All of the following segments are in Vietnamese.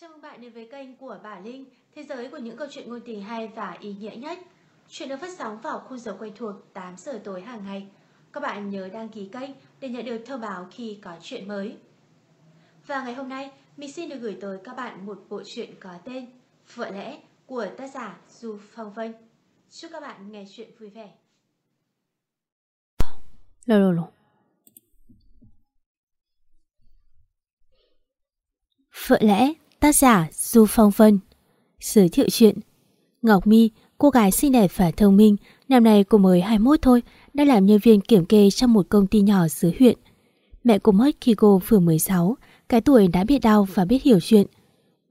Chào mừng bạn đến với kênh của Bà Linh, thế giới của những câu chuyện ngôn tình hay và ý nghĩa nhất. Chuyện được phát sóng vào khung giờ quen thuộc 8 giờ tối hàng ngày. Các bạn nhớ đăng ký kênh để nhận được thông báo khi có chuyện mới. Và ngày hôm nay, mình xin được gửi tới các bạn một bộ truyện có tên Vợ lẽ của tác giả Du Phong Vân. Chúc các bạn nghe chuyện vui vẻ. Lô lô lô. Vợ lẽ, tác giả Du Phong Vân Giới thiệu chuyện Ngọc My, cô gái xinh đẹp và thông minh Năm nay cô mới 21 thôi Đã làm nhân viên kiểm kê trong một công ty nhỏ dưới huyện. Mẹ cô mất khi cô vừa 16 Cái tuổi đã biết đau và biết hiểu chuyện.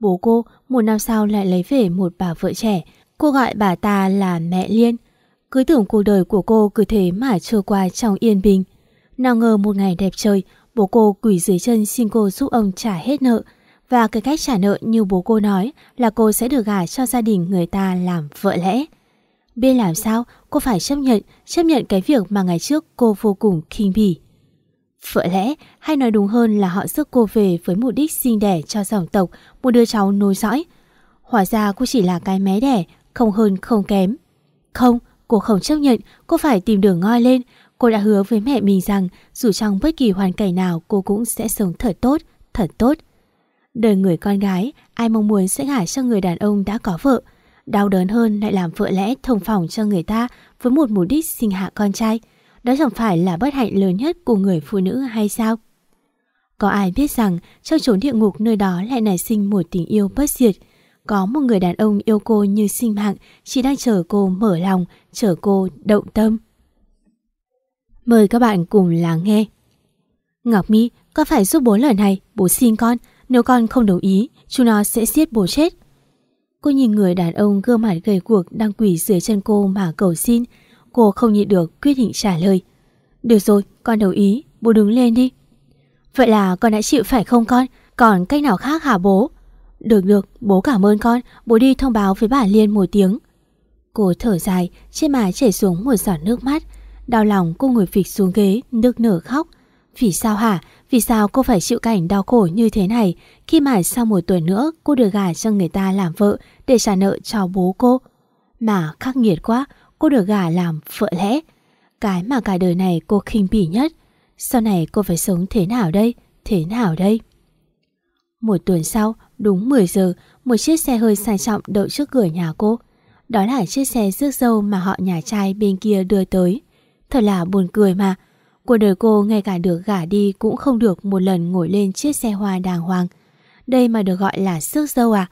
Bố cô một năm sau lại lấy về một bà vợ trẻ Cô gọi bà ta là mẹ Liên. Cứ tưởng cuộc đời của cô cứ thế mà trôi qua trong yên bình. Nào ngờ một ngày đẹp trời Bố cô quỷ dưới chân xin cô giúp ông trả hết nợ và cái cách trả nợ như bố cô nói là cô sẽ được gả cho gia đình người ta làm vợ lẽ. Biết làm sao, cô phải chấp nhận, chấp nhận cái việc mà ngày trước cô vô cùng khinh bỉ. Vợ lẽ, hay nói đúng hơn là họ rước cô về với mục đích sinh đẻ cho dòng tộc một đứa cháu nối dõi. Hóa ra cô chỉ là cái mé đẻ, không hơn không kém. Không, cô không chấp nhận, cô phải tìm đường ngoi lên. Cô đã hứa với mẹ mình rằng dù trong bất kỳ hoàn cảnh nào cô cũng sẽ sống thật tốt, thật tốt. Đời người con gái, ai mong muốn sẽ gả cho người đàn ông đã có vợ. Đau đớn hơn lại làm vợ lẽ thông phòng cho người ta với một mục đích sinh hạ con trai. Đó chẳng phải là bất hạnh lớn nhất của người phụ nữ hay sao? Có ai biết rằng trong chốn địa ngục nơi đó lại nảy sinh một tình yêu bất diệt. Có một người đàn ông yêu cô như sinh mạng, chỉ đang chờ cô mở lòng, chờ cô động tâm. Mời các bạn cùng lắng nghe. Ngọc Mi, có phải giúp bố lần này, bố xin con, nếu con không đồng ý, chúng nó sẽ giết bố chết. Cô nhìn người đàn ông gương mặt gầy guộc đang quỳ dưới chân cô mà cầu xin. Cô không nhịn được quyết định trả lời. Được rồi, con đồng ý, bố đứng lên đi. Vậy là con đã chịu phải không con? Còn cách nào khác hả bố? Được được, bố cảm ơn con, bố đi thông báo với bà Liên một tiếng. Cô thở dài, trên má chảy xuống một giọt nước mắt. Đau lòng cô ngồi phịch xuống ghế, nước nở khóc. Vì sao hả? Vì sao cô phải chịu cảnh đau khổ như thế này khi mà sau một tuổi nữa cô được gả cho người ta làm vợ để trả nợ cho bố cô? Mà khắc nghiệt quá, cô được gả làm vợ lẽ. Cái mà cả đời này cô khinh bỉ nhất. Sau này cô phải sống thế nào đây? Thế nào đây? Một tuần sau, đúng 10 giờ, một chiếc xe hơi sang trọng đậu trước cửa nhà cô. Đó là chiếc xe rước dâu mà họ nhà trai bên kia đưa tới. Thật là buồn cười mà. Cuộc đời cô ngay cả được gả đi cũng không được một lần ngồi lên chiếc xe hoa đàng hoàng. Đây mà được gọi là xước dâu à?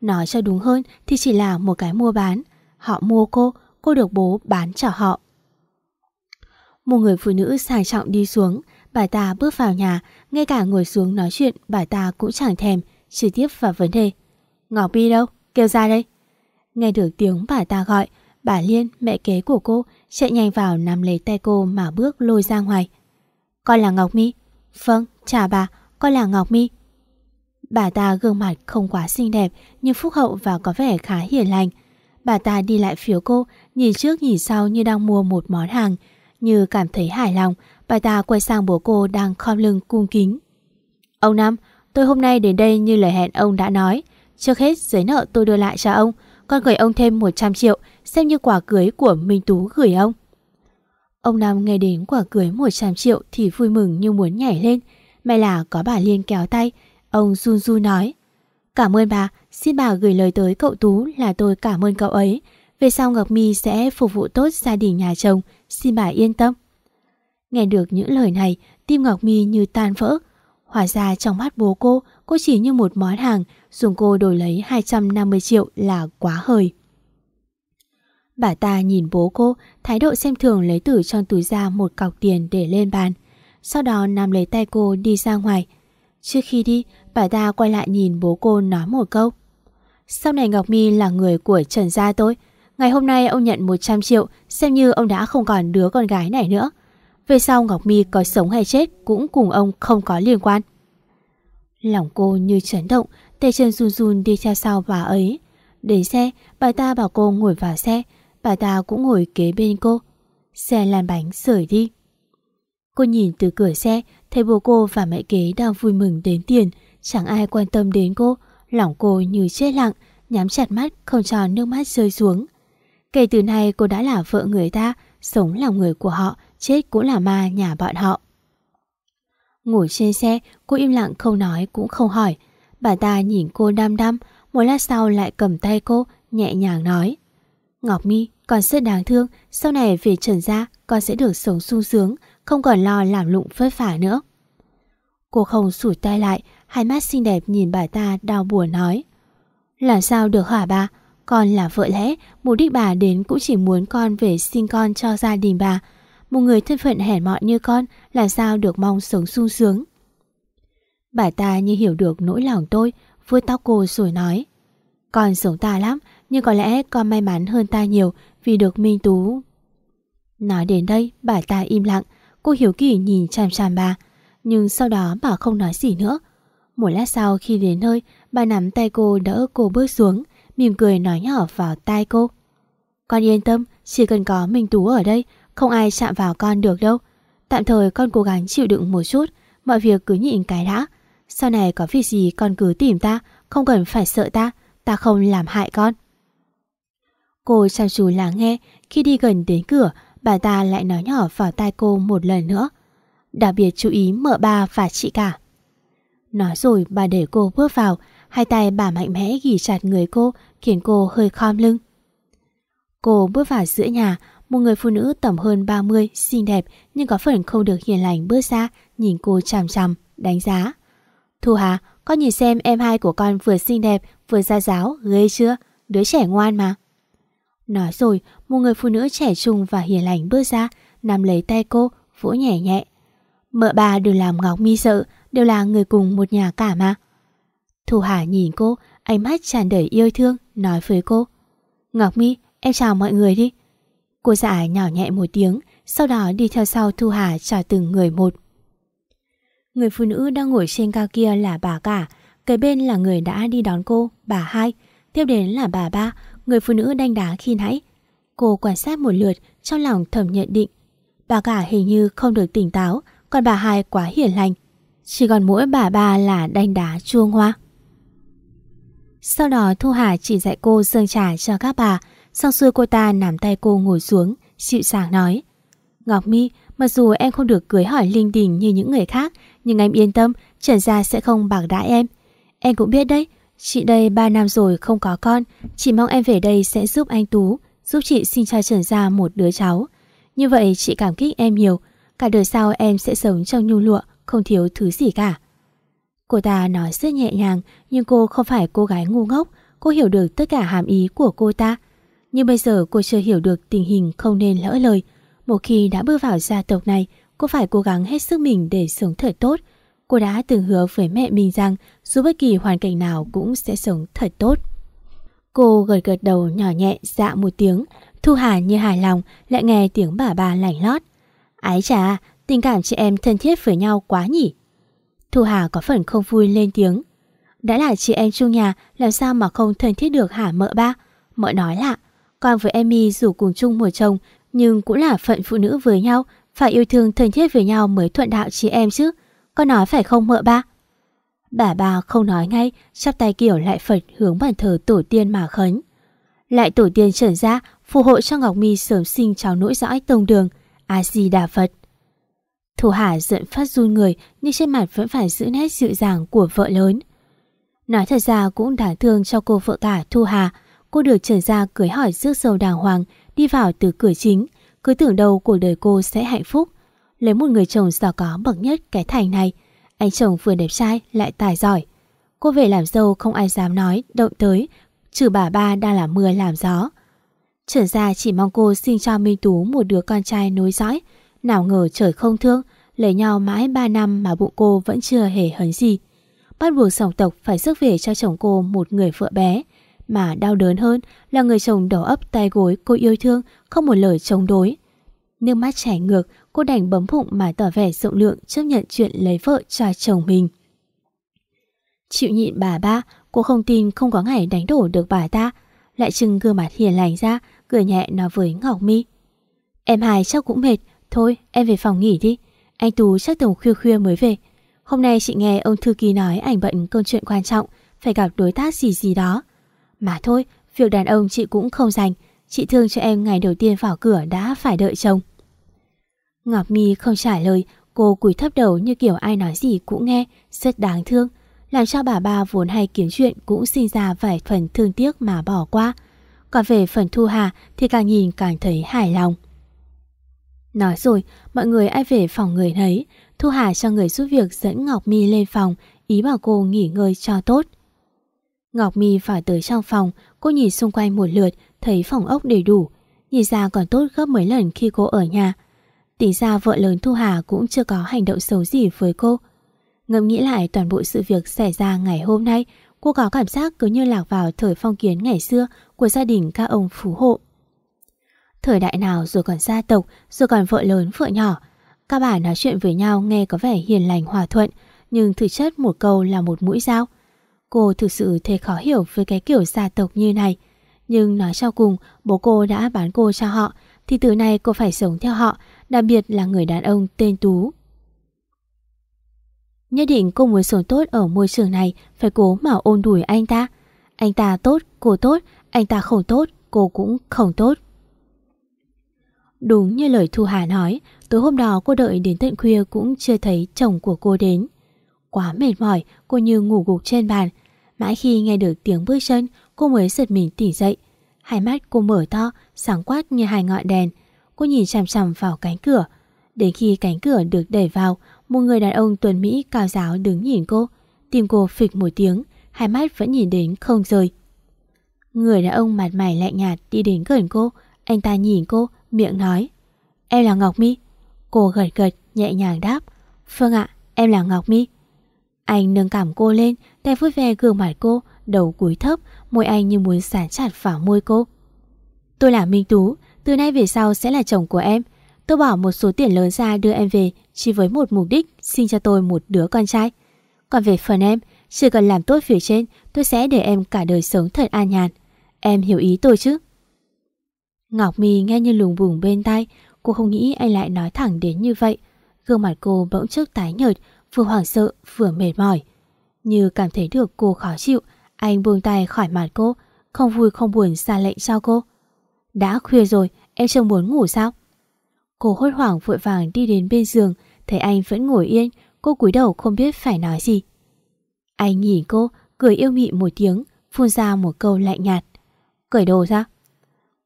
Nói cho đúng hơn thì chỉ là một cái mua bán. Họ mua cô, cô được bố bán cho họ. Một người phụ nữ sang trọng đi xuống, bà ta bước vào nhà, ngay cả ngồi xuống nói chuyện bà ta cũng chẳng thèm, trực tiếp vào vấn đề. Ngọc Bi đâu? Kêu ra đây. Nghe được tiếng bà ta gọi, bà Liên, mẹ kế của cô, chạy nhanh vào nắm lấy tay cô mà bước lôi ra ngoài. Con là Ngọc Mi. Vâng, chào bà, con là Ngọc Mi. Bà ta gương mặt không quá xinh đẹp nhưng phúc hậu và có vẻ khá hiền lành. Bà ta đi lại phía cô, nhìn trước nhìn sau như đang mua một món hàng. Như cảm thấy hài lòng, bà ta quay sang bố cô đang khom lưng cung kính. Ông Năm, tôi hôm nay đến đây như lời hẹn ông đã nói. Trước hết giấy nợ tôi đưa lại cho ông, con gửi ông thêm 100 triệu xem như quả cưới của Minh Tú gửi ông. Ông nam nghe đến quả cưới 100 triệu thì vui mừng như muốn nhảy lên. May là có bà Liên kéo tay, ông run run nói. Cảm ơn bà, xin bà gửi lời tới cậu Tú là tôi cảm ơn cậu ấy. Về sau Ngọc My sẽ phục vụ tốt gia đình nhà chồng, xin bà yên tâm. Nghe được những lời này, tim Ngọc My như tan vỡ. Hóa ra trong mắt bố cô, cô chỉ như một món hàng, dùng cô đổi lấy 250 triệu là quá hời. Bà ta nhìn bố cô, thái độ xem thường lấy từ trong túi ra một cọc tiền để lên bàn. Sau đó nắm lấy tay cô đi ra ngoài. Trước khi đi, bà ta quay lại nhìn bố cô nói một câu. Sau này Ngọc My là người của Trần Gia tôi. Ngày hôm nay ông nhận 100 triệu xem như ông đã không còn đứa con gái này nữa. Về sau Ngọc My có sống hay chết cũng cùng ông không có liên quan. Lòng cô như chấn động, tay chân run run đi theo sau bà ấy. Đến xe, bà ta bảo cô ngồi vào xe, bà ta cũng ngồi kế bên cô. Xe lăn bánh rời đi. Cô nhìn từ cửa xe, thấy bố cô và mẹ kế đang vui mừng đến tiền, chẳng ai quan tâm đến cô, Lòng cô như chết lặng, nhắm chặt mắt không cho nước mắt rơi xuống. Kể từ nay cô đã là vợ người ta, sống là người của họ, chết cũng là ma nhà bọn họ. Ngồi trên xe, cô im lặng không nói cũng không hỏi. Bà ta nhìn cô đăm đăm, một lát sau lại cầm tay cô, nhẹ nhàng nói. Ngọc Mi, con rất đáng thương, sau này về trần gia, con sẽ được sống sung sướng, không còn lo làm lụng vất vả nữa. Cô không sủi tay lại, hai mắt xinh đẹp nhìn bà ta đau buồn nói. Làm sao được hả bà? Con là vợ lẽ, mục đích bà đến cũng chỉ muốn con về sinh con cho gia đình bà. Một người thân phận hèn mọn như con làm sao được mong sống sung sướng. Bà ta như hiểu được nỗi lòng tôi, vuốt tóc cô rồi nói. Con sống ta lắm, nhưng có lẽ con may mắn hơn ta nhiều vì được Minh Tú. Nói đến đây, bà ta im lặng, cô hiểu kỳ nhìn chằm chằm bà, nhưng sau đó bà không nói gì nữa. Một lát sau khi đến nơi, bà nắm tay cô đỡ cô bước xuống, mỉm cười nói nhỏ vào tai cô. Con yên tâm, chỉ cần có Minh Tú ở đây, không ai chạm vào con được đâu. Tạm thời con cố gắng chịu đựng một chút, mọi việc cứ nhịn cái đã. Sau này có việc gì con cứ tìm ta, không cần phải sợ ta, ta không làm hại con. Cô chăm chú lắng nghe, khi đi gần đến cửa, bà ta lại nói nhỏ vào tai cô một lần nữa. Đặc biệt chú ý mợ ba và chị cả. Nói rồi bà để cô bước vào, hai tay bà mạnh mẽ ghi chặt người cô, khiến cô hơi khom lưng. Cô bước vào giữa nhà, một người phụ nữ tầm hơn 30, xinh đẹp nhưng có phần không được hiền lành bước ra, nhìn cô chằm chằm, đánh giá. Thu Hà, con nhìn xem em hai của con vừa xinh đẹp, vừa ra giáo, ghê chưa? Đứa trẻ ngoan mà. Nói rồi, một người phụ nữ trẻ trung và hiền lành bước ra, nắm lấy tay cô, vỗ nhẹ nhẹ. Mợ bà đừng làm Ngọc Mi sợ, đều là người cùng một nhà cả mà. Thu Hà nhìn cô, ánh mắt tràn đầy yêu thương, nói với cô. Ngọc Mi, em chào mọi người đi. Cô dạ nhỏ nhẹ một tiếng, sau đó đi theo sau Thu Hà chào từng người một. Người phụ nữ đang ngồi trên cao kia là bà cả, kế bên là người đã đi đón cô, bà hai, tiếp đến là bà ba, người phụ nữ đanh đá khi nãy. Cô quan sát một lượt, trong lòng thầm nhận định. Bà cả hình như không được tỉnh táo, còn bà hai quá hiền lành. Chỉ còn mỗi bà ba là đanh đá chuông hoa. Sau đó Thu Hà chỉ dạy cô dâng trà cho các bà, sau xưa cô ta nắm tay cô ngồi xuống, dịu dàng nói. Ngọc Mi, mặc dù em không được cưới hỏi linh đình như những người khác, nhưng em yên tâm, Trần Gia sẽ không bạc đãi em. Em cũng biết đấy, chị đây 3 năm rồi không có con, chỉ mong em về đây sẽ giúp anh Tú, giúp chị sinh cho Trần Gia một đứa cháu. Như vậy chị cảm kích em nhiều, cả đời sau em sẽ sống trong nhu lụa, không thiếu thứ gì cả. Cô ta nói rất nhẹ nhàng, nhưng cô không phải cô gái ngu ngốc, cô hiểu được tất cả hàm ý của cô ta. Nhưng bây giờ cô chưa hiểu được tình hình không nên lỡ lời. Một khi đã bước vào gia tộc này, cô phải cố gắng hết sức mình để sống thật tốt. Cô đã từng hứa với mẹ mình rằng dù bất kỳ hoàn cảnh nào cũng sẽ sống thật tốt. Cô gật gật đầu nhỏ nhẹ dạ một tiếng, Thu Hà như hài lòng lại nghe tiếng bà bà lảnh lót. Ái chà, tình cảm chị em thân thiết với nhau quá nhỉ. Thu Hà có phần không vui lên tiếng. Đã là chị em chung nhà, làm sao mà không thân thiết được hả mợ ba? Mợ nói lạ, con với Emmy dù cùng chung một chồng, nhưng cũng là phận phụ nữ với nhau, phải yêu thương thân thiết với nhau mới thuận đạo chị em chứ. Con nói phải không mợ ba? Bà bà không nói ngay, chắp tay kiểu lại Phật hướng bàn thờ tổ tiên mà khấn. Lại tổ tiên trở ra, phù hộ cho Ngọc Mi sớm sinh cháu nỗi dõi tông đường, A-di-đà Phật. Thu Hà giận phát run người nhưng trên mặt vẫn phải giữ nét dịu dàng của vợ lớn. Nói thật ra cũng đáng thương cho cô vợ cả Thu Hà. Cô được trở ra cưới hỏi rước dâu đàng hoàng, đi vào từ cửa chính. Cứ tưởng đâu cuộc đời cô sẽ hạnh phúc. Lấy một người chồng giàu có bậc nhất cái thành này. Anh chồng vừa đẹp trai lại tài giỏi. Cô về làm dâu không ai dám nói, động tới, trừ bà ba đang làm mưa làm gió. Trở ra chỉ mong cô sinh cho Minh Tú một đứa con trai nối dõi. Nào ngờ trời không thương, lấy nhau mãi 3 năm mà bụng cô vẫn chưa hề hấn gì. Bắt buộc dòng tộc phải rước về cho chồng cô một người vợ bé. Mà đau đớn hơn là người chồng đổ ấp tay gối cô yêu thương không một lời chống đối. Nước mắt chảy ngược, cô đành bấm bụng mà tỏ vẻ rộng lượng chấp nhận chuyện lấy vợ cho chồng mình. Chịu nhịn bà ba, cô không tin không có ngày đánh đổ được bà ta. Lại trưng gương mặt hiền lành ra, cười nhẹ nói với Ngọc Mi. Em hai chắc cũng mệt, thôi em về phòng nghỉ đi. Anh Tú chắc tầm khuya khuya mới về. Hôm nay chị nghe ông thư ký nói ảnh bận công chuyện quan trọng, phải gặp đối tác gì gì đó. Mà thôi, việc đàn ông chị cũng không dành, chị thương cho em ngày đầu tiên vào cửa đã phải đợi chồng. Ngọc Mi không trả lời, cô cúi thấp đầu như kiểu ai nói gì cũng nghe, rất đáng thương, làm cho bà ba vốn hay kiếm chuyện cũng sinh ra vài phần thương tiếc mà bỏ qua. Còn về phần Thu Hà thì càng nhìn càng thấy hài lòng. Nói rồi, mọi người ai về phòng người nấy, Thu Hà cho người giúp việc dẫn Ngọc Mi lên phòng, ý bảo cô nghỉ ngơi cho tốt. Ngọc Mi phải tới trong phòng, cô nhìn xung quanh một lượt, thấy phòng ốc đầy đủ, nhìn ra còn tốt gấp mấy lần khi cô ở nhà. Tính ra vợ lớn Thu Hà cũng chưa có hành động xấu gì với cô. Ngẫm nghĩ lại toàn bộ sự việc xảy ra ngày hôm nay, cô có cảm giác cứ như lạc vào thời phong kiến ngày xưa của gia đình các ông phú hộ. Thời đại nào rồi còn gia tộc, rồi còn vợ lớn vợ nhỏ. Các bà nói chuyện với nhau nghe có vẻ hiền lành hòa thuận, nhưng thực chất một câu là một mũi dao. Cô thực sự thấy khó hiểu với cái kiểu gia tộc như này. Nhưng nói sau cùng, bố cô đã bán cô cho họ, thì từ nay cô phải sống theo họ, đặc biệt là người đàn ông tên Tú. Nhất định cô muốn sống tốt ở môi trường này, phải cố mà ôn đuổi anh ta. Anh ta tốt, cô tốt, anh ta không tốt, cô cũng không tốt. Đúng như lời Thu Hà nói, tối hôm đó cô đợi đến tận khuya cũng chưa thấy chồng của cô đến. Quá mệt mỏi, cô như ngủ gục trên bàn. Mãi khi nghe được tiếng bước chân, cô mới giật mình tỉnh dậy. Hai mắt cô mở to, sáng quát như hai ngọn đèn. Cô nhìn chằm chằm vào cánh cửa. Đến khi cánh cửa được đẩy vào, một người đàn ông tuần Mỹ cao giáo đứng nhìn cô. Tim cô phịch một tiếng, hai mắt vẫn nhìn đến không rời. Người đàn ông mặt mày lạnh nhạt đi đến gần cô, anh ta nhìn cô, miệng nói Em là Ngọc Mi Cô gật gật nhẹ nhàng đáp Phương ạ em là Ngọc Mi anh nâng cảm cô lên tay vui vẻ gương mặt cô đầu cúi thấp môi anh như muốn sán chặt vào môi cô. Tôi là Minh Tú từ nay về sau sẽ là chồng của em. Tôi bỏ một số tiền lớn ra đưa em về chỉ với một mục đích sinh cho tôi một đứa con trai. Còn về phần em chỉ cần làm tốt việc trên tôi sẽ để em cả đời sống thật an nhàn. Em hiểu ý tôi chứ? Ngọc Mi nghe như lùng bùng bên tai, cô không nghĩ anh lại nói thẳng đến như vậy. Gương mặt cô bỗng chốc tái nhợt, vừa hoảng sợ vừa mệt mỏi. Như cảm thấy được cô khó chịu, anh buông tay khỏi mặt cô, không vui không buồn ra lệnh cho cô. Đã khuya rồi, em chưa muốn ngủ sao? Cô hốt hoảng vội vàng đi đến bên giường, thấy anh vẫn ngồi yên, cô cúi đầu không biết phải nói gì. Anh nhìn cô, cười yêu mị một tiếng, phun ra một câu lạnh nhạt. Cởi đồ ra.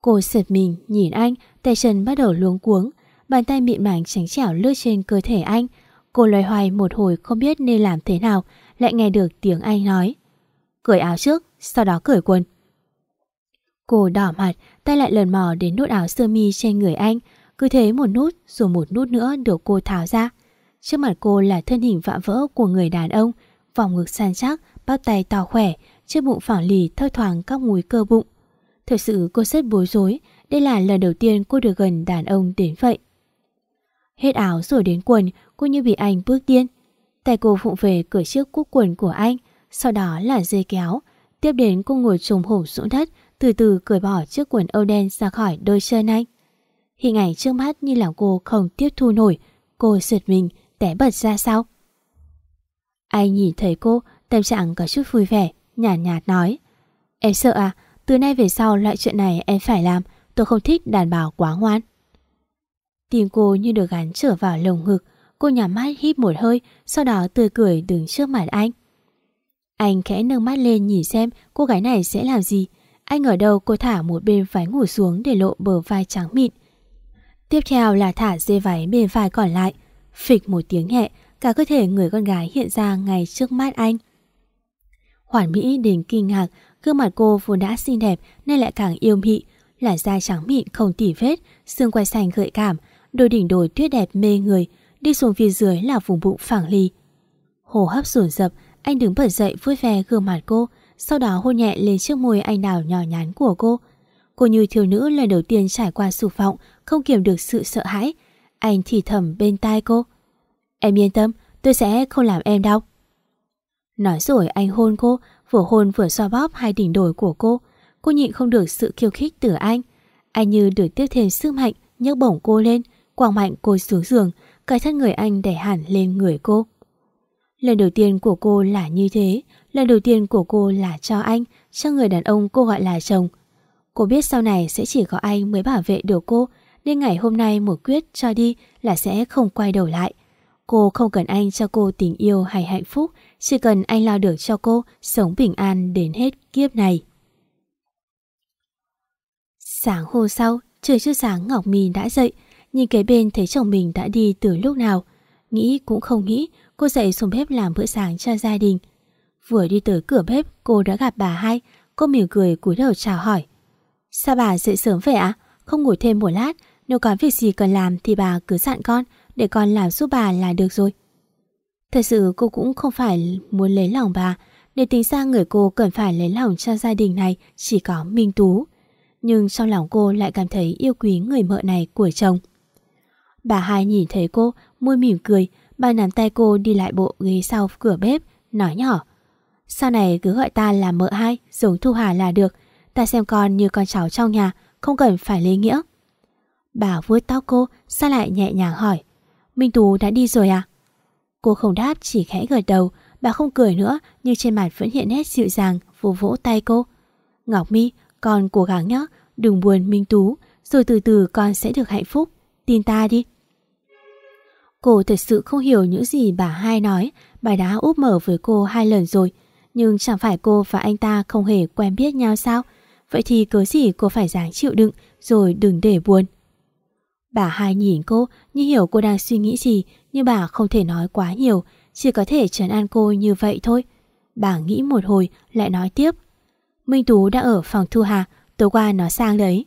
Cô sợt mình nhìn anh, tay chân bắt đầu luống cuống, bàn tay mịn màng tránh chảo lướt trên cơ thể anh. Cô loay hoay một hồi không biết nên làm thế nào, lại nghe được tiếng anh nói. Cởi áo trước, sau đó cởi quần. Cô đỏ mặt, tay lại lần mò đến nút áo sơ mi trên người anh, cứ thế một nút rồi một nút nữa được cô tháo ra. Trước mặt cô là thân hình vạm vỡ của người đàn ông, vòng ngực săn chắc, bắp tay to khỏe, chiếc bụng phẳng lì thơ thoáng các múi cơ bụng. Thật sự cô rất bối rối, đây là lần đầu tiên cô được gần đàn ông đến vậy. Hết áo rồi đến quần, cô như bị anh bước điên. Tay cô phụng về cửa chiếc cúc quần của anh, sau đó là dây kéo. Tiếp đến cô ngồi trùng hổ xuống đất, từ từ cởi bỏ chiếc quần âu đen ra khỏi đôi chân anh. Hình ảnh trước mắt như là cô không tiếp thu nổi, cô giật mình, té bật ra sau. Anh nhìn thấy cô, tâm trạng có chút vui vẻ, nhàn nhạt, nhạt nói. Em sợ à, từ nay về sau loại chuyện này em phải làm Tôi không thích đàn bà quá ngoan Tim cô như được gắn trở vào lồng ngực Cô nhắm mắt hít một hơi Sau đó tươi cười đứng trước mặt anh. Anh khẽ nâng mắt lên nhìn xem Cô gái này sẽ làm gì. Anh ở đâu cô thả một bên váy ngủ xuống Để lộ bờ vai trắng mịn. Tiếp theo là thả dây váy bên vai còn lại. Phịch một tiếng nhẹ Cả cơ thể người con gái hiện ra ngay trước mắt anh. Hoàn Mỹ đến kinh ngạc Gương mặt cô vốn đã xinh đẹp nên lại càng yêu mị, là da trắng mịn không tỉ vết, xương quai xanh gợi cảm, đôi đỉnh đồi tuyết đẹp mê người, đi xuống phía dưới là vùng bụng phẳng lì, Hồ hấp rồn rập, anh đứng bật dậy vui vẻ gương mặt cô, sau đó hôn nhẹ lên chiếc môi anh đào nhỏ nhắn của cô. Cô như thiếu nữ lần đầu tiên trải qua sụp vọng, không kiềm được sự sợ hãi. Anh thì thầm bên tai cô. Em yên tâm, tôi sẽ không làm em đau. Nói rồi anh hôn cô, vừa hôn vừa xoa bóp hai đỉnh đồi của cô. Cô nhịn không được sự khiêu khích từ anh. Anh như được tiếp thêm sức mạnh, nhấc bổng cô lên, quàng mạnh cô xuống giường, cái thân người anh đè hẳn lên người cô. Lần đầu tiên của cô là như thế, lần đầu tiên của cô là cho anh, cho người đàn ông cô gọi là chồng. Cô biết sau này sẽ chỉ có anh mới bảo vệ được cô, nên ngày hôm nay một quyết cho đi là sẽ không quay đầu lại. Cô không cần anh cho cô tình yêu hay hạnh phúc, chỉ cần anh lo được cho cô sống bình an đến hết kiếp này. Sáng hôm sau, trời chưa sáng Ngọc mì đã dậy, nhìn kế bên thấy chồng mình đã đi từ lúc nào. Nghĩ cũng không nghĩ, cô dậy xuống bếp làm bữa sáng cho gia đình. Vừa đi tới cửa bếp, cô đã gặp bà hai, cô mỉm cười cúi đầu chào hỏi. Sao bà dậy sớm vậy ạ? Không ngủ thêm một lát, nếu có việc gì cần làm thì bà cứ dặn con, để con làm giúp bà là được rồi. Thật sự cô cũng không phải muốn lấy lòng bà, để tính ra người cô cần phải lấy lòng cho gia đình này chỉ có Minh Tú. Nhưng trong lòng cô lại cảm thấy yêu quý người mợ này của chồng. Bà hai nhìn thấy cô, môi mỉm cười, bà nắm tay cô đi lại bộ ghế sau cửa bếp, nói nhỏ. Sau này cứ gọi ta là mợ hai, giống Thu Hà là được. Ta xem con như con cháu trong nhà, không cần phải lấy nghĩa. Bà vuốt tóc cô, xa lại nhẹ nhàng hỏi. Minh Tú đã đi rồi à? Cô không đáp chỉ khẽ gật đầu, bà không cười nữa nhưng trên mặt vẫn hiện nét dịu dàng, vỗ vỗ tay cô. Ngọc Mi, con cố gắng nhé, đừng buồn Minh Tú, rồi từ từ con sẽ được hạnh phúc, tin ta đi. Cô thật sự không hiểu những gì bà hai nói, bà đã úp mở với cô hai lần rồi, nhưng chẳng phải cô và anh ta không hề quen biết nhau sao? Vậy thì cớ gì cô phải dáng chịu đựng rồi đừng để buồn. Bà hai nhìn cô như hiểu cô đang suy nghĩ gì nhưng bà không thể nói quá nhiều, chỉ có thể trấn an cô như vậy thôi. Bà nghĩ một hồi lại nói tiếp. Minh Tú đã ở phòng Thu Hà, tối qua nó sang đấy.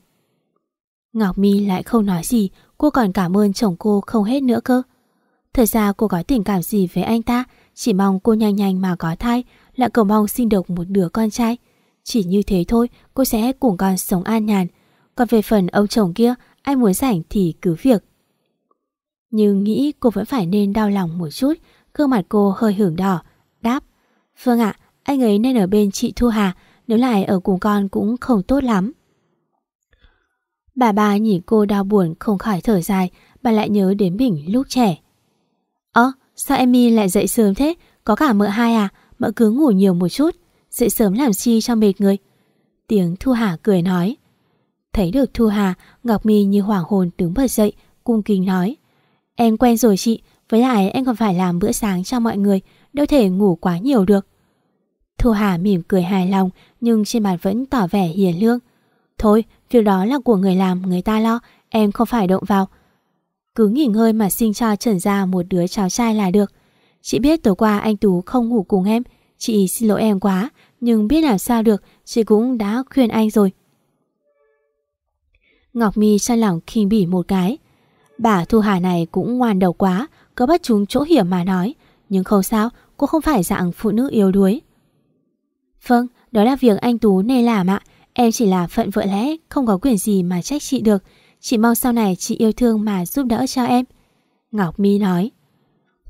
Ngọc Mi lại không nói gì, cô còn cảm ơn chồng cô không hết nữa cơ. Thật ra cô có tình cảm gì với anh ta, chỉ mong cô nhanh nhanh mà có thai, lại cầu mong sinh được một đứa con trai. Chỉ như thế thôi, cô sẽ cùng con sống an nhàn. Còn về phần ông chồng kia, ai muốn rảnh thì cứ việc. Nhưng nghĩ cô vẫn phải nên đau lòng một chút, gương mặt cô hơi hưởng đỏ, đáp. Vâng ạ, anh ấy nên ở bên chị Thu Hà, nếu lại ở cùng con cũng không tốt lắm. Bà bà nhìn cô đau buồn không khỏi thở dài, bà lại nhớ đến mình lúc trẻ. Sao Emmy lại dậy sớm thế? Có cả mợ hai à? Mợ cứ ngủ nhiều một chút, dậy sớm làm chi cho mệt người. Tiếng Thu Hà cười nói. Thấy được Thu Hà, Ngọc Mi như hoảng hồn đứng bật dậy, cung kính nói. Em quen rồi chị, với lại em còn phải làm bữa sáng cho mọi người, đâu thể ngủ quá nhiều được. Thu Hà mỉm cười hài lòng nhưng trên mặt vẫn tỏ vẻ hiền lương. Thôi, việc đó là của người làm, người ta lo, em không phải động vào. Cứ nghỉ ngơi mà sinh cho Trần Gia một đứa cháu trai là được. Chị biết tối qua anh Tú không ngủ cùng em, chị xin lỗi em quá, nhưng biết làm sao được, chị cũng đã khuyên anh rồi. Ngọc Mi săn lòng khinh bỉ một cái. Bà Thu Hà này cũng ngoan đầu quá, có bắt chúng chỗ hiểm mà nói. Nhưng không sao, cô không phải dạng phụ nữ yếu đuối. Vâng, đó là việc anh Tú nên làm ạ. Em chỉ là phận vợ lẽ, không có quyền gì mà trách chị được. Chỉ mong sau này chị yêu thương mà giúp đỡ cho em. Ngọc Mi nói.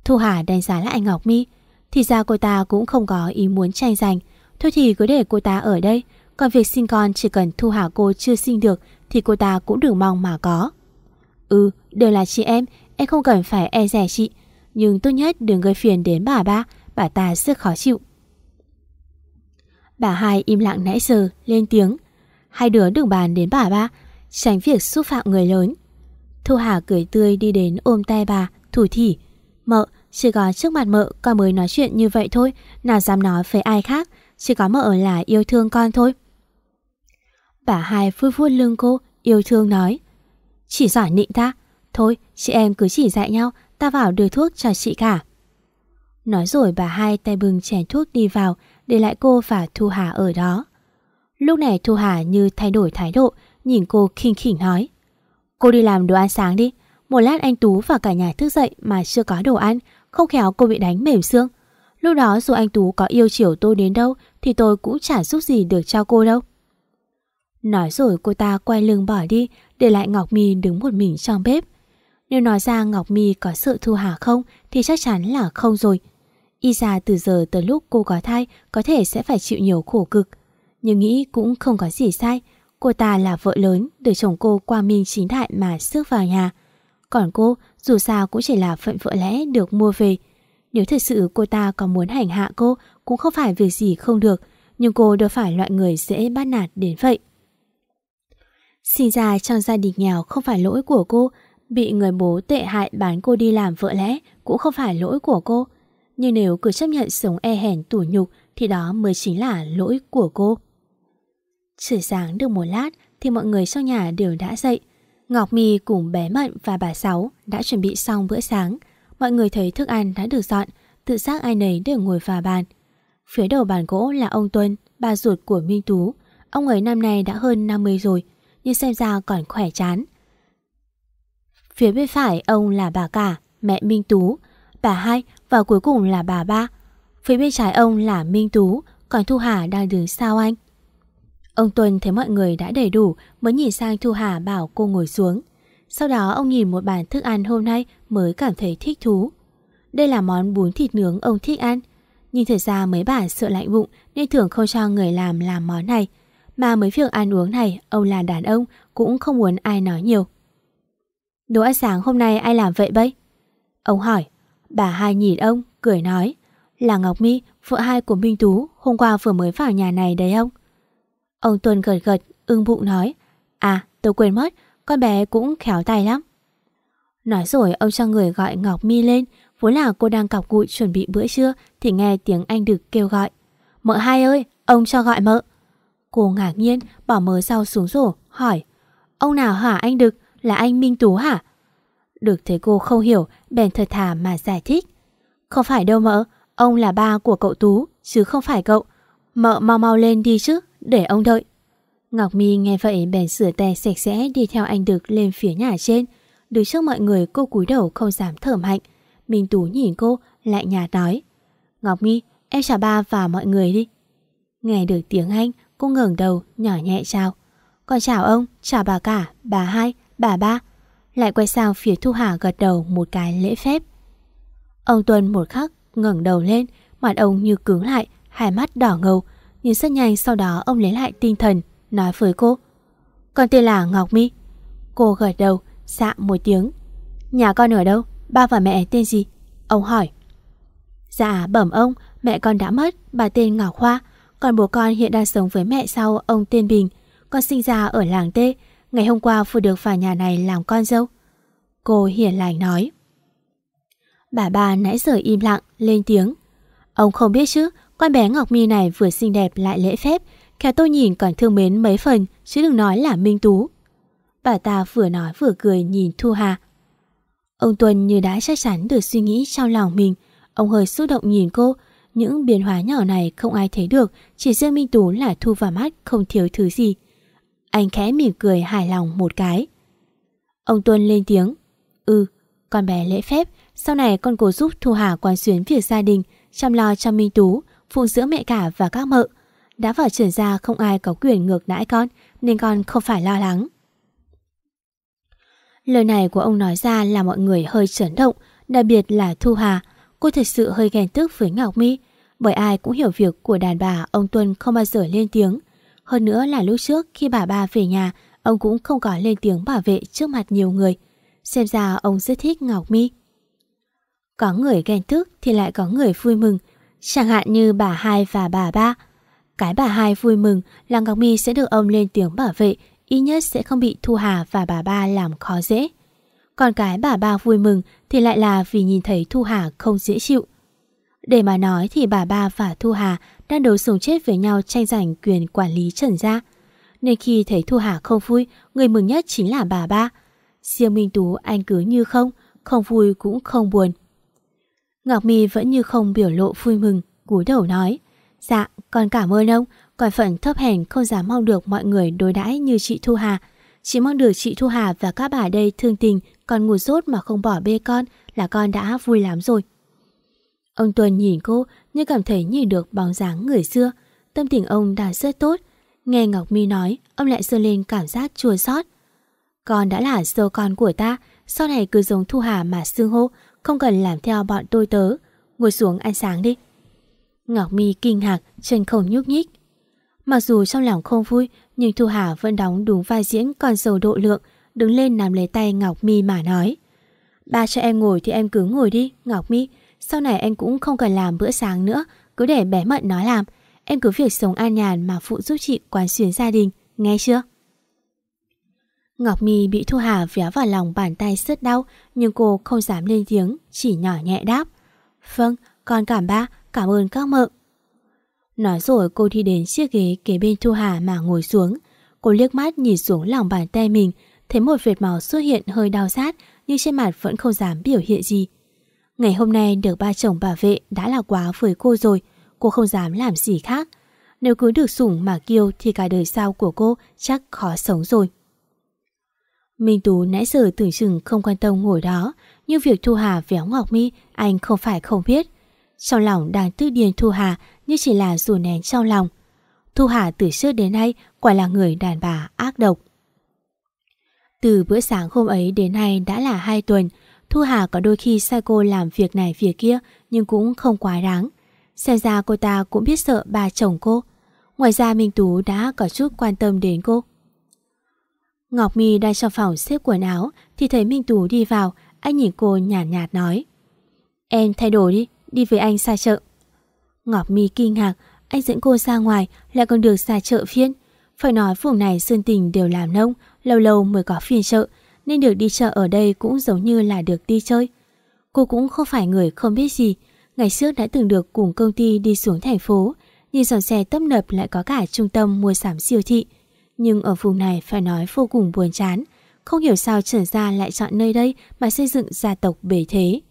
Thu Hà đánh giá lại Ngọc Mi. Thì ra cô ta cũng không có ý muốn tranh giành. Thôi thì cứ để cô ta ở đây. Còn việc sinh con chỉ cần Thu Hà cô chưa sinh được thì cô ta cũng đừng mong mà có. Ừ, đều là chị em, em không cần phải e rẻ chị. Nhưng tốt nhất đừng gây phiền đến bà ba, bà ta rất khó chịu. Bà hai im lặng nãy giờ, lên tiếng. Hai đứa đừng bàn đến bà ba, tránh việc xúc phạm người lớn. Thu Hà cười tươi đi đến ôm tay bà, thủ thỉ. Mợ, chỉ có trước mặt mợ con mới nói chuyện như vậy thôi, nào dám nói với ai khác, chỉ có mợ là yêu thương con thôi. Bà hai vui vuốt lưng cô, yêu thương nói. Chỉ giỏi nịnh ta. Thôi, chị em cứ chỉ dạy nhau, ta vào đưa thuốc cho chị cả. Nói rồi bà hai tay bưng chén thuốc đi vào, để lại cô và Thu Hà ở đó. Lúc này Thu Hà như thay đổi thái độ, nhìn cô khinh khỉnh nói. Cô đi làm đồ ăn sáng đi, một lát anh Tú và cả nhà thức dậy mà chưa có đồ ăn, không khéo cô bị đánh mềm xương. Lúc đó dù anh Tú có yêu chiều tôi đến đâu thì tôi cũng chả giúp gì được cho cô đâu. Nói rồi cô ta quay lưng bỏ đi Để lại Ngọc mi đứng một mình trong bếp Nếu nói ra Ngọc mi có sự thu hà không Thì chắc chắn là không rồi Y ra từ giờ tới lúc cô có thai Có thể sẽ phải chịu nhiều khổ cực Nhưng nghĩ cũng không có gì sai Cô ta là vợ lớn Để chồng cô qua minh chính đại mà xước vào nhà Còn cô dù sao cũng chỉ là phận vợ lẽ được mua về Nếu thật sự cô ta có muốn hành hạ cô cũng không phải việc gì không được, nhưng cô đâu phải loại người dễ bắt nạt đến vậy. Sinh ra trong gia đình nghèo không phải lỗi của cô, bị người bố tệ hại bán cô đi làm vợ lẽ cũng không phải lỗi của cô. Nhưng nếu cứ chấp nhận sống e hèn tủ nhục thì đó mới chính là lỗi của cô. Trời sáng được một lát thì mọi người trong nhà đều đã dậy. Ngọc Mi cùng bé Mận và bà Sáu đã chuẩn bị xong bữa sáng. Mọi người thấy thức ăn đã được dọn, tự giác ai nấy đều ngồi vào bàn. Phía đầu bàn gỗ là ông Tuân, bà ruột của Minh Tú. Ông ấy năm nay đã hơn 50 rồi, nhưng xem ra còn khỏe chán. Phía bên phải ông là bà cả, mẹ Minh Tú, bà hai và cuối cùng là bà ba. Phía bên trái ông là Minh Tú, còn Thu Hà đang đứng sau anh. Ông Tuân thấy mọi người đã đầy đủ mới nhìn sang Thu Hà bảo cô ngồi xuống. Sau đó ông nhìn một bàn thức ăn hôm nay mới cảm thấy thích thú. Đây là món bún thịt nướng ông thích ăn. Nhưng thật ra mấy bà sợ lạnh bụng nên thường không cho người làm làm món này. Mà mấy việc ăn uống này ông là đàn ông cũng không muốn ai nói nhiều. Đồ ăn sáng hôm nay ai làm vậy bấy? Ông hỏi. Bà hai nhìn ông, cười nói. Là Ngọc My, vợ hai của Minh Tú, hôm qua vừa mới vào nhà này đấy ông. Ông Tuân gật gật, ưng bụng nói. À, tôi quên mất, con bé cũng khéo tay lắm. Nói rồi ông cho người gọi Ngọc mi lên, vốn là cô đang cọc cụi chuẩn bị bữa trưa thì nghe tiếng anh Đực kêu gọi. Mợ hai ơi, ông cho gọi mợ. Cô ngạc nhiên bỏ mớ rau xuống rổ, hỏi. Ông nào hả anh Đực, là anh Minh Tú hả? Được thấy cô không hiểu, bèn thật thà mà giải thích. Không phải đâu mợ, ông là ba của cậu Tú, chứ không phải cậu. Mợ mau mau lên đi chứ, để ông đợi. Ngọc Mi nghe vậy bèn sửa tay sạch sẽ đi theo anh Đực lên phía nhà trên. Đứng trước mọi người cô cúi đầu không dám thở mạnh. Minh Tú nhìn cô, lại nhà nói. Ngọc Mi, em chào ba và mọi người đi. Nghe được tiếng anh, cô ngẩng đầu, nhỏ nhẹ chào. Con chào ông, chào bà cả, bà hai, bà ba. Lại quay sang phía Thu Hà gật đầu một cái lễ phép. Ông Tuân một khắc ngẩng đầu lên, mặt ông như cứng lại, hai mắt đỏ ngầu. Nhưng rất nhanh sau đó ông lấy lại tinh thần, nói với cô. Con tên là Ngọc Mi Cô gật đầu, dạ một tiếng. Nhà con ở đâu? Ba và mẹ tên gì? Ông hỏi. Dạ bẩm ông, mẹ con đã mất, bà tên Ngọc Hoa. Còn bố con hiện đang sống với mẹ sau ông tên Bình. Con sinh ra ở làng Tê, ngày hôm qua vừa được vào nhà này làm con dâu. Cô hiền lành nói. Bà ba nãy giờ im lặng, lên tiếng. Ông không biết chứ, con bé Ngọc mi này vừa xinh đẹp lại lễ phép, khéo tôi nhìn còn thương mến mấy phần, chứ đừng nói là Minh Tú. Bà ta vừa nói vừa cười nhìn Thu Hà. Ông Tuân như đã chắc chắn được suy nghĩ trong lòng mình. Ông hơi xúc động nhìn cô. Những biến hóa nhỏ này không ai thấy được, chỉ riêng Minh Tú là thu vào mắt không thiếu thứ gì. Anh khẽ mỉm cười hài lòng một cái. Ông Tuân lên tiếng. Ừ, con bé lễ phép, sau này con cố giúp Thu Hà quan xuyến việc gia đình, chăm lo cho Minh Tú, phụ giữa mẹ cả và các mợ. Đã vào trưởng ra không ai có quyền ngược đãi con, nên con không phải lo lắng. Lời này của ông nói ra là mọi người hơi chấn động, đặc biệt là Thu Hà. Cô thật sự hơi ghen tức với Ngọc mỹ bởi ai cũng hiểu việc của đàn bà ông Tuân không bao giờ lên tiếng. Hơn nữa là lúc trước khi bà ba về nhà, ông cũng không có lên tiếng bảo vệ trước mặt nhiều người. Xem ra ông rất thích Ngọc Mi. Có người ghen tức thì lại có người vui mừng, chẳng hạn như bà hai và bà ba. Cái bà hai vui mừng là Ngọc My sẽ được ông lên tiếng bảo vệ, ít nhất sẽ không bị Thu Hà và bà ba làm khó dễ. Còn cái bà ba vui mừng thì lại là vì nhìn thấy Thu Hà không dễ chịu. Để mà nói thì bà ba và Thu Hà đang đấu sống chết với nhau tranh giành quyền quản lý Trần Gia. Nên khi thấy Thu Hà không vui, người mừng nhất chính là bà ba. Riêng Minh Tú anh cứ như không, không vui cũng không buồn. Ngọc Mi vẫn như không biểu lộ vui mừng, cúi đầu nói. Dạ, con cảm ơn ông, còn phận thấp hèn không dám mong được mọi người đối đãi như chị Thu Hà. Chỉ mong được chị Thu Hà và các bà đây thương tình, còn ngủ rốt mà không bỏ bê con là con đã vui lắm rồi. Ông Tuần nhìn cô như cảm thấy nhìn được bóng dáng người xưa. Tâm tình ông đã rất tốt. Nghe Ngọc Mi nói, ông lại sơn lên cảm giác chua xót. Con đã là dâu con của ta, sau này cứ giống Thu Hà mà xưng hô, không cần làm theo bọn tôi tớ. Ngồi xuống ăn sáng đi. Ngọc Mi kinh ngạc, chân không nhúc nhích. Mặc dù trong lòng không vui, nhưng Thu Hà vẫn đóng đúng vai diễn còn giàu độ lượng, đứng lên nắm lấy tay Ngọc Mi mà nói. Ba cho em ngồi thì em cứ ngồi đi, Ngọc Mi. Sau này em cũng không cần làm bữa sáng nữa, cứ để bé Mận nó làm. Em cứ việc sống an nhàn mà phụ giúp chị quán xuyến gia đình, nghe chưa? Ngọc Mi bị Thu Hà véo vào lòng bàn tay rất đau, nhưng cô không dám lên tiếng, chỉ nhỏ nhẹ đáp. Vâng, con cảm ba, cảm ơn các mợ. Nói rồi cô đi đến chiếc ghế kế bên Thu Hà mà ngồi xuống. Cô liếc mắt nhìn xuống lòng bàn tay mình, thấy một vệt máu xuất hiện hơi đau rát, nhưng trên mặt vẫn không dám biểu hiện gì. Ngày hôm nay được ba chồng bảo vệ đã là quá với cô rồi, cô không dám làm gì khác. Nếu cứ được sủng mà kêu thì cả đời sau của cô chắc khó sống rồi. Minh Tú nãy giờ tưởng chừng không quan tâm ngồi đó, nhưng việc Thu Hà véo Ngọc Mi anh không phải không biết. Trong lòng đang tư điên Thu Hà như chỉ là dù nén trong lòng. Thu Hà từ trước đến nay quả là người đàn bà ác độc. Từ bữa sáng hôm ấy đến nay đã là hai tuần, Thu Hà có đôi khi sai cô làm việc này việc kia nhưng cũng không quá đáng. Xem ra cô ta cũng biết sợ bà chồng cô. Ngoài ra Minh Tú đã có chút quan tâm đến cô. Ngọc Mi đang trong phòng xếp quần áo thì thấy Minh Tú đi vào, anh nhìn cô nhàn nhạt, nhạt nói. Em thay đồ đi, đi với anh xa chợ. Ngọc Mi kinh ngạc, anh dẫn cô ra ngoài lại còn được xa chợ phiên. Phải nói vùng này sơn tình đều làm nông, lâu lâu mới có phiên chợ, nên được đi chợ ở đây cũng giống như là được đi chơi. Cô cũng không phải người không biết gì, ngày trước đã từng được cùng công ty đi xuống thành phố, nhìn dòng xe tấp nập lại có cả trung tâm mua sắm siêu thị. Nhưng ở vùng này phải nói vô cùng buồn chán, không hiểu sao Trần Gia lại chọn nơi đây mà xây dựng gia tộc bể thế.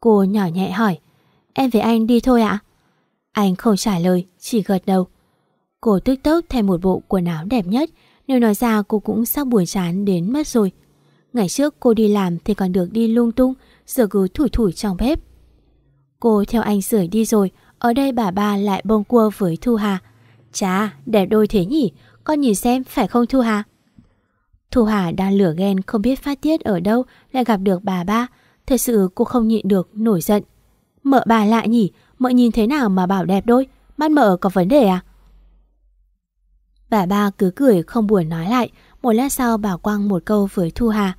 Cô nhỏ nhẹ hỏi, em với anh đi thôi ạ? Anh không trả lời, chỉ gật đầu. Cô tức tốc thay một bộ quần áo đẹp nhất, nếu nói ra cô cũng sắp buồn chán đến mất rồi. Ngày trước cô đi làm thì còn được đi lung tung, giờ cứ thủi thủi trong bếp. Cô theo anh sửa đi rồi, ở đây bà ba lại bông cua với Thu Hà. Chà, đẹp đôi thế nhỉ, con nhìn xem phải không Thu Hà? Thu Hà đang lửa ghen không biết phát tiết ở đâu lại gặp được bà ba. Thật sự cô không nhịn được, nổi giận. Mợ bà lạ nhỉ, mợ nhìn thế nào mà bảo đẹp đôi, mắt mợ có vấn đề à? Bà ba cứ cười không buồn nói lại, một lát sau bảo quăng một câu với Thu Hà.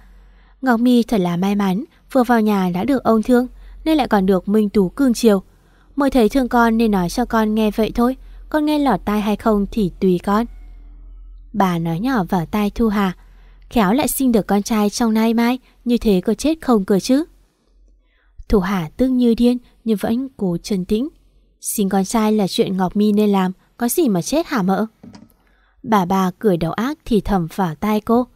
Ngọc Mi thật là may mắn, vừa vào nhà đã được ông thương, nên lại còn được Minh Tú cương chiều. Mợ thấy thương con nên nói cho con nghe vậy thôi, con nghe lọt tai hay không thì tùy con. Bà nói nhỏ vào tai Thu Hà, khéo lại sinh được con trai trong nay mai, như thế có chết không cơ chứ. Thu Hà tương như điên nhưng vẫn cố trần tĩnh. Sinh con trai là chuyện Ngọc Mi nên làm, có gì mà chết hả mợ? Bà bà cười đầu ác thì thầm vào tai cô.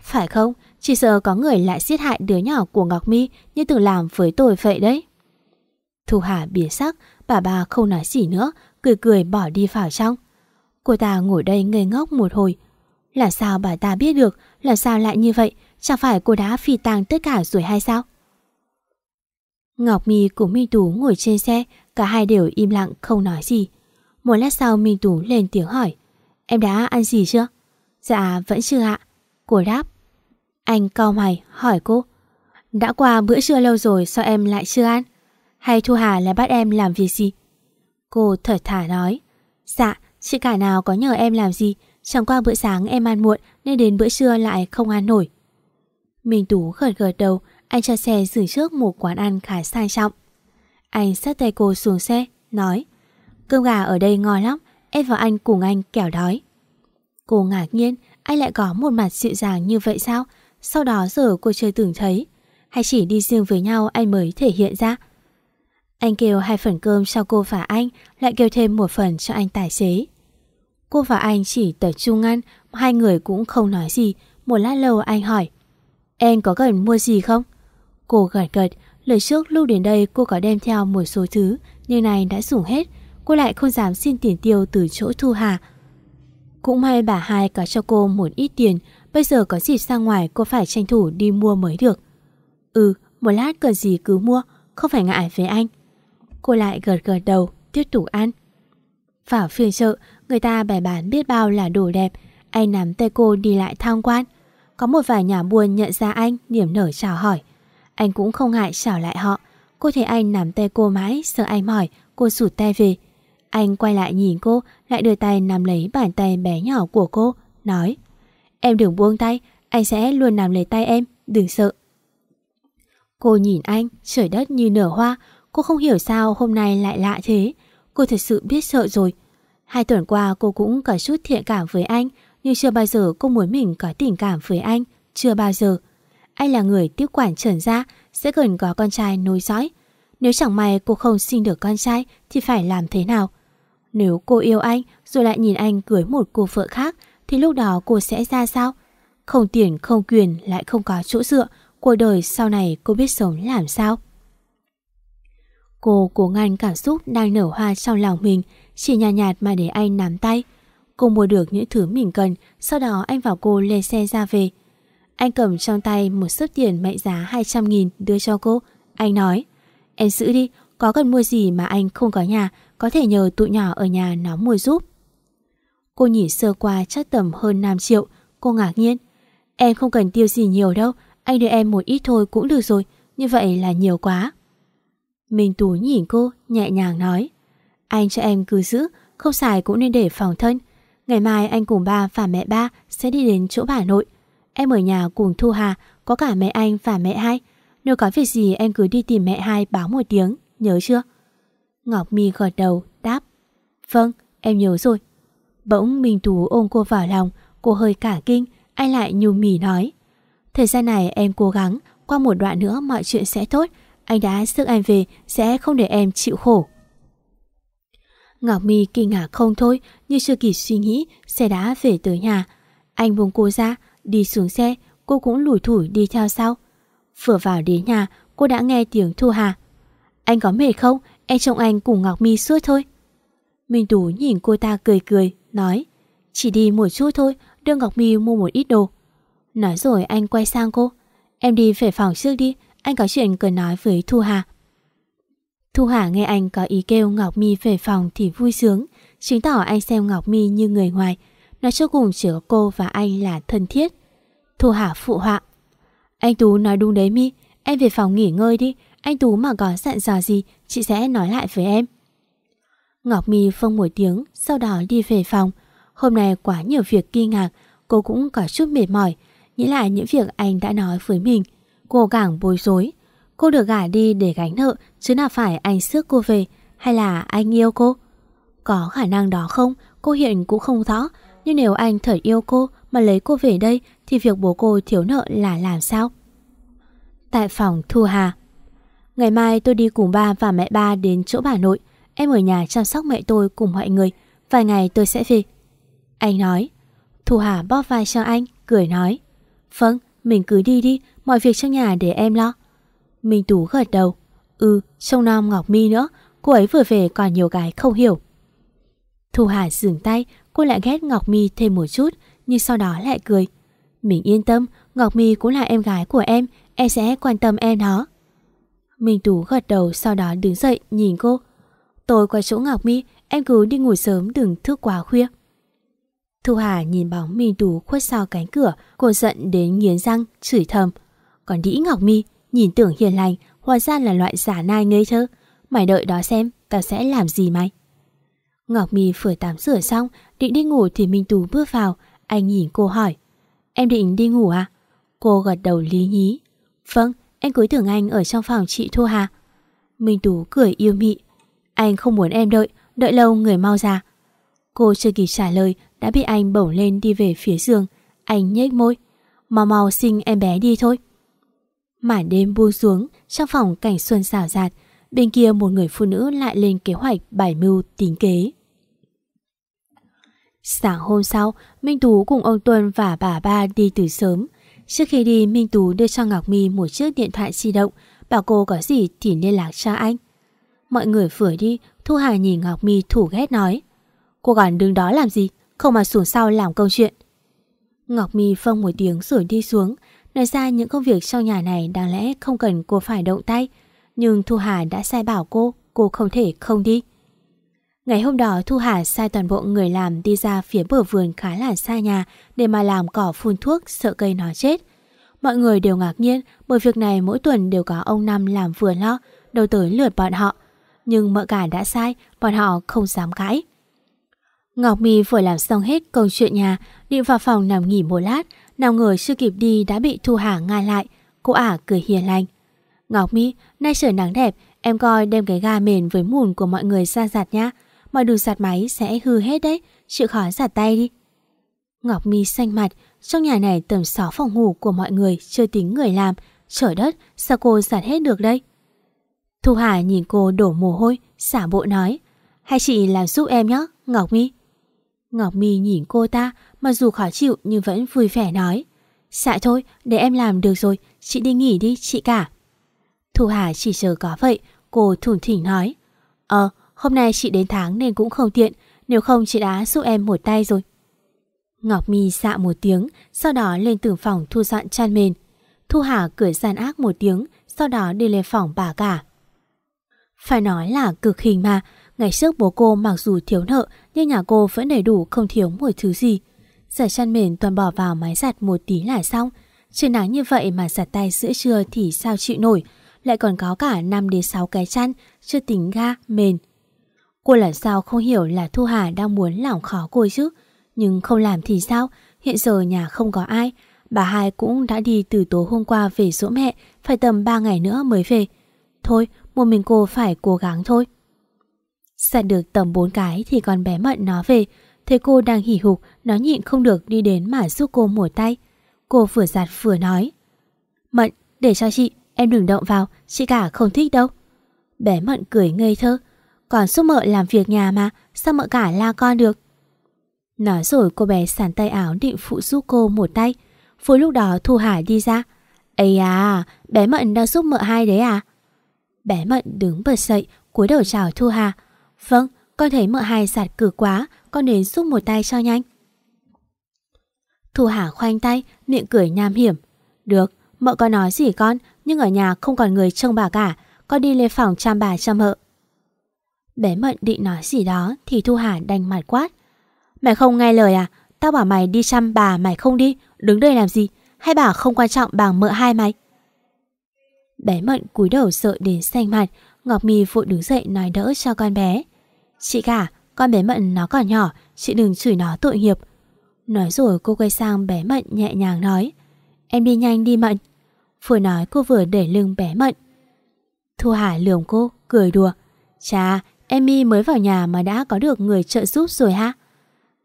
Phải không? Chỉ sợ có người lại giết hại đứa nhỏ của Ngọc Mi như từng làm với tôi vậy đấy. Thu Hà biến sắc, bà bà không nói gì nữa, cười cười bỏ đi vào trong. Cô ta ngồi đây ngây ngốc một hồi. Là sao bà ta biết được, là sao lại như vậy, chẳng phải cô đã phi tang tất cả rồi hay sao? Ngọc Mi cùng Minh Tú ngồi trên xe, cả hai đều im lặng không nói gì. Một lát sau Minh Tú lên tiếng hỏi. Em đã ăn gì chưa? Dạ vẫn chưa ạ. Cô đáp. Anh cau mày hỏi cô. Đã qua bữa trưa lâu rồi sao em lại chưa ăn? Hay Thu Hà lại bắt em làm việc gì? Cô thở thả nói. Dạ, chị cả nào có nhờ em làm gì, chẳng qua bữa sáng em ăn muộn nên đến bữa trưa lại không ăn nổi. Minh Tú gật gật đầu, anh cho xe dừng trước một quán ăn khá sang trọng. Anh sát tay cô xuống xe, nói Cơm gà ở đây ngon lắm, em và anh cùng anh kẻo đói. Cô ngạc nhiên, anh lại có một mặt dịu dàng như vậy sao? Sau đó giờ cô chưa từng thấy. Hay chỉ đi riêng với nhau anh mới thể hiện ra? Anh kêu hai phần cơm cho cô và anh, lại kêu thêm một phần cho anh tài xế. Cô và anh chỉ tập trung ăn, hai người cũng không nói gì. Một lát lâu anh hỏi, em có cần mua gì không? Cô gật gật, lời trước lúc đến đây cô có đem theo một số thứ, nhưng này đã dùng hết. Cô lại không dám xin tiền tiêu từ chỗ Thu Hà. Cũng may bà hai có cho cô một ít tiền, bây giờ có dịp ra ngoài cô phải tranh thủ đi mua mới được. Ừ, một lát cần gì cứ mua, không phải ngại với anh. Cô lại gật gật đầu, tiếp tục ăn. Vào phiên chợ, người ta bày bán biết bao là đồ đẹp, anh nắm tay cô đi lại tham quan. Có một vài nhà buôn nhận ra anh, niềm nở chào hỏi. Anh cũng không ngại chào lại họ. Cô thấy anh nắm tay cô mãi, sợ anh mỏi, cô sụt tay về. Anh quay lại nhìn cô, lại đưa tay nắm lấy bàn tay bé nhỏ của cô, nói Em đừng buông tay, anh sẽ luôn nắm lấy tay em, đừng sợ. Cô nhìn anh, trời đất như nở hoa, Cô không hiểu sao hôm nay lại lạ thế. Cô thật sự biết sợ rồi. Hai tuần qua cô cũng có chút thiện cảm với anh, nhưng chưa bao giờ cô muốn mình có tình cảm với anh. Chưa bao giờ. Anh là người tiếp quản trần gia, sẽ cần có con trai nối dõi. Nếu chẳng may cô không sinh được con trai thì phải làm thế nào? Nếu cô yêu anh rồi lại nhìn anh cưới một cô vợ khác thì lúc đó cô sẽ ra sao? Không tiền, không quyền, lại không có chỗ dựa, cuộc đời sau này cô biết sống làm sao? Cô cố ngăn cảm xúc đang nở hoa trong lòng mình, chỉ nhạt nhạt mà để anh nắm tay. Cô mua được những thứ mình cần, sau đó anh vào cô lên xe ra về. Anh cầm trong tay một sấp tiền mệnh giá 200 nghìn đưa cho cô. Anh nói, em giữ đi, có cần mua gì mà anh không có nhà, có thể nhờ tụi nhỏ ở nhà nó mua giúp. Cô nhìn sơ qua chắc tầm hơn 5 triệu, cô ngạc nhiên. Em không cần tiêu gì nhiều đâu, anh đưa em một ít thôi cũng được rồi, như vậy là nhiều quá. Minh Tú nhìn cô, nhẹ nhàng nói. Anh cho em cứ giữ, không xài cũng nên để phòng thân. Ngày mai anh cùng ba và mẹ ba sẽ đi đến chỗ bà nội. Em ở nhà cùng Thu Hà, có cả mẹ anh và mẹ hai. Nếu có việc gì em cứ đi tìm mẹ hai báo một tiếng, nhớ chưa? Ngọc Mi gật đầu, đáp. Vâng, em nhớ rồi. Bỗng Minh Tú ôm cô vào lòng, cô hơi cả kinh, anh lại nhu mỉ nói. Thời gian này em cố gắng, qua một đoạn nữa mọi chuyện sẽ tốt. Anh đã sức em về, sẽ không để em chịu khổ. Ngọc Mi kinh ngạc không thôi, như chưa kịp suy nghĩ, xe đã về tới nhà. Anh buông cô ra, đi xuống xe, cô cũng lủi thủi đi theo sau. Vừa vào đến nhà, cô đã nghe tiếng Thu Hà. Anh có mệt không? Em trông anh cùng Ngọc Mi suốt thôi. Minh Tú nhìn cô ta cười cười, nói Chỉ đi một chút thôi, đưa Ngọc Mi mua một ít đồ. Nói rồi anh quay sang cô. Em đi về phòng trước đi, anh có chuyện cần nói với Thu Hà. Thu Hà nghe anh có ý kêu Ngọc Mi về phòng thì vui sướng, chứng tỏ anh xem Ngọc Mi như người ngoài. Nói cho cùng chỉ có cô và anh là thân thiết. Thu Hà phụ họa. Anh Tú nói đúng đấy Mi, em về phòng nghỉ ngơi đi, anh Tú mà có dặn dò gì chị sẽ nói lại với em. Ngọc Mi phông một tiếng, sau đó đi về phòng. Hôm nay quá nhiều việc kinh ngạc, cô cũng có chút mệt mỏi, nghĩ lại những việc anh đã nói với mình. Cô càng bối rối. Cô được gả đi để gánh nợ, chứ nào phải anh xước cô về, hay là anh yêu cô? Có khả năng đó không, cô hiện cũng không rõ. Nhưng nếu anh thật yêu cô mà lấy cô về đây, thì việc bố cô thiếu nợ là làm sao? Tại phòng Thu Hà Ngày mai tôi đi cùng ba và mẹ ba đến chỗ bà nội. Em ở nhà chăm sóc mẹ tôi cùng mọi người. Vài ngày tôi sẽ về. Anh nói. Thu Hà bóp vai cho anh, cười nói. Vâng, mình cứ đi đi, mọi việc trong nhà để em lo. Minh Tú gật đầu. Ừ, trông non Ngọc Mi nữa, cô ấy vừa về còn nhiều cái không hiểu. Thu Hà dừng tay, cô lại ghét Ngọc Mi thêm một chút, nhưng sau đó lại cười. Mình yên tâm, Ngọc Mi cũng là em gái của em, em sẽ quan tâm em nó. Minh Tú gật đầu sau đó đứng dậy nhìn cô. Tôi qua chỗ Ngọc Mi, em cứ đi ngủ sớm đừng thức quá khuya. Thu Hà nhìn bóng Minh Tú khuất sau cánh cửa, cô giận đến nghiến răng, chửi thầm. Còn đĩ Ngọc Mi, nhìn tưởng hiền lành, hóa ra là loại giả nai ngây thơ. Mày đợi đó xem, tao sẽ làm gì mày. Ngọc Mi vừa tắm rửa xong, định đi ngủ thì Minh Tú bước vào, anh nhìn cô hỏi. Em định đi ngủ à? Cô gật đầu lý nhí. Vâng, em cưới tưởng anh ở trong phòng chị Thu Hà. Minh Tú cười yêu mị. Anh không muốn em đợi, đợi lâu người mau ra. Cô chưa kịp trả lời đã bị anh bổng lên đi về phía giường. Anh nhếch môi. Mau mau sinh em bé đi thôi. Màn đêm buông xuống, trong phòng cảnh xuân xào rạt, Bên kia một người phụ nữ lại lên kế hoạch bài mưu tính kế. Sáng hôm sau, Minh Tú cùng ông Tuân và bà ba đi từ sớm. Trước khi đi, Minh Tú đưa cho Ngọc My một chiếc điện thoại di động, bảo cô có gì thì liên lạc cho anh. Mọi người vừa đi, Thu Hà nhìn Ngọc My thủ ghét nói. Cô còn đứng đó làm gì, không mà xuống sau làm câu chuyện. Ngọc My phông một tiếng rồi đi xuống, nói ra những công việc trong nhà này đáng lẽ không cần cô phải động tay. Nhưng Thu Hà đã sai bảo cô, cô không thể không đi. Ngày hôm đó Thu Hà sai toàn bộ người làm đi ra phía bờ vườn khá là xa nhà để mà làm cỏ phun thuốc sợ cây nó chết. Mọi người đều ngạc nhiên bởi việc này mỗi tuần đều có ông Năm làm vườn lo, đầu tới lượt bọn họ. Nhưng mợ cả đã sai, bọn họ không dám cãi. Ngọc My vừa làm xong hết câu chuyện nhà, định vào phòng nằm nghỉ một lát, nào ngờ chưa kịp đi đã bị Thu Hà ngăn lại. Cô ả cười hiền lành. Ngọc mỹ nay trời nắng đẹp, Em coi đem cái ga mền với mùn của mọi người ra giặt nhá. Mọi đồ giặt máy sẽ hư hết đấy, chịu khó giặt tay đi. Ngọc Mi xanh mặt, trong nhà này tầm 6 phòng ngủ của mọi người chưa tính người làm. Trời đất, sao cô giặt hết được đây? Thu Hà nhìn cô đổ mồ hôi, xả bộ nói. Hay chị làm giúp em nhé, Ngọc Mi. Ngọc Mi nhìn cô ta, mặc dù khó chịu nhưng vẫn vui vẻ nói. Dạ thôi, để em làm được rồi, chị đi nghỉ đi, chị cả. Thu Hà chỉ chờ có vậy, cô thủn thỉnh nói. Ờ, hôm nay chị đến tháng nên cũng không tiện, nếu không chị đã giúp em một tay rồi. Ngọc Mi dạ một tiếng, sau đó lên từ phòng thu dọn chăn mền. Thu Hà cười gian ác một tiếng, sau đó đi lên phòng bà cả. Phải nói là cực hình mà, ngày trước bố cô mặc dù thiếu nợ nhưng nhà cô vẫn đầy đủ không thiếu một thứ gì. Giặt chăn mền toàn bỏ vào máy giặt một tí là xong. Trời nắng như vậy mà giặt tay giữa trưa thì sao chịu nổi, lại còn có cả 5 đến 6 cái chăn, chưa tính ga, mền. Cô làm sao không hiểu là Thu Hà đang muốn lỏng khó cô chứ, nhưng không làm thì sao, hiện giờ nhà không có ai. Bà hai cũng đã đi từ tối hôm qua về dỗ mẹ, phải tầm 3 ngày nữa mới về. Thôi, một mình cô phải cố gắng thôi. Giặt được tầm 4 cái thì con bé Mận nó về, thấy cô đang hỉ hục, nó nhịn không được đi đến mà giúp cô mổ tay. Cô vừa giặt vừa nói. Mận, để cho chị, em đừng động vào, chị cả không thích đâu. Bé Mận cười ngây thơ. Còn giúp mợ làm việc nhà mà, sao mợ cả la con được? Nói rồi cô bé sàn tay áo định phụ giúp cô một tay. Vừa lúc đó Thu Hải đi ra. Ây à, bé Mận đang giúp mợ hai đấy à? Bé Mận đứng bật dậy, cúi đầu chào Thu Hà. Vâng, con thấy mợ hai giặt cử quá, con đến giúp một tay cho nhanh. Thu Hà khoanh tay, miệng cười nham hiểm. Được, mợ có nói gì con, nhưng ở nhà không còn người trông bà cả, con đi lên phòng chăm bà chăm mợ. Bé Mận định nói gì đó thì Thu Hà đành mặt quát. Mày không nghe lời à? Tao bảo mày đi chăm bà mày không đi, đứng đây làm gì? Hay bà không quan trọng bằng mợ hai mày? Bé Mận cúi đầu sợ đến xanh mặt, Ngọc Mi vội đứng dậy nói đỡ cho con bé. Chị cả, con bé Mận nó còn nhỏ, chị đừng chửi nó tội nghiệp. Nói rồi cô quay sang bé Mận nhẹ nhàng nói. Em đi nhanh đi Mận. Vừa nói cô vừa để lưng bé Mận. Thu Hà lườm cô, cười đùa. Chà, Emmy mới vào nhà mà đã có được người trợ giúp rồi ha?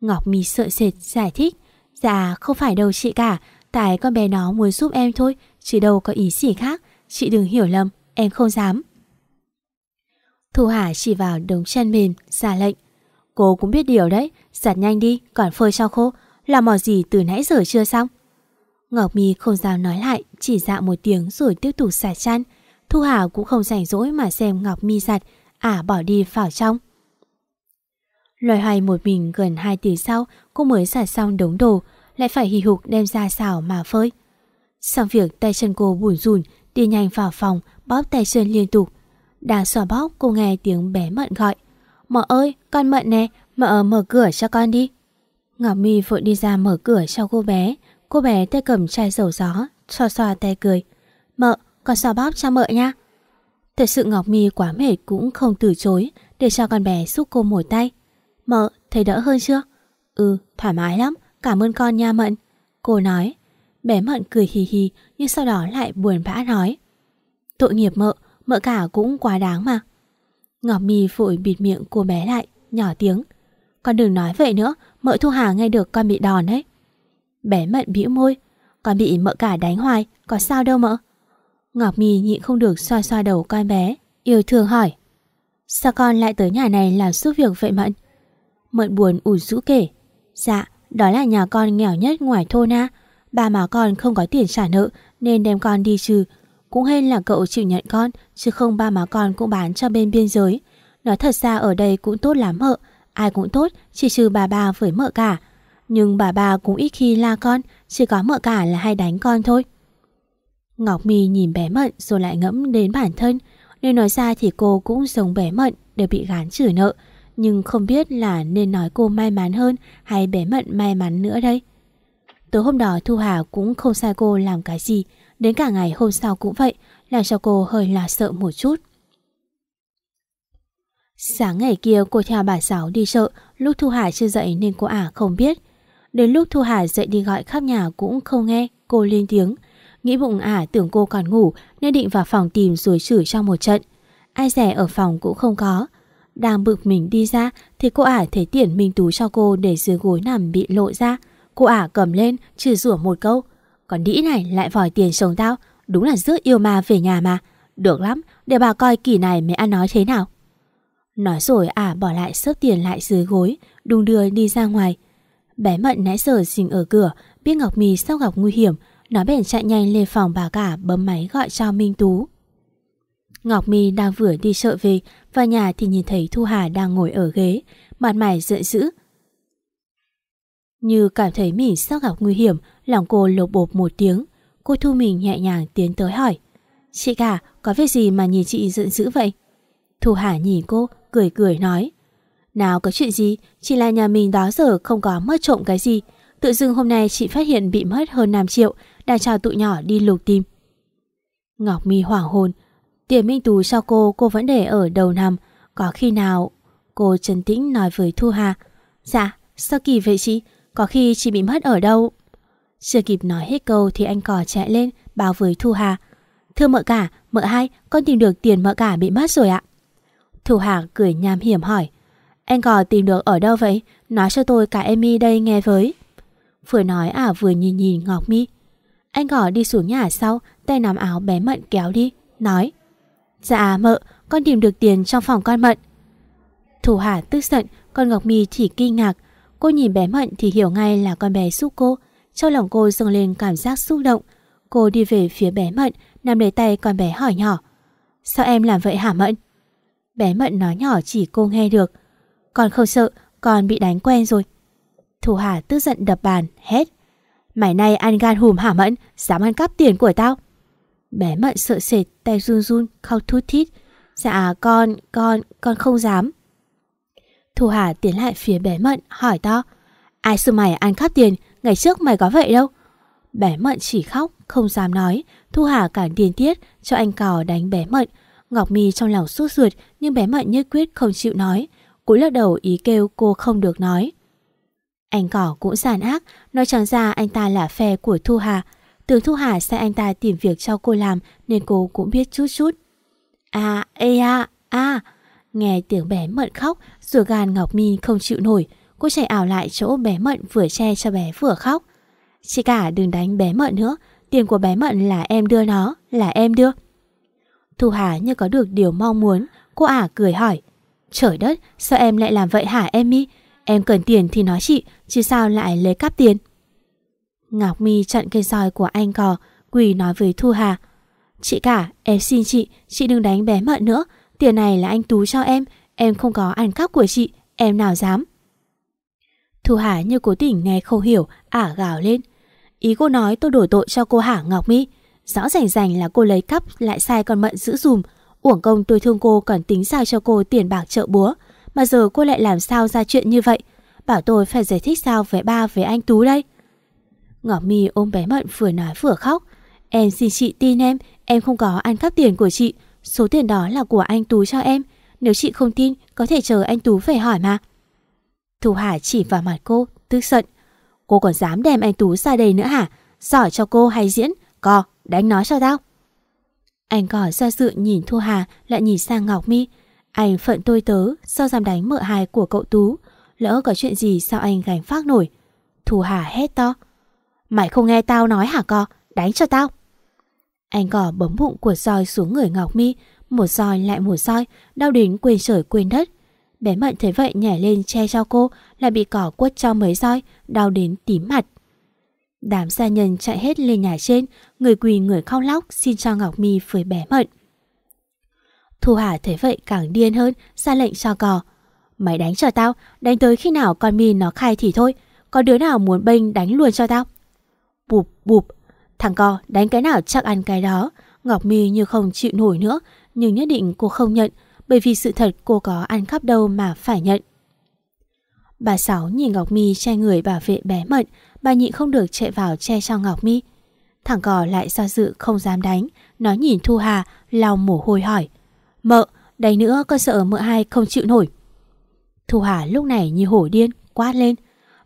Ngọc My sợ sệt giải thích. Dạ, không phải đâu chị cả, tại con bé nó muốn giúp em thôi, chứ đâu có ý gì khác. Chị đừng hiểu lầm, em không dám. Thu Hà chỉ vào đống chân mềm, ra lệnh. Cô cũng biết điều đấy, giặt nhanh đi, còn phơi cho khô. Làm mò gì từ nãy giờ chưa xong? Ngọc Mi không dám nói lại, chỉ dạ một tiếng rồi tiếp tục xả chăn. Thu Hà cũng không rảnh rỗi mà xem Ngọc Mi giặt, ả à, bỏ đi vào trong. Loài hoài một mình gần 2 tiếng sau, cô mới xả xong đống đồ, lại phải hì hục đem ra xào mà phơi. Xong việc tay chân cô buồn rùn, đi nhanh vào phòng, bóp tay chân liên tục. Đang xòa bóp cô nghe tiếng bé Mận gọi. Mợ ơi, con Mận nè, mợ mở cửa cho con đi. Ngọc My vội đi ra mở cửa cho cô bé. Cô bé tay cầm chai dầu gió, xoa xoa tay cười. Mợ, con xòa bóp cho mợ nha. Thật sự Ngọc My quá mệt cũng không từ chối để cho con bé giúp cô mồi tay. Mợ, thấy đỡ hơn chưa? Ừ, thoải mái lắm, cảm ơn con nha Mận. Cô nói. Bé Mận cười hì hì nhưng sau đó lại buồn bã nói. Tội nghiệp mợ, mợ cả cũng quá đáng mà. Ngọc Mi vội bịt miệng cô bé lại, nhỏ tiếng. Con đừng nói vậy nữa, mợ Thu Hà nghe được con bị đòn đấy. Bé Mận bĩu môi, con bị mợ cả đánh hoài, có sao đâu mợ. Ngọc Mi nhịn không được xoa xoa đầu con bé, yêu thương hỏi. Sao con lại tới nhà này làm giúp việc vậy Mận? Mận buồn ủ rũ kể. Dạ, đó là nhà con nghèo nhất ngoài thôn á. Ba má con không có tiền trả nợ nên đem con đi trừ. Cũng hên là cậu chịu nhận con, chứ không ba má con cũng bán cho bên biên giới. Nói thật ra ở đây cũng tốt lắm mợ, ai cũng tốt, chỉ trừ bà ba với mợ cả. Nhưng bà ba cũng ít khi la con, chỉ có mợ cả là hay đánh con thôi. Ngọc Mi nhìn bé Mận rồi lại ngẫm đến bản thân. Nên nói ra thì cô cũng giống bé Mận đều bị gán chửi nợ. Nhưng không biết là nên nói cô may mắn hơn hay bé Mận may mắn nữa đây. Tối hôm đó Thu Hà cũng không sai cô làm cái gì. Đến cả ngày hôm sau cũng vậy, làm cho cô hơi là sợ một chút. Sáng ngày kia cô theo bà Sáu đi chợ, lúc Thu Hà chưa dậy nên cô ả không biết. Đến lúc Thu Hà dậy đi gọi khắp nhà cũng không nghe, cô lên tiếng. Nghĩ bụng ả tưởng cô còn ngủ nên định vào phòng tìm rồi chửi trong một trận. ai rẻ ở phòng cũng không có. Đang bực mình đi ra thì cô ả thấy tiền Minh Tú cho cô để dưới gối nằm bị lộ ra. Cô ả cầm lên chửi rủa một câu. Còn đĩ này lại vòi tiền chồng tao, đúng là rước yêu ma về nhà mà. Được lắm, để bà coi kỳ này mẹ ăn nói thế nào. Nói rồi à bỏ lại sớp tiền lại dưới gối, đung đưa đi ra ngoài. Bé Mận nãy giờ dình ở cửa, biết Ngọc Mì sắp gặp nguy hiểm, nó bèn chạy nhanh lên phòng bà cả bấm máy gọi cho Minh Tú. Ngọc mi đang vừa đi chợ về, vào nhà thì nhìn thấy Thu Hà đang ngồi ở ghế, mặt mày giận dữ. Như cảm thấy mình sắp gặp nguy hiểm, lòng cô lột bột một tiếng. Cô thu mình nhẹ nhàng tiến tới hỏi. Chị cả, có việc gì mà nhìn chị giận dữ vậy? Thu Hà nhìn cô, cười cười nói. Nào có chuyện gì, chỉ là nhà mình đó giờ không có mất trộm cái gì. Tự dưng hôm nay chị phát hiện bị mất hơn 5 triệu, đang chào tụi nhỏ đi lục tìm. Ngọc Mi hoảng hồn, tiền minh tú cho cô, cô vẫn để ở đầu nằm. Có khi nào... Cô trấn tĩnh nói với Thu Hà. Dạ, sao kỳ vậy chị? Có khi chị bị mất ở đâu? Chưa kịp nói hết câu thì anh cò chạy lên, báo với Thu Hà. Thưa mợ cả, mợ hai, con tìm được tiền mợ cả bị mất rồi ạ. Thu Hà cười nham hiểm hỏi. Anh cò tìm được ở đâu vậy? Nói cho tôi cả Emi đây nghe với. Vừa nói à vừa nhìn nhìn Ngọc Mi. Anh cò đi xuống nhà sau, tay nắm áo bé Mận kéo đi, nói. Dạ mợ, con tìm được tiền trong phòng con Mận. Thủ Hà tức giận, con Ngọc Mi chỉ kinh ngạc. Cô nhìn bé Mận thì hiểu ngay là con bé giúp cô. Trong lòng cô dâng lên cảm giác xúc động. Cô đi về phía bé Mận, nắm lấy tay con bé hỏi nhỏ. Sao em làm vậy hả Mận? Bé Mận nói nhỏ chỉ cô nghe được. Con không sợ, con bị đánh quen rồi. Thủ Hà tức giận đập bàn, hét. Mày này ăn gan hùm hả Mận, dám ăn cắp tiền của tao. Bé Mận sợ sệt, tay run run, khóc thút thít. Dạ con, con, con không dám. Thu Hà tiến lại phía bé Mận, hỏi to. Ai xưa mày ăn cắp tiền, ngày trước mày có vậy đâu. Bé Mận chỉ khóc, không dám nói. Thu Hà càng điên tiết cho anh cò đánh bé Mận. Ngọc Mi trong lòng sốt ruột nhưng bé Mận nhất quyết không chịu nói. Cúi lắc đầu ý kêu cô không được nói. Anh cỏ cũng giàn ác, nói chẳng ra anh ta là phe của Thu Hà. Tưởng Thu Hà sẽ anh ta tìm việc cho cô làm nên cô cũng biết chút chút. À, ê à, à. Nghe tiếng bé Mận khóc, rùa gan Ngọc Mi không chịu nổi. Cô chạy ảo lại chỗ bé Mận vừa che cho bé vừa khóc. Chị cả đừng đánh bé Mận nữa, tiền của bé Mận là em đưa nó, là em đưa. Thu Hà như có được điều mong muốn, cô ả cười hỏi. Trời đất, sao em lại làm vậy hả em mi? Em cần tiền thì nói chị, chứ sao lại lấy cắp tiền? Ngọc Mi chặn cây roi của anh cò, quỳ nói với Thu Hà. Chị cả, em xin chị, chị đừng đánh bé mận nữa. Tiền này là anh Tú cho em, em không có ăn cắp của chị, em nào dám. Thu Hà như cố tình nghe không hiểu, ả gào lên. Ý cô nói tôi đổ tội cho cô hả Ngọc Mi. Rõ ràng ràng là cô lấy cắp lại sai con mận giữ dùm. Uổng công tôi thương cô còn tính sao cho cô tiền bạc trợ búa. Mà giờ cô lại làm sao ra chuyện như vậy? Bảo tôi phải giải thích sao với ba với anh Tú đây? Ngọc Mi ôm bé Mận vừa nói vừa khóc. Em xin chị tin em, em không có ăn cắp tiền của chị. Số tiền đó là của anh Tú cho em. Nếu chị không tin, có thể chờ anh Tú về hỏi mà. Thu Hà chỉ vào mặt cô, tức giận. Cô còn dám đem anh Tú ra đây nữa hả? Giỏi cho cô hay diễn? Co, đánh nó cho tao. Anh cỏ ra dự nhìn Thu Hà lại nhìn sang Ngọc Mi. Anh phận tôi tớ, sao dám đánh mợ hài của cậu Tú? Lỡ có chuyện gì sao anh gánh phát nổi? Thu Hà hét to. Mày không nghe tao nói hả co? Đánh cho tao. Anh cỏ bấm bụng của roi xuống người Ngọc Mi, một roi lại một roi, đau đến quên trời quên đất. Bé Mận thấy vậy nhảy lên che cho cô, lại bị cỏ quất cho mấy roi, đau đến tím mặt. Đám gia nhân chạy hết lên nhà trên, người quỳ người khóc lóc xin cho Ngọc Mi với bé Mận. Thu Hà thấy vậy càng điên hơn, ra lệnh cho cò. Mày đánh cho tao, đánh tới khi nào con Mi nó khai thì thôi, có đứa nào muốn bênh đánh luôn cho tao. Bụp bụp, thằng co đánh cái nào chắc ăn cái đó. Ngọc Mi như không chịu nổi nữa, nhưng nhất định cô không nhận, bởi vì sự thật cô có ăn khắp đâu mà phải nhận. Bà Sáu nhìn Ngọc Mi che người bảo vệ bé Mận, bà nhịn không được chạy vào che cho Ngọc Mi. Thằng cò lại do dự không dám đánh, nó nhìn Thu Hà, lau mồ hôi hỏi. Mợ, đây nữa con sợ mợ hai không chịu nổi. Thu Hà lúc này như hổ điên, quát lên.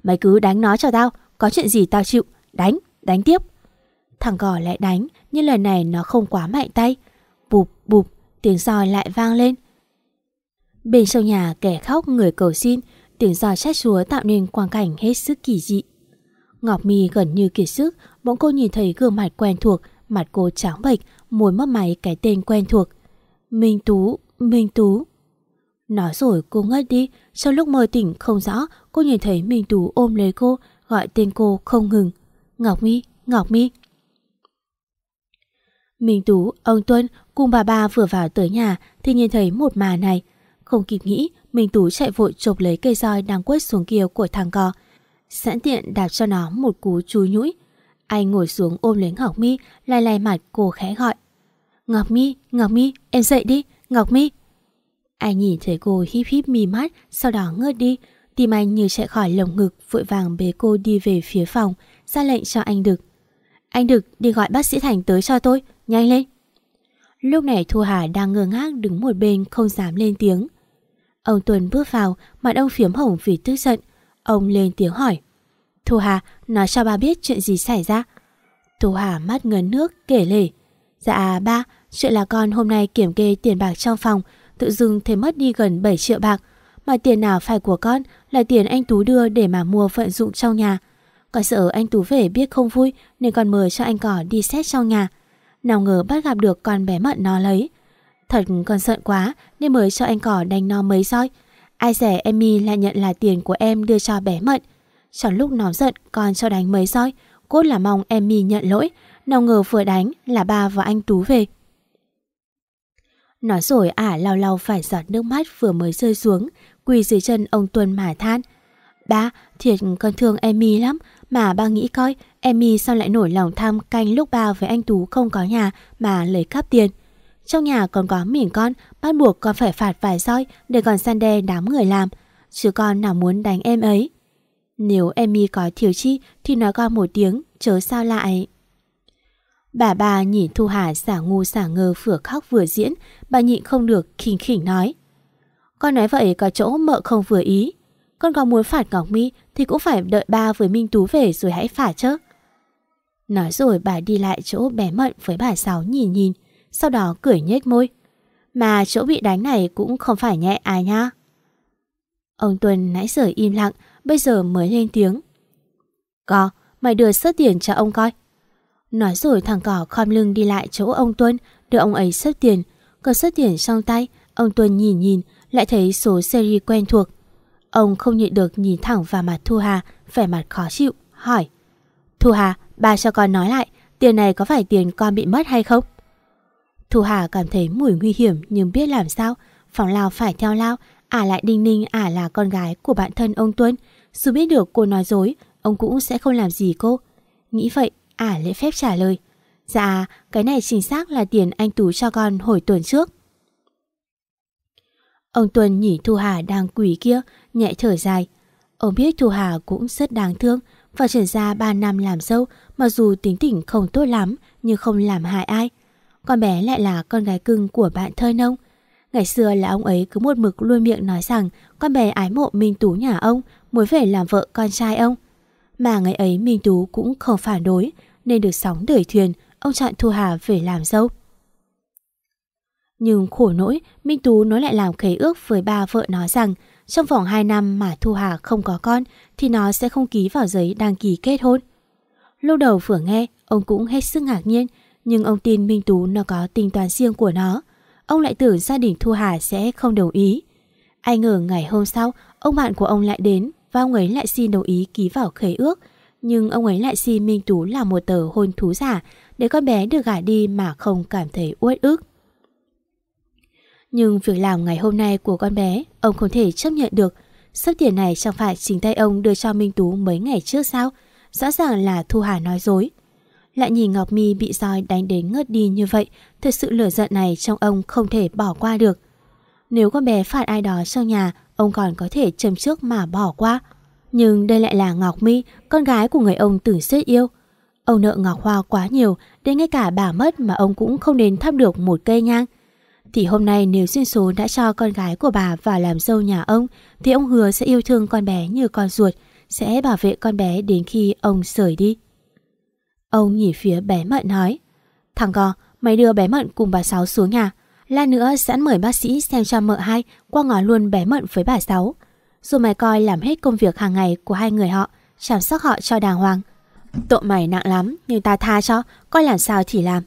Mày cứ đánh nó cho tao, có chuyện gì tao chịu, đánh, đánh tiếp. Thằng cò lại đánh, nhưng lần này nó không quá mạnh tay. Bụp bụp, tiếng roi lại vang lên. Bên trong nhà kẻ khóc người cầu xin, tiếng roi chát chúa tạo nên quang cảnh hết sức kỳ dị. Ngọc Mi gần như kiệt sức, bỗng cô nhìn thấy gương mặt quen thuộc, mặt cô trắng bệch, môi mất máy cái tên quen thuộc. Minh Tú, Minh Tú. Nói rồi cô ngất đi, sau lúc mơ tỉnh không rõ, cô nhìn thấy Minh Tú ôm lấy cô, gọi tên cô không ngừng. Ngọc Mi, Ngọc Mi. Minh Tú, ông Tuân cùng bà ba vừa vào tới nhà thì nhìn thấy một mà này. Không kịp nghĩ, Minh Tú chạy vội chộp lấy cây roi đang quất xuống kia của thằng cò. Sẵn tiện đạp cho nó một cú chui nhũi. Anh ngồi xuống ôm lấy Ngọc Mi, lai lai mặt cô khẽ gọi. Ngọc Mi, Ngọc Mi, em dậy đi, Ngọc Mi. Anh nhìn thấy cô híp híp mi mắt, sau đó ngớt đi. Tim anh như chạy khỏi lồng ngực, vội vàng bế cô đi về phía phòng, ra lệnh cho anh Đực. Anh Đực, đi gọi bác sĩ Thành tới cho tôi, nhanh lên. Lúc này Thu Hà đang ngơ ngác đứng một bên không dám lên tiếng. Ông Tuấn bước vào, mặt ông phiếm hồng vì tức giận. Ông lên tiếng hỏi. Thu Hà, nói cho ba biết chuyện gì xảy ra. Thu Hà mắt ngấn nước, kể lể. Dạ ba, chuyện là con hôm nay kiểm kê tiền bạc trong phòng, tự dưng thấy mất đi gần 7 triệu bạc. Mà tiền nào phải của con là tiền anh Tú đưa để mà mua vận dụng trong nhà còn sợ anh Tú về biết không vui nên còn mời cho anh Cỏ đi xét trong nhà. Nào ngờ bắt gặp được con bé mận nó lấy. Thật còn sợ quá nên mới cho anh Cỏ đánh nó mấy roi. Ai rẻ Emmy lại nhận là tiền của em đưa cho bé mận. Trong lúc nó giận con cho đánh mấy roi, cốt là mong Emmy nhận lỗi. Nào ngờ vừa đánh là ba và anh Tú về. Nói rồi ả lau lau phải giọt nước mắt vừa mới rơi xuống, quỳ dưới chân ông Tuân mà than. Ba, thiệt con thương Emmy lắm, mà ba nghĩ coi, Emmy sao lại nổi lòng tham canh lúc ba với anh Tú không có nhà mà lấy cắp tiền. Trong nhà còn có mình con, bắt buộc con phải phạt vài roi để còn san đe đám người làm. Chứ con nào muốn đánh em ấy. Nếu Emmy có thiếu chi thì nói con một tiếng, chớ sao lại... Bà bà nhìn Thu Hà xả ngu xả ngơ vừa khóc vừa diễn, bà nhịn không được khinh khỉnh nói. Con nói vậy có chỗ mợ không vừa ý. Con có muốn phạt Ngọc Mi thì cũng phải đợi ba với Minh Tú về rồi hãy phả chứ. Nói rồi bà đi lại chỗ bé Mận với bà Sáu nhìn nhìn, sau đó cười nhếch môi. Mà chỗ bị đánh này cũng không phải nhẹ ai nha. Ông Tuân nãy giờ im lặng, bây giờ mới lên tiếng. Có, mày đưa sớt tiền cho ông coi. Nói rồi thằng cỏ khom lưng đi lại chỗ ông Tuân, đưa ông ấy sớt tiền. Còn sớt tiền trong tay, ông Tuân nhìn nhìn, lại thấy số series quen thuộc. Ông không nhịn được nhìn thẳng vào mặt Thu Hà, vẻ mặt khó chịu, hỏi. Thu Hà, bà cho con nói lại, tiền này có phải tiền con bị mất hay không? Thu Hà cảm thấy mùi nguy hiểm nhưng biết làm sao, phòng lao phải theo lao, ả lại đinh ninh ả là con gái của bạn thân ông Tuấn Dù biết được cô nói dối, ông cũng sẽ không làm gì cô. Nghĩ vậy, ả lễ phép trả lời. Dạ, cái này chính xác là tiền anh Tú cho con hồi tuần trước. Ông Tuân nhìn Thu Hà đang quỷ kia, nhẹ thở dài. Ông biết Thu Hà cũng rất đáng thương, và trở ra 3 năm làm dâu, mặc dù tính tình không tốt lắm, nhưng không làm hại ai. Con bé lại là con gái cưng của bạn thơ nông Ngày xưa là ông ấy cứ một mực luôn miệng nói rằng con bé ái mộ Minh Tú nhà ông, muốn về làm vợ con trai ông. Mà ngày ấy Minh Tú cũng không phản đối, nên được sóng đời thuyền, ông chọn Thu Hà về làm dâu. Nhưng khổ nỗi, Minh Tú nó lại làm khế ước với ba vợ nó rằng trong vòng 2 năm mà Thu Hà không có con thì nó sẽ không ký vào giấy đăng ký kết hôn. Lúc đầu vừa nghe, ông cũng hết sức ngạc nhiên, nhưng ông tin Minh Tú nó có tính toán riêng của nó. Ông lại tưởng gia đình Thu Hà sẽ không đồng ý. Ai ngờ ngày hôm sau, ông bạn của ông lại đến và ông ấy lại xin đồng ý ký vào khế ước. Nhưng ông ấy lại xin Minh Tú làm một tờ hôn thú giả để con bé được gả đi mà không cảm thấy uất ức. Nhưng việc làm ngày hôm nay của con bé, Ông không thể chấp nhận được. Số tiền này chẳng phải chính tay ông đưa cho Minh Tú mấy ngày trước sao? Rõ ràng là Thu Hà nói dối. Lại nhìn Ngọc Mi bị roi đánh đến ngất đi như vậy, Thật sự lửa giận này trong ông không thể bỏ qua được. Nếu con bé phạt ai đó trong nhà, Ông còn có thể châm trước mà bỏ qua. Nhưng đây lại là Ngọc Mi, Con gái của người ông từng rất yêu. Ông nợ Ngọc Hoa quá nhiều, Đến ngay cả bà mất mà ông cũng không đến thắp được một cây nhang thì hôm nay nếu duyên số đã cho con gái của bà vào làm dâu nhà ông thì ông hứa sẽ yêu thương con bé như con ruột, sẽ bảo vệ con bé đến khi ông rời đi. Ông nhìn phía bé Mận nói Thằng co, mày đưa bé Mận cùng bà Sáu xuống nhà. Lát nữa sẵn mời bác sĩ xem cho mợ hai qua ngó luôn bé mận với bà Sáu. Rồi mày coi làm hết công việc hàng ngày của hai người họ, chăm sóc họ cho đàng hoàng. Tội mày nặng lắm, nhưng ta tha cho, coi làm sao thì làm.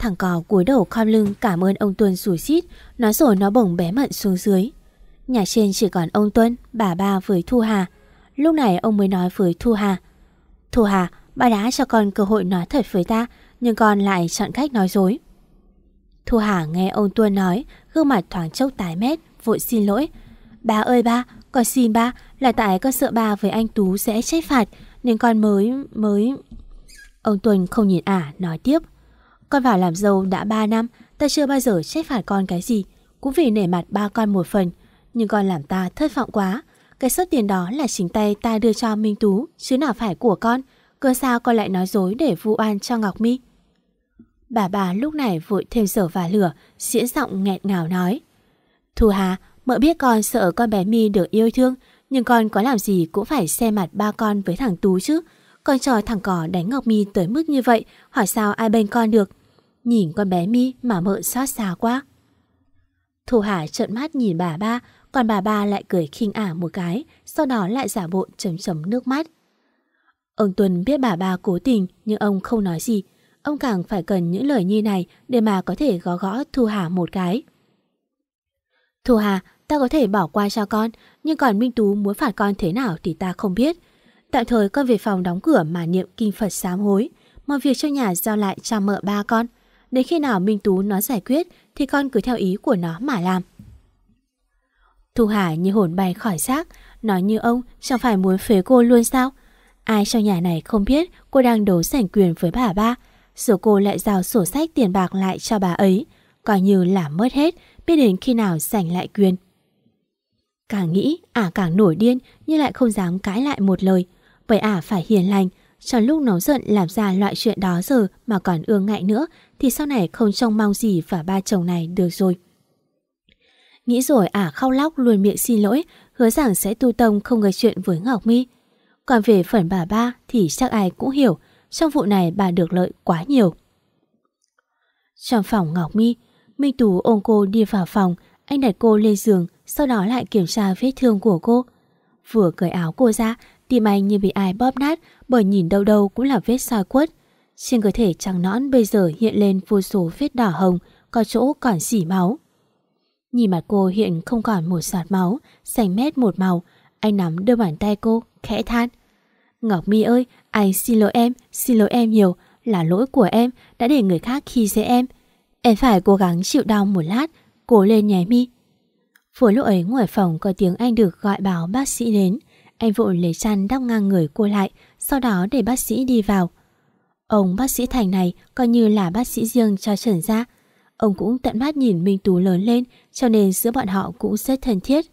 Thằng cò cúi đầu khom lưng cảm ơn ông Tuân rủi xít, nói rồi nó bổng bé mận xuống dưới. Nhà trên chỉ còn ông Tuân, bà ba với Thu Hà. Lúc này ông mới nói với Thu Hà. Thu Hà, bà đã cho con cơ hội nói thật với ta, nhưng con lại chọn cách nói dối. Thu Hà nghe ông Tuân nói, gương mặt thoáng chốc tái mét, vội xin lỗi. Ba ơi ba, con xin ba, là tại con sợ ba với anh Tú sẽ trách phạt, nên con mới, mới... Ông Tuân không nhìn ả, à, nói tiếp. Con vào làm dâu đã 3 năm, ta chưa bao giờ trách phạt con cái gì, cũng vì nể mặt ba con một phần. Nhưng con làm ta thất vọng quá. Cái số tiền đó là chính tay ta đưa cho Minh Tú, chứ nào phải của con. Cơ sao con lại nói dối để vu oan cho Ngọc Mi? Bà bà lúc này vội thêm dầu và lửa, diễn giọng nghẹn ngào nói. Thu Hà, mợ biết con sợ con bé Mi được yêu thương, nhưng con có làm gì cũng phải xe mặt ba con với thằng Tú chứ. Con cho thằng cỏ đánh Ngọc Mi tới mức như vậy, hỏi sao ai bên con được. Nhìn con bé mi mà mợ xót xa quá. Thu Hà trợn mắt nhìn bà ba, còn bà ba lại cười khinh ả một cái, sau đó lại giả bộ chấm chấm nước mắt. Ông Tuấn biết bà ba cố tình nhưng ông không nói gì. Ông càng phải cần những lời như này để mà có thể gõ gõ Thu Hà một cái. Thu Hà, ta có thể bỏ qua cho con, nhưng còn Minh Tú muốn phạt con thế nào thì ta không biết. Tạm thời con về phòng đóng cửa mà niệm kinh Phật sám hối, mọi việc trong nhà giao lại cho mợ ba con. Đến khi nào Minh Tú nó giải quyết thì con cứ theo ý của nó mà làm. Thu Hà như hồn bay khỏi xác, nói như ông chẳng phải muốn phế cô luôn sao? Ai trong nhà này không biết cô đang đấu giành quyền với bà ba, rồi cô lại giao sổ sách tiền bạc lại cho bà ấy, coi như là mất hết, biết đến khi nào giành lại quyền. Càng nghĩ, ả càng nổi điên nhưng lại không dám cãi lại một lời, bởi ả phải hiền lành, trong lúc nóng giận làm ra loại chuyện đó giờ mà còn ương ngại nữa thì sau này không trông mong gì và ba chồng này được rồi. Nghĩ rồi ả khóc lóc luôn miệng xin lỗi, hứa rằng sẽ tu tâm không gây chuyện với Ngọc mi Còn về phần bà ba thì chắc ai cũng hiểu, trong vụ này bà được lợi quá nhiều. Trong phòng Ngọc mi Minh Tú ôm cô đi vào phòng, anh đặt cô lên giường, sau đó lại kiểm tra vết thương của cô. Vừa cởi áo cô ra, tim anh như bị ai bóp nát bởi nhìn đâu đâu cũng là vết soi quất. Trên cơ thể trắng nõn bây giờ hiện lên vô số vết đỏ hồng, có chỗ còn xỉ máu. Nhìn mặt cô hiện không còn một giọt máu, xanh mét một màu, anh nắm đôi bàn tay cô, khẽ than. Ngọc Mi ơi, anh xin lỗi em, xin lỗi em nhiều, là lỗi của em đã để người khác khi dễ em. Em phải cố gắng chịu đau một lát, cố lên nhé Mi. Vừa lúc ấy ngoài phòng có tiếng anh được gọi báo bác sĩ đến. Anh vội lấy chăn đắp ngang người cô lại, sau đó để bác sĩ đi vào. Ông bác sĩ Thành này coi như là bác sĩ riêng cho Trần Gia. Ông cũng tận mắt nhìn Minh Tú lớn lên, cho nên giữa bọn họ cũng rất thân thiết.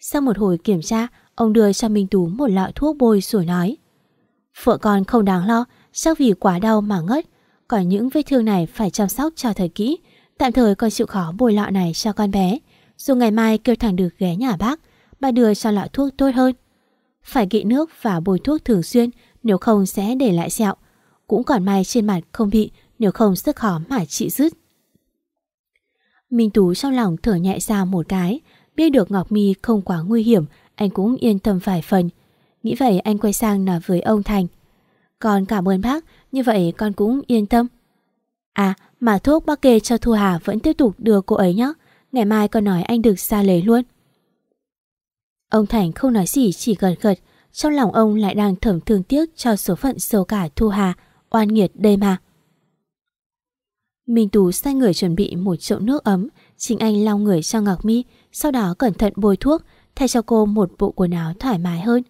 Sau một hồi kiểm tra, ông đưa cho Minh Tú một lọ thuốc bôi rồi nói. Vợ con không đáng lo, chắc vì quá đau mà ngất. Còn những vết thương này phải chăm sóc cho thật kỹ. Tạm thời con chịu khó bôi lọ này cho con bé. Dù ngày mai kêu thằng được ghé nhà bác, bà đưa cho lọ thuốc tốt hơn. Phải kỵ nước và bôi thuốc thường xuyên, nếu không sẽ để lại sẹo. Cũng còn may trên mặt không bị, nếu không rất khó mà trị dứt. Minh Tú trong lòng thở nhẹ ra một cái, biết được Ngọc Mi không quá nguy hiểm, anh cũng yên tâm vài phần. Nghĩ vậy anh quay sang nói với ông Thành. Con cảm ơn bác, như vậy con cũng yên tâm. À, mà thuốc bác kê cho Thu Hà vẫn tiếp tục đưa cô ấy nhé. Ngày mai con nói anh được xa lấy luôn. Ông Thành không nói gì chỉ gật gật, trong lòng ông lại đang thầm thương tiếc cho số phận sâu cả Thu Hà, oan nghiệt đây mà. Minh Tú sai người chuẩn bị một chậu nước ấm, chính anh lau người cho Ngọc Mi, sau đó cẩn thận bôi thuốc, thay cho cô một bộ quần áo thoải mái hơn.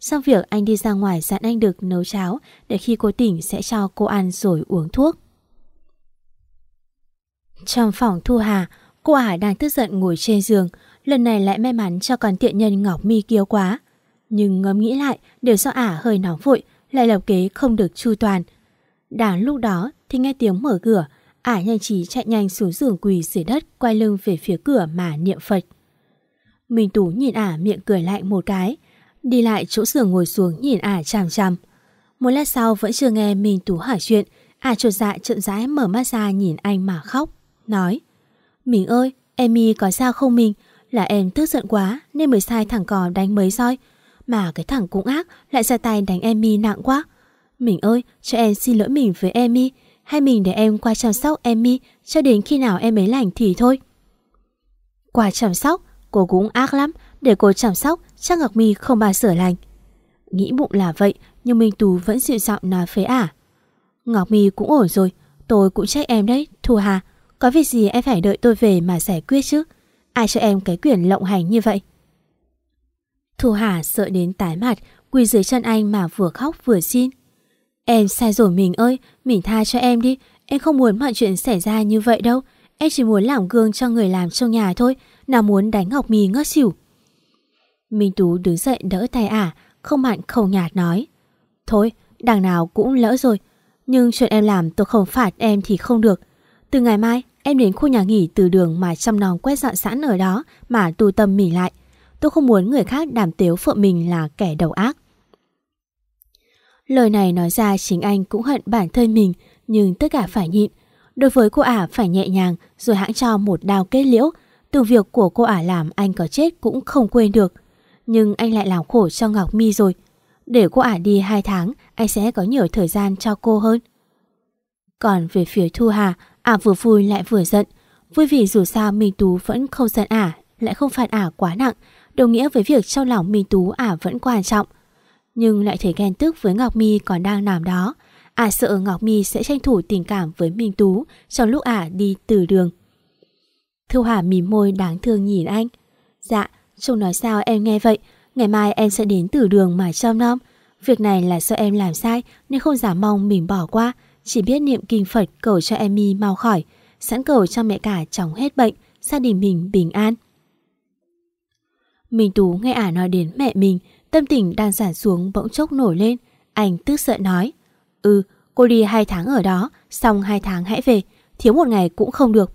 sau việc anh đi ra ngoài dặn anh được nấu cháo để khi cô tỉnh sẽ cho cô ăn rồi uống thuốc. Trong phòng Thu Hà, cô Ả đang tức giận ngồi trên giường, lần này lại may mắn cho con tiện nhân Ngọc Mi kiêu quá. Nhưng ngẫm nghĩ lại, đều do Ả hơi nóng vội, lại lập kế không được chu toàn. Đáng lúc đó thì nghe tiếng mở cửa, Ả nhanh trí chạy nhanh xuống giường quỳ dưới đất quay lưng về phía cửa mà niệm Phật. Minh Tú nhìn Ả miệng cười lạnh một cái, đi lại chỗ giường ngồi xuống nhìn Ả chằm chằm. Một lát sau vẫn chưa nghe Minh Tú hỏi chuyện, Ả trột dạ chậm rãi mở mắt ra nhìn anh mà khóc, nói Mình ơi, Amy có sao không mình? Là em tức giận quá nên mới sai thằng cò đánh mấy roi. Mà cái thằng cũng ác lại ra tay đánh Amy nặng quá. Mình ơi, cho em xin lỗi mình với Amy. Hay mình để em qua chăm sóc Amy cho đến khi nào em ấy lành thì thôi. Qua chăm sóc, cô cũng ác lắm. Để cô chăm sóc, chắc Ngọc Mi không bao sửa lành. Nghĩ bụng là vậy, nhưng Minh Tú vẫn dịu giọng nói với ả. Ngọc Mi cũng ổn rồi, tôi cũng trách em đấy, Thu Hà. Có việc gì em phải đợi tôi về mà giải quyết chứ? Ai cho em cái quyền lộng hành như vậy? Thu Hà sợ đến tái mặt, quỳ dưới chân anh mà vừa khóc vừa xin. Em sai rồi mình ơi, mình tha cho em đi. Em không muốn mọi chuyện xảy ra như vậy đâu. Em chỉ muốn làm gương cho người làm trong nhà thôi, nào muốn đánh Ngọc Mì ngất xỉu. Minh Tú đứng dậy đỡ tay ả, không mặn không nhạt nói. Thôi, đằng nào cũng lỡ rồi. Nhưng chuyện em làm tôi không phạt em thì không được. Từ ngày mai, em đến khu nhà nghỉ từ đường mà chăm nòng quét dọn sẵn ở đó mà tu tâm mỉ lại. Tôi không muốn người khác đàm tiếu phượng mình là kẻ đầu ác. Lời này nói ra chính anh cũng hận bản thân mình, nhưng tất cả phải nhịn. Đối với cô ả phải nhẹ nhàng rồi hãng cho một đao kết liễu. Từ việc của cô ả làm anh có chết cũng không quên được. Nhưng anh lại làm khổ cho Ngọc Mi rồi. Để cô ả đi 2 tháng, anh sẽ có nhiều thời gian cho cô hơn. Còn về phía Thu Hà, ả vừa vui lại vừa giận. Vui vì dù sao Minh Tú vẫn không giận ả, lại không phạt ả quá nặng, đồng nghĩa với việc trong lòng Minh Tú ả vẫn quan trọng. Nhưng lại thấy ghen tức với Ngọc Mi còn đang nằm đó. Ả sợ Ngọc Mi sẽ tranh thủ tình cảm với Minh Tú trong lúc ả đi từ đường. Thu Hà mỉm môi đáng thương nhìn anh. Dạ, Trông nói sao em nghe vậy, ngày mai em sẽ đến từ đường mà trông nom. Việc này là do em làm sai nên không dám mong mình bỏ qua, chỉ biết niệm kinh Phật cầu cho em mi mau khỏi, sẵn cầu cho mẹ cả chóng hết bệnh, gia đình mình bình an. Minh Tú nghe ả nói đến mẹ mình, tâm tình đang giảm xuống bỗng chốc nổi lên. Anh tức giận nói, Ừ, cô đi hai tháng ở đó, xong hai tháng hãy về, thiếu một ngày cũng không được.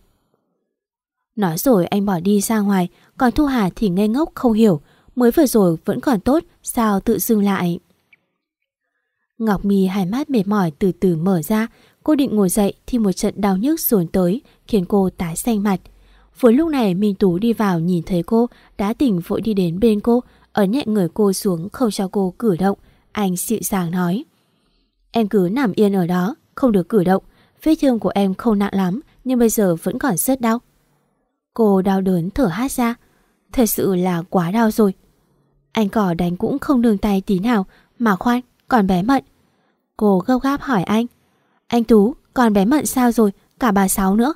Nói rồi anh bỏ đi ra ngoài, còn Thu Hà thì ngây ngốc không hiểu, mới vừa rồi vẫn còn tốt, sao tự dưng lại. Ngọc Mi hai mắt mệt mỏi từ từ mở ra, cô định ngồi dậy thì một trận đau nhức dồn tới, khiến cô tái xanh mặt. Vừa lúc này Minh Tú đi vào nhìn thấy cô, đã tỉnh vội đi đến bên cô, ấn nhẹ người cô xuống không cho cô cử động. Anh dịu dàng nói. Em cứ nằm yên ở đó, không được cử động. Vết thương của em không nặng lắm, nhưng bây giờ vẫn còn rất đau. Cô đau đớn thở hát ra. Thật sự là quá đau rồi. Anh cỏ đánh cũng không đường tay tí nào, mà khoan, còn bé Mận. Cô gấp gáp hỏi anh. Anh Tú, còn bé Mận sao rồi, cả bà Sáu nữa.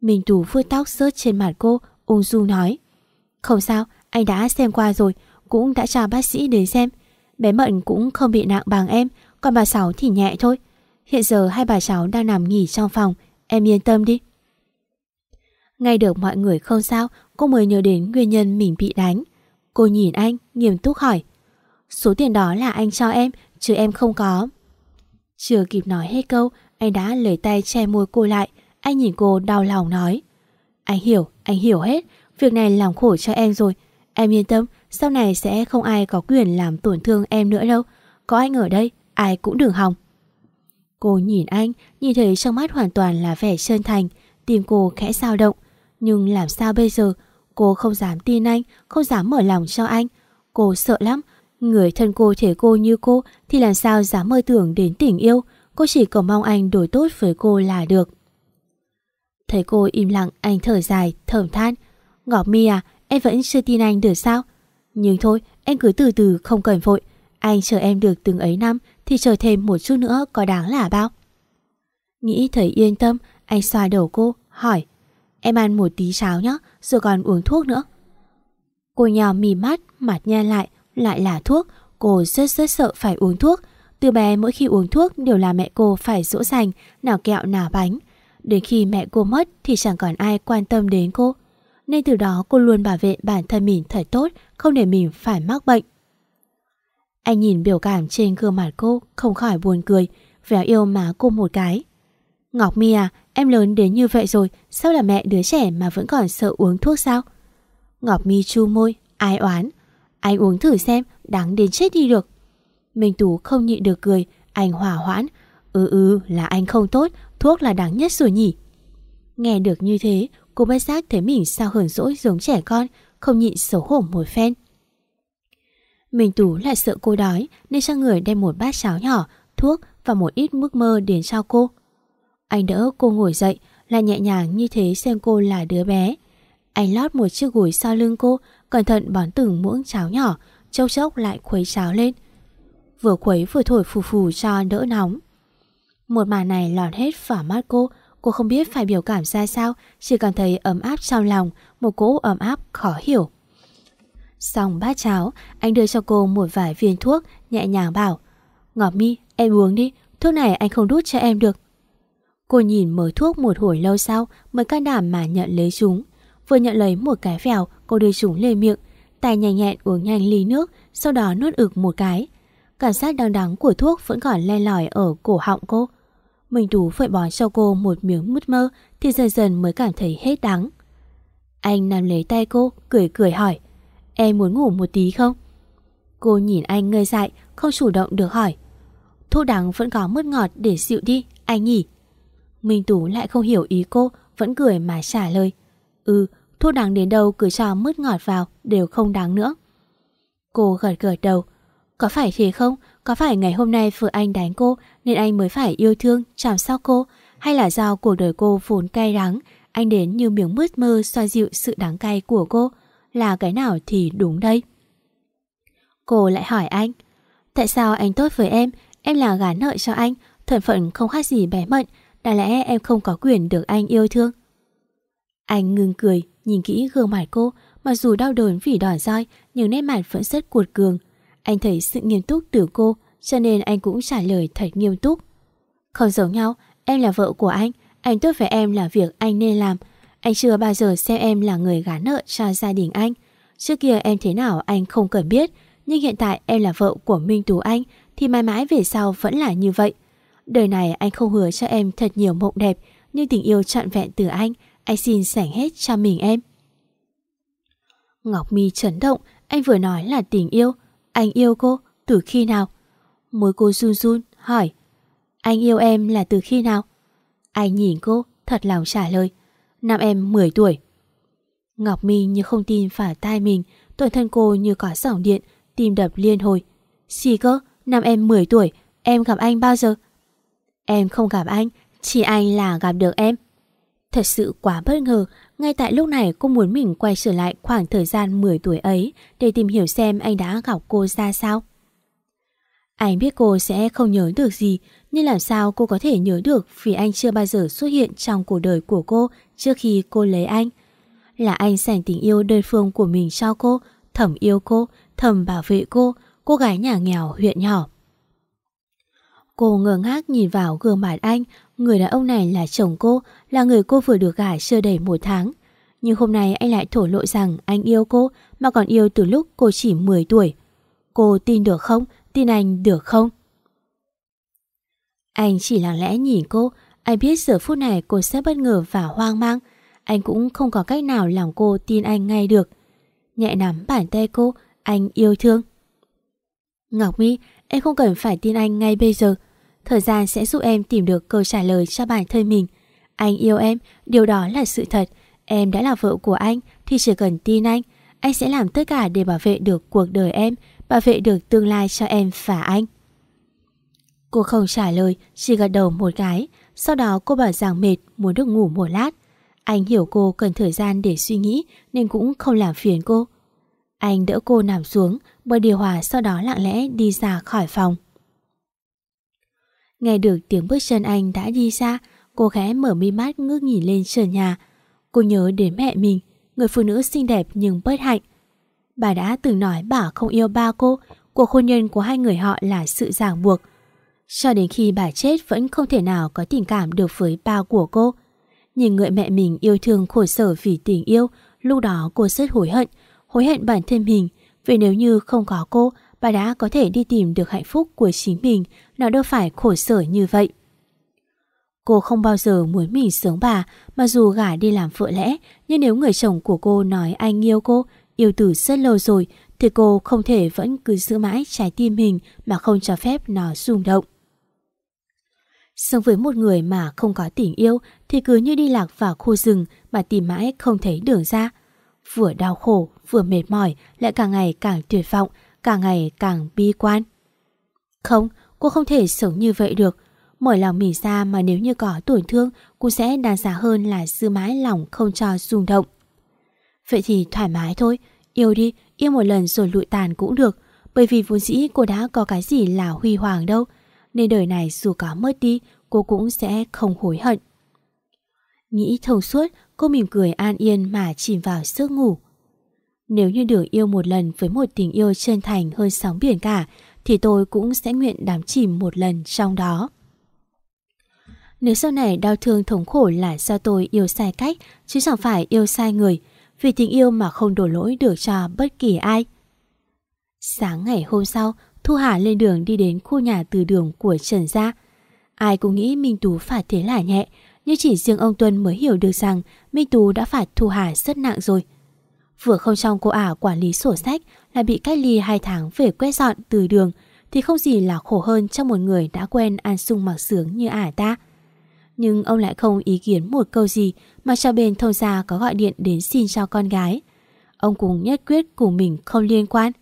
Minh Tú vuốt tóc rớt trên mặt cô, ung dung nói. Không sao, anh đã xem qua rồi, cũng đã cho bác sĩ đến xem. Bé Mận cũng không bị nặng bằng em, còn bà Sáu thì nhẹ thôi. Hiện giờ hai bà cháu đang nằm nghỉ trong phòng, em yên tâm đi. Ngay được mọi người không sao, cô mới nhớ đến nguyên nhân mình bị đánh. Cô nhìn anh, nghiêm túc hỏi. Số tiền đó là anh cho em, chứ em không có. Chưa kịp nói hết câu, anh đã lấy tay che môi cô lại. Anh nhìn cô đau lòng nói. Anh hiểu, anh hiểu hết. Việc này làm khổ cho em rồi. Em yên tâm, sau này sẽ không ai có quyền làm tổn thương em nữa đâu. Có anh ở đây, ai cũng đừng hòng. Cô nhìn anh, nhìn thấy trong mắt hoàn toàn là vẻ chân thành. Tim cô khẽ dao động. Nhưng làm sao bây giờ Cô không dám tin anh Không dám mở lòng cho anh Cô sợ lắm Người thân cô thể cô như cô Thì làm sao dám mơ tưởng đến tình yêu. Cô chỉ cầu mong anh đổi tốt với cô là được. Thấy cô im lặng Anh thở dài, thở than. Ngọc Mi à, em vẫn chưa tin anh được sao? Nhưng thôi, em cứ từ từ không cần vội. Anh chờ em được từng ấy năm Thì chờ thêm một chút nữa có đáng là bao? Nghĩ thấy yên tâm Anh xoa đầu cô, hỏi. Em ăn một tí cháo nhé Rồi còn uống thuốc nữa. Cô nhỏ mì mắt, mặt nhăn lại. Lại là thuốc. Cô rất rất sợ phải uống thuốc. Từ bé mỗi khi uống thuốc đều là mẹ cô phải dỗ dành, Nào kẹo, nào bánh. Đến khi mẹ cô mất thì chẳng còn ai quan tâm đến cô. Nên từ đó cô luôn bảo vệ bản thân mình thật tốt, Không để mình phải mắc bệnh. Anh nhìn biểu cảm trên gương mặt cô, Không khỏi buồn cười, Véo yêu má cô một cái. Ngọc Mi à Em lớn đến như vậy rồi, Sao là mẹ đứa trẻ mà vẫn còn sợ uống thuốc sao? Ngọc mi chu môi, Ai oán. Anh uống thử xem Đáng đến chết đi được Minh Tú không nhịn được cười Anh hỏa hoãn Ừ ừ là anh không tốt Thuốc là đáng nhất rồi nhỉ Nghe được như thế Cô bất giác thấy mình sao hờn dỗi giống trẻ con, không nhịn xấu hổ một phen. Minh Tú lại sợ cô đói nên cho người đem một bát cháo nhỏ, thuốc và một ít mức mơ đến cho cô. Anh đỡ cô ngồi dậy, lại nhẹ nhàng như thế xem cô là đứa bé. Anh lót một chiếc gối sau lưng cô, cẩn thận bón từng muỗng cháo nhỏ, chốc chốc lại khuấy cháo lên. Vừa khuấy vừa thổi phù phù cho đỡ nóng. Một màn này lọt hết vào mắt cô, cô không biết phải biểu cảm ra sao, chỉ cảm thấy ấm áp trong lòng, một cỗ ấm áp khó hiểu. Xong bát cháo, anh đưa cho cô một vài viên thuốc, nhẹ nhàng bảo Ngọc Mi, em uống đi, thuốc này anh không đút cho em được. Cô nhìn mở thuốc một hồi lâu sau mới can đảm mà nhận lấy chúng. Vừa nhận lấy một cái phèo, cô đưa chúng lên miệng, tay nhanh nhẹn uống nhanh ly nước, sau đó nuốt ực một cái. Cảm giác đang đắng của thuốc vẫn còn len lỏi ở cổ họng cô. Minh Tú phải bón cho cô một miếng mứt mơ thì dần dần mới cảm thấy hết đắng. Anh nắm lấy tay cô, cười cười hỏi Em muốn ngủ một tí không? Cô nhìn anh ngây dại, không chủ động được hỏi Thuốc đắng vẫn có mứt ngọt để dịu đi, anh nhỉ? Minh Tú lại không hiểu ý cô, vẫn cười mà trả lời Ừ, thuốc đáng đến đâu cứ cho mứt ngọt vào đều không đáng nữa. Cô gật gật đầu Có phải thế không? Có phải ngày hôm nay vừa anh đánh cô nên anh mới phải yêu thương, chăm sóc cô? Hay là do cuộc đời cô vốn cay đắng, anh đến như miếng mứt mơ xoa dịu sự đắng cay của cô? Là cái nào thì đúng đây? Cô lại hỏi anh Tại sao anh tốt với em? Em là gán nợ cho anh Thân phận không khác gì bé mận đã lẽ em không có quyền được anh yêu thương anh ngừng cười, Nhìn kỹ gương mặt cô, Mặc dù đau đớn vì đòn roi, Nhưng nét mặt vẫn rất cuột cường. Anh thấy sự nghiêm túc từ cô, Cho nên anh cũng trả lời thật nghiêm túc. Không giống nhau, Em là vợ của anh Anh tốt với em là việc anh nên làm. Anh chưa bao giờ xem em là người gán nợ cho gia đình anh. Trước kia em thế nào anh không cần biết, Nhưng hiện tại em là vợ của Minh Tú Anh, Thì mãi mãi về sau vẫn là như vậy. Đời này anh không hứa cho em thật nhiều mộng đẹp, Nhưng tình yêu trọn vẹn từ anh anh xin sảnh hết cho mình em. Ngọc Mi chấn động Anh vừa nói là tình yêu. Anh yêu cô từ khi nào? Môi cô run run hỏi. Anh yêu em là từ khi nào? Anh nhìn cô thật lòng trả lời. Năm em 10 tuổi. Ngọc Mi như không tin phải tai mình Toàn thân cô như có sỏng điện Tim đập liên hồi. Xì cơ, năm em 10 tuổi Em gặp anh bao giờ? Em không gặp anh Chỉ anh là gặp được em. Thật sự quá bất ngờ. Ngay tại lúc này, cô muốn mình quay trở lại khoảng thời gian 10 tuổi ấy Để tìm hiểu xem anh đã gặp cô ra sao. Anh biết cô sẽ không nhớ được gì, Nhưng làm sao cô có thể nhớ được Vì anh chưa bao giờ xuất hiện trong cuộc đời của cô Trước khi cô lấy anh? Là anh dành tình yêu đơn phương của mình cho cô, Thầm yêu cô, Thầm bảo vệ cô Cô gái nhà nghèo, huyện nhỏ. Cô ngơ ngác nhìn vào gương mặt anh Người đàn ông này là chồng cô Là người cô vừa được gả chưa đầy một tháng. Nhưng hôm nay anh lại thổ lộ rằng Anh yêu cô Mà còn yêu từ lúc cô chỉ 10 tuổi. Cô tin được không? Tin anh được không? Anh chỉ lặng lẽ nhìn cô. Anh biết giờ phút này cô sẽ bất ngờ và hoang mang. Anh cũng không có cách nào làm cô tin anh ngay được. Nhẹ nắm bàn tay cô Anh yêu thương. Ngọc Mi, Em không cần phải tin anh ngay bây giờ. Thời gian sẽ giúp em tìm được câu trả lời cho bản thân mình. Anh yêu em, Điều đó là sự thật. Em đã là vợ của anh, Thì chỉ cần tin anh. Anh sẽ làm tất cả để bảo vệ được cuộc đời em, Bảo vệ được tương lai cho em và anh. Cô không trả lời, Chỉ gật đầu một cái. Sau đó cô bảo rằng mệt, muốn được ngủ một lát. Anh hiểu cô cần thời gian để suy nghĩ, Nên cũng không làm phiền cô. Anh đỡ cô nằm xuống Bờ điều hòa sau đó lặng lẽ đi ra khỏi phòng. Nghe được tiếng bước chân anh đã đi xa, cô khẽ mở mi mắt ngước nhìn lên trần nhà. Cô nhớ đến mẹ mình, người phụ nữ xinh đẹp nhưng bất hạnh. Bà đã từng nói bà không yêu ba cô, cuộc hôn nhân của hai người họ là sự ràng buộc. Cho đến khi bà chết vẫn không thể nào có tình cảm được với ba của cô. Nhìn người mẹ mình yêu thương khổ sở vì tình yêu, lúc đó cô rất hối hận, hối hận bản thân mình, vì nếu như không có cô, bà đã có thể đi tìm được hạnh phúc của chính mình, nó đâu phải khổ sở như vậy. Cô không bao giờ muốn mình sướng bà, mà dù gả đi làm vợ lẽ, nhưng nếu người chồng của cô nói anh yêu cô, yêu từ rất lâu rồi, thì cô không thể vẫn cứ giữ mãi trái tim mình mà không cho phép nó rung động. Sống với một người mà không có tình yêu thì cứ như đi lạc vào khu rừng mà tìm mãi không thấy đường ra. Vừa đau khổ, vừa mệt mỏi, lại càng ngày càng tuyệt vọng, càng ngày càng bi quan. Không, cô không thể sống như vậy được. Mở lòng mình ra mà nếu như có tổn thương, cô sẽ đáng giá hơn là giữ mãi lòng không cho rung động. Vậy thì thoải mái thôi, yêu đi, yêu một lần rồi lụi tàn cũng được. Bởi vì vốn dĩ cô đã có cái gì là huy hoàng đâu. Nên đời này dù có mất đi, cô cũng sẽ không hối hận. Nghĩ thông suốt, cô mỉm cười an yên mà chìm vào giấc ngủ. Nếu như được yêu một lần với một tình yêu chân thành hơn sóng biển cả, thì tôi cũng sẽ nguyện đắm chìm một lần trong đó. Nếu sau này đau thương thống khổ là do tôi yêu sai cách, chứ chẳng phải yêu sai người, vì tình yêu mà không đổ lỗi được cho bất kỳ ai. Sáng ngày hôm sau, Thu Hà lên đường đi đến khu nhà từ đường của Trần Gia. Ai cũng nghĩ Minh Tú phạt thế là nhẹ, nhưng chỉ riêng ông Tuân mới hiểu được rằng Minh Tú đã phạt Thu Hà rất nặng rồi. Vừa không trong cô ả quản lý sổ sách là bị cách ly 2 tháng về quét dọn từ đường thì không gì là khổ hơn cho một người đã quen ăn sung mặc sướng như ả ta. Nhưng ông lại không ý kiến một câu gì mà cho bên thông gia có gọi điện đến xin cho con gái. Ông cũng nhất quyết cùng mình không liên quan.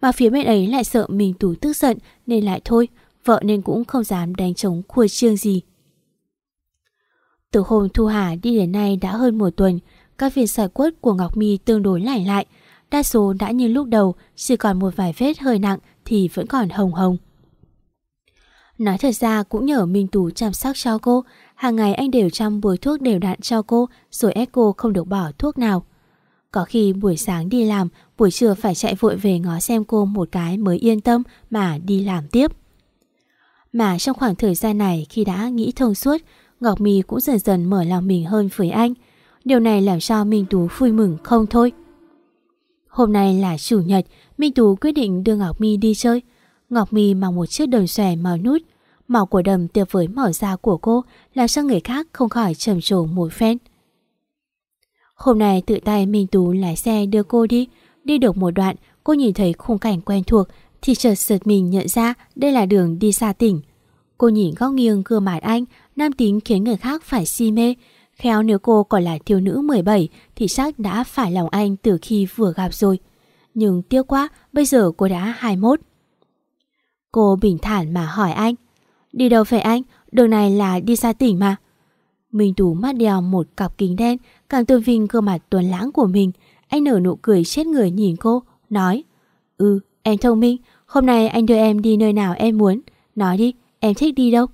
Mà phía bên ấy lại sợ mình tủ tức giận nên lại thôi, vợ nên cũng không dám đánh trống khua trương gì. Từ hôm Thu Hà đi đến nay đã hơn một tuần, các việc giải quất của Ngọc mi tương đối lải lại. Đa số đã như lúc đầu, chỉ còn một vài vết hơi nặng thì vẫn còn hồng hồng. Nói thật ra cũng nhờ Minh Tú chăm sóc cho cô, hàng ngày anh đều chăm bồi thuốc đều đặn cho cô rồi ép cô không được bỏ thuốc nào. Có khi buổi sáng đi làm, buổi trưa phải chạy vội về ngó xem cô một cái mới yên tâm mà đi làm tiếp. Mà trong khoảng thời gian này khi đã nghĩ thông suốt, Ngọc My cũng dần dần mở lòng mình hơn với anh. Điều này làm cho Minh Tú vui mừng không thôi. Hôm nay là chủ nhật, Minh Tú quyết định đưa Ngọc Mi đi chơi. Ngọc Mi mặc một chiếc đầm xòe màu nút. Màu của đầm tiếp với màu da của cô làm cho người khác không khỏi trầm trồ một phen. Hôm nay tự tay Minh Tú lái xe đưa cô đi. Đi được một đoạn, cô nhìn thấy khung cảnh quen thuộc thì chợt sợt mình nhận ra đây là đường đi xa tỉnh. Cô nhìn góc nghiêng gương mặt anh, nam tính khiến người khác phải si mê. Khéo nếu cô còn là thiếu nữ 17 thì chắc đã phải lòng anh từ khi vừa gặp rồi. Nhưng tiếc quá, bây giờ cô đã 21. Cô bình thản mà hỏi anh. Đi đâu vậy anh? Đường này là đi xa tỉnh mà. Minh Tú mắt đeo một cặp kính đen, càng tôn vinh gương mặt tuấn lãng của mình. Anh nở nụ cười chết người nhìn cô, nói. Ừ, em thông minh, hôm nay anh đưa em đi nơi nào em muốn. Nói đi, em thích đi đâu?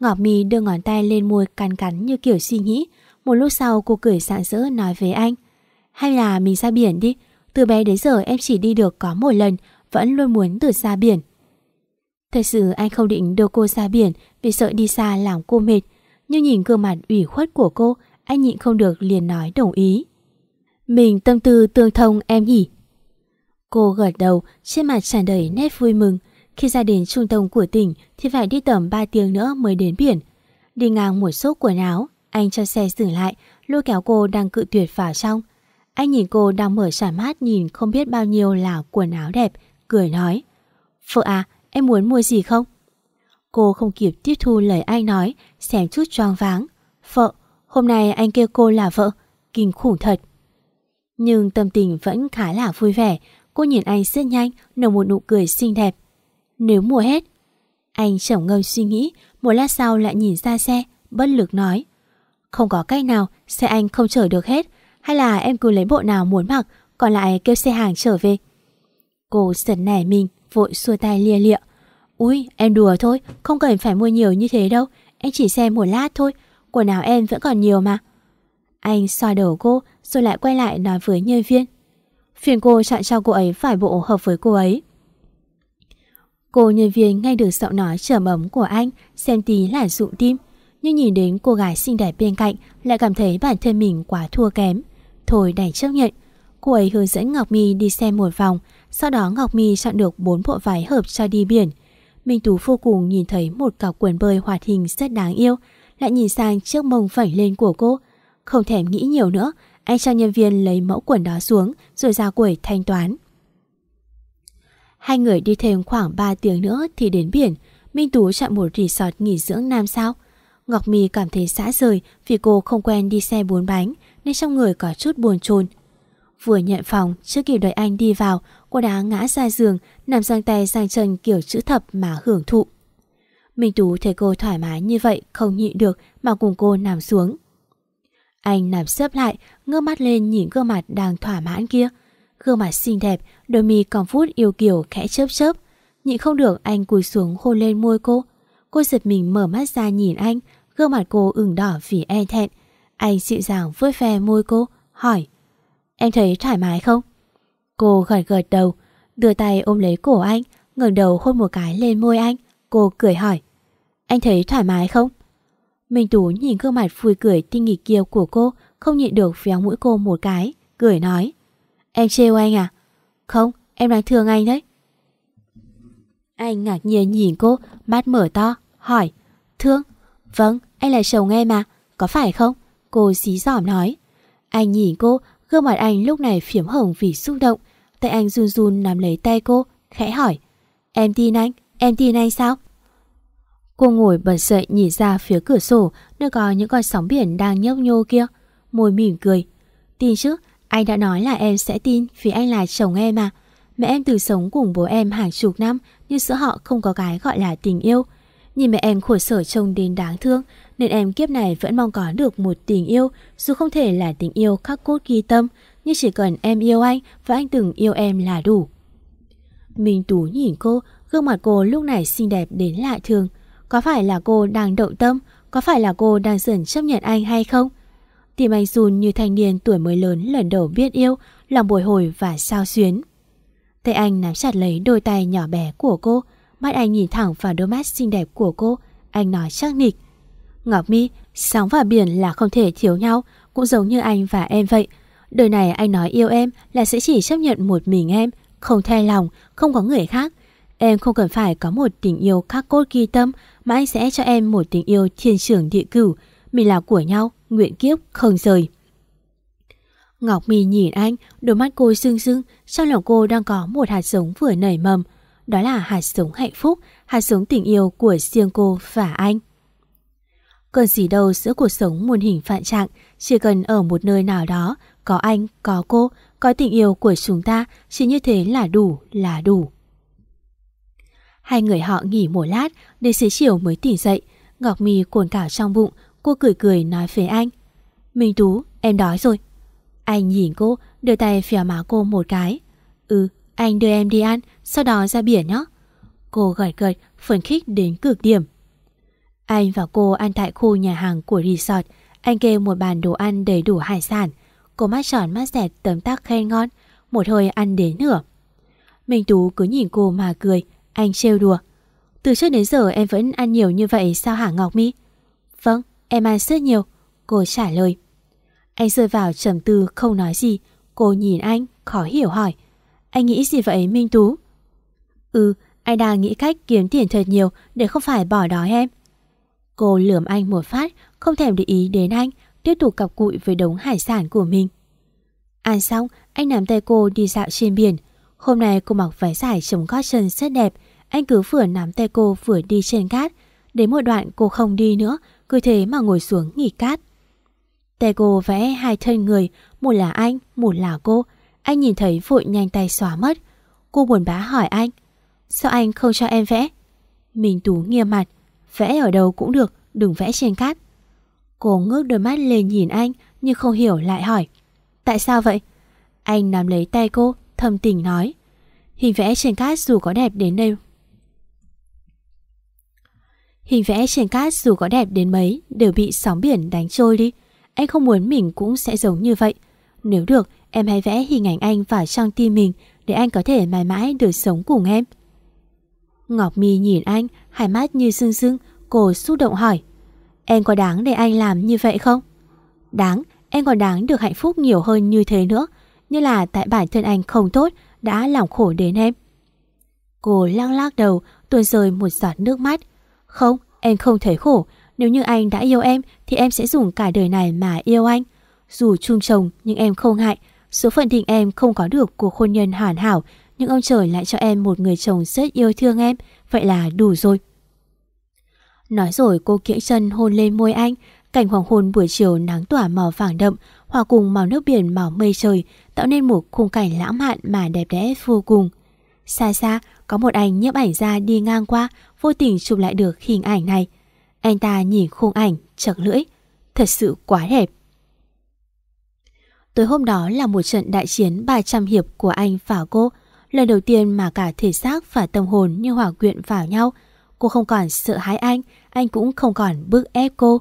Ngọc Mi đưa ngón tay lên môi cắn cắn như kiểu suy nghĩ. Một lúc sau cô cười sảng sỡ nói với anh. Hay là mình ra biển đi. Từ bé đến giờ em chỉ đi được có một lần, vẫn luôn muốn từ xa biển. Thật sự anh không định đưa cô ra biển vì sợ đi xa làm cô mệt. Nhưng nhìn gương mặt ủy khuất của cô, anh nhịn không được liền nói đồng ý. Mình tâm tư tương thông em nhỉ? Cô gật đầu, trên mặt tràn đầy nét vui mừng. Khi ra đến trung tâm của tỉnh thì phải đi tầm 3 tiếng nữa mới đến biển. Đi ngang một số quần áo, anh cho xe dừng lại, lôi kéo cô đang cự tuyệt vào trong. Anh nhìn cô đang mở sản mát nhìn không biết bao nhiêu là quần áo đẹp, cười nói. Vợ à, em muốn mua gì không? Cô không kịp tiếp thu lời anh nói, xem chút choáng váng. Vợ, hôm nay anh kêu cô là vợ, kinh khủng thật. Nhưng tâm tình vẫn khá là vui vẻ, cô nhìn anh rất nhanh, nở một nụ cười xinh đẹp. Nếu mua hết, anh chổng ngâm suy nghĩ, một lát sau lại nhìn ra xe, bất lực nói. Không có cách nào, xe anh không chở được hết, hay là em cứ lấy bộ nào muốn mặc, còn lại kêu xe hàng trở về. Cô sần nẻ mình, vội xua tay lia lịa. Ui, em đùa thôi, không cần phải mua nhiều như thế đâu, em chỉ xem một lát thôi, quần áo em vẫn còn nhiều mà. Anh xoa đầu cô, rồi lại quay lại nói với nhân viên. Phiền cô chọn cho cô ấy phải bộ hợp với cô ấy. Cô nhân viên nghe được giọng nói trầm ấm của anh, xem tí là rụng tim. Nhưng nhìn đến cô gái xinh đẹp bên cạnh lại cảm thấy bản thân mình quá thua kém. Thôi đành chấp nhận. Cô ấy hướng dẫn Ngọc My đi xem một vòng, sau đó Ngọc My chọn được bốn bộ váy hợp cho đi biển. Minh Tú vô cùng nhìn thấy một cặp quần bơi hoạt hình rất đáng yêu, lại nhìn sang chiếc mông phẩy lên của cô. Không thèm nghĩ nhiều nữa, anh cho nhân viên lấy mẫu quần đó xuống rồi ra quầy thanh toán. Hai người đi thêm khoảng 3 tiếng nữa thì đến biển. Minh Tú chọn một resort nghỉ dưỡng nam sao. Ngọc My cảm thấy xã rời vì cô không quen đi xe bốn bánh nên trong người có chút buồn chồn. Vừa nhận phòng, trước kịp đợi anh đi vào, cô đã ngã ra giường, nằm sang tay sang chân kiểu chữ thập mà hưởng thụ. Minh Tú thấy cô thoải mái như vậy không nhịn được mà cùng cô nằm xuống. Anh nằm sấp lại, ngơ mắt lên nhìn gương mặt đang thỏa mãn kia. Gương mặt xinh đẹp, đôi mi còn phút yêu kiều khẽ chớp chớp. Nhịn không được anh cúi xuống hôn lên môi cô. Cô giật mình mở mắt ra nhìn anh, gương mặt cô ửng đỏ vì e thẹn. Anh dịu dàng vuốt ve môi cô, hỏi Em thấy thoải mái không? Cô gật gật đầu, đưa tay ôm lấy cổ anh, ngẩng đầu hôn một cái lên môi anh. Cô cười hỏi Anh thấy thoải mái không? Minh Tú nhìn gương mặt vui cười tinh nghịch kia của cô, không nhịn được véo mũi cô một cái, cười nói Em trêu anh à? Không, em đang thương anh đấy. Anh ngạc nhiên nhìn cô, mắt mở to, hỏi Thương? Vâng, anh là chồng em mà, có phải không? Cô xí giỏm nói. Anh nhìn cô, gương mặt anh lúc này phiếm hồng vì xúc động. Tay anh run run nắm lấy tay cô, khẽ hỏi. Em tin anh, em tin anh sao? Cô ngồi bật dậy nhìn ra phía cửa sổ nơi có những con sóng biển đang nhấp nhô kia. Môi mỉm cười. Tin chứ, anh đã nói là em sẽ tin vì anh là chồng em mà. Mẹ em từ sống cùng bố em hàng chục năm nhưng giữa họ không có cái gọi là tình yêu. Nhìn mẹ em khổ sở trông đến đáng thương nên em kiếp này vẫn mong có được một tình yêu dù không thể là tình yêu khắc cốt ghi tâm nhưng chỉ cần em yêu anh và anh từng yêu em là đủ. Minh Tú nhìn cô, gương mặt cô lúc này xinh đẹp đến lạ thường. Có phải là cô đang động tâm? Có phải là cô đang dần chấp nhận anh hay không? Tim anh run như thanh niên tuổi mới lớn lần đầu biết yêu, lòng bồi hồi và sao xuyến. Tay anh nắm chặt lấy đôi tay nhỏ bé của cô, mắt anh nhìn thẳng vào đôi mắt xinh đẹp của cô, anh nói chắc nịch. Ngọc Mi, sóng và biển là không thể thiếu nhau, cũng giống như anh và em vậy. Đời này anh nói yêu em là sẽ chỉ chấp nhận một mình em, không thay lòng, không có người khác. Em không cần phải có một tình yêu khắc cốt ghi tâm mà anh sẽ cho em một tình yêu thiên trưởng địa cửu. Mình là của nhau, nguyện kiếp không rời. Ngọc Mi nhìn anh, đôi mắt cô sưng sưng, trong lòng cô đang có một hạt giống vừa nảy mầm. Đó là hạt giống hạnh phúc, hạt giống tình yêu của riêng cô và anh. Cần gì đâu giữa cuộc sống muôn hình vạn trạng, chỉ cần ở một nơi nào đó, có anh, có cô, có tình yêu của chúng ta, chỉ như thế là đủ, là đủ. Hai người họ nghỉ một lát, đến xế chiều mới tỉnh dậy. Ngọc mì cuồn cào trong bụng, cô cười cười nói với anh. Minh Tú, em đói rồi. Anh nhìn cô, đưa tay phèo má cô một cái. Ừ, anh đưa em đi ăn, sau đó ra biển nhé. Cô gật gật, phấn khích đến cực điểm. Anh và cô ăn tại khu nhà hàng của resort. Anh kêu một bàn đồ ăn đầy đủ hải sản. Cô mắt tròn mắt dẹt tấm tắc khen ngon. Một hơi ăn đến nửa. Minh Tú cứ nhìn cô mà cười. Anh trêu đùa. Từ trước đến giờ em vẫn ăn nhiều như vậy sao hả Ngọc Mi? Vâng, em ăn rất nhiều. Cô trả lời. Anh rơi vào trầm tư không nói gì. Cô nhìn anh, khó hiểu hỏi. Anh nghĩ gì vậy Minh Tú? Ừ, anh đang nghĩ cách kiếm tiền thật nhiều để không phải bỏ đói em. Cô lườm anh một phát, không thèm để ý đến anh, tiếp tục cặp cụi với đống hải sản của mình. Ăn xong, anh nắm tay cô đi dạo trên biển. Hôm nay cô mặc váy dài chống gót chân rất đẹp, anh cứ vừa nắm tay cô vừa đi trên cát. Đến một đoạn cô không đi nữa, cứ thế mà ngồi xuống nghỉ cát. Tay cô vẽ hai thân người, một là anh, một là cô. Anh nhìn thấy vội nhanh tay xóa mất. Cô buồn bã hỏi anh, sao anh không cho em vẽ? Mình tú nghiêm mặt, vẽ ở đâu cũng được, đừng vẽ trên cát. Cô ngước đôi mắt lên nhìn anh nhưng không hiểu lại hỏi, tại sao vậy? Anh nắm lấy tay cô, thầm tình nói, hình vẽ trên cát dù có đẹp đến đâu. Hình vẽ trên cát dù có đẹp đến mấy đều bị sóng biển đánh trôi đi. Anh không muốn mình cũng sẽ giống như vậy. Nếu được, em hãy vẽ hình ảnh anh vào trong tim mình để anh có thể mãi mãi được sống cùng em. Ngọc Mi nhìn anh, hai mắt như sưng sưng, cô xúc động hỏi. Em có đáng để anh làm như vậy không? Đáng, em còn đáng được hạnh phúc nhiều hơn như thế nữa. Như là tại bản thân anh không tốt, đã làm khổ đến em. Cô lắc lắc đầu, tuôn rơi một giọt nước mắt. Không, em không thấy khổ. Nếu như anh đã yêu em thì em sẽ dùng cả đời này mà yêu anh. Dù chung chồng nhưng em không ngại. Số phận định em không có được cuộc hôn nhân hoàn hảo nhưng ông trời lại cho em một người chồng rất yêu thương em. Vậy là đủ rồi. Nói rồi cô kiễng chân hôn lên môi anh, cảnh hoàng hôn buổi chiều nắng tỏa màu vàng đậm, hòa cùng màu nước biển màu mây trời, tạo nên một khung cảnh lãng mạn mà đẹp đẽ vô cùng. Xa xa, có một anh nhiếp ảnh ra đi ngang qua, vô tình chụp lại được hình ảnh này. Anh ta nhìn khung ảnh, chật lưỡi. Thật sự quá đẹp. Tối hôm đó là một trận đại chiến 300 hiệp của anh và cô. Lần đầu tiên mà cả thể xác và tâm hồn như hòa quyện vào nhau. Cô không còn sợ hãi anh, anh cũng không còn bức ép cô.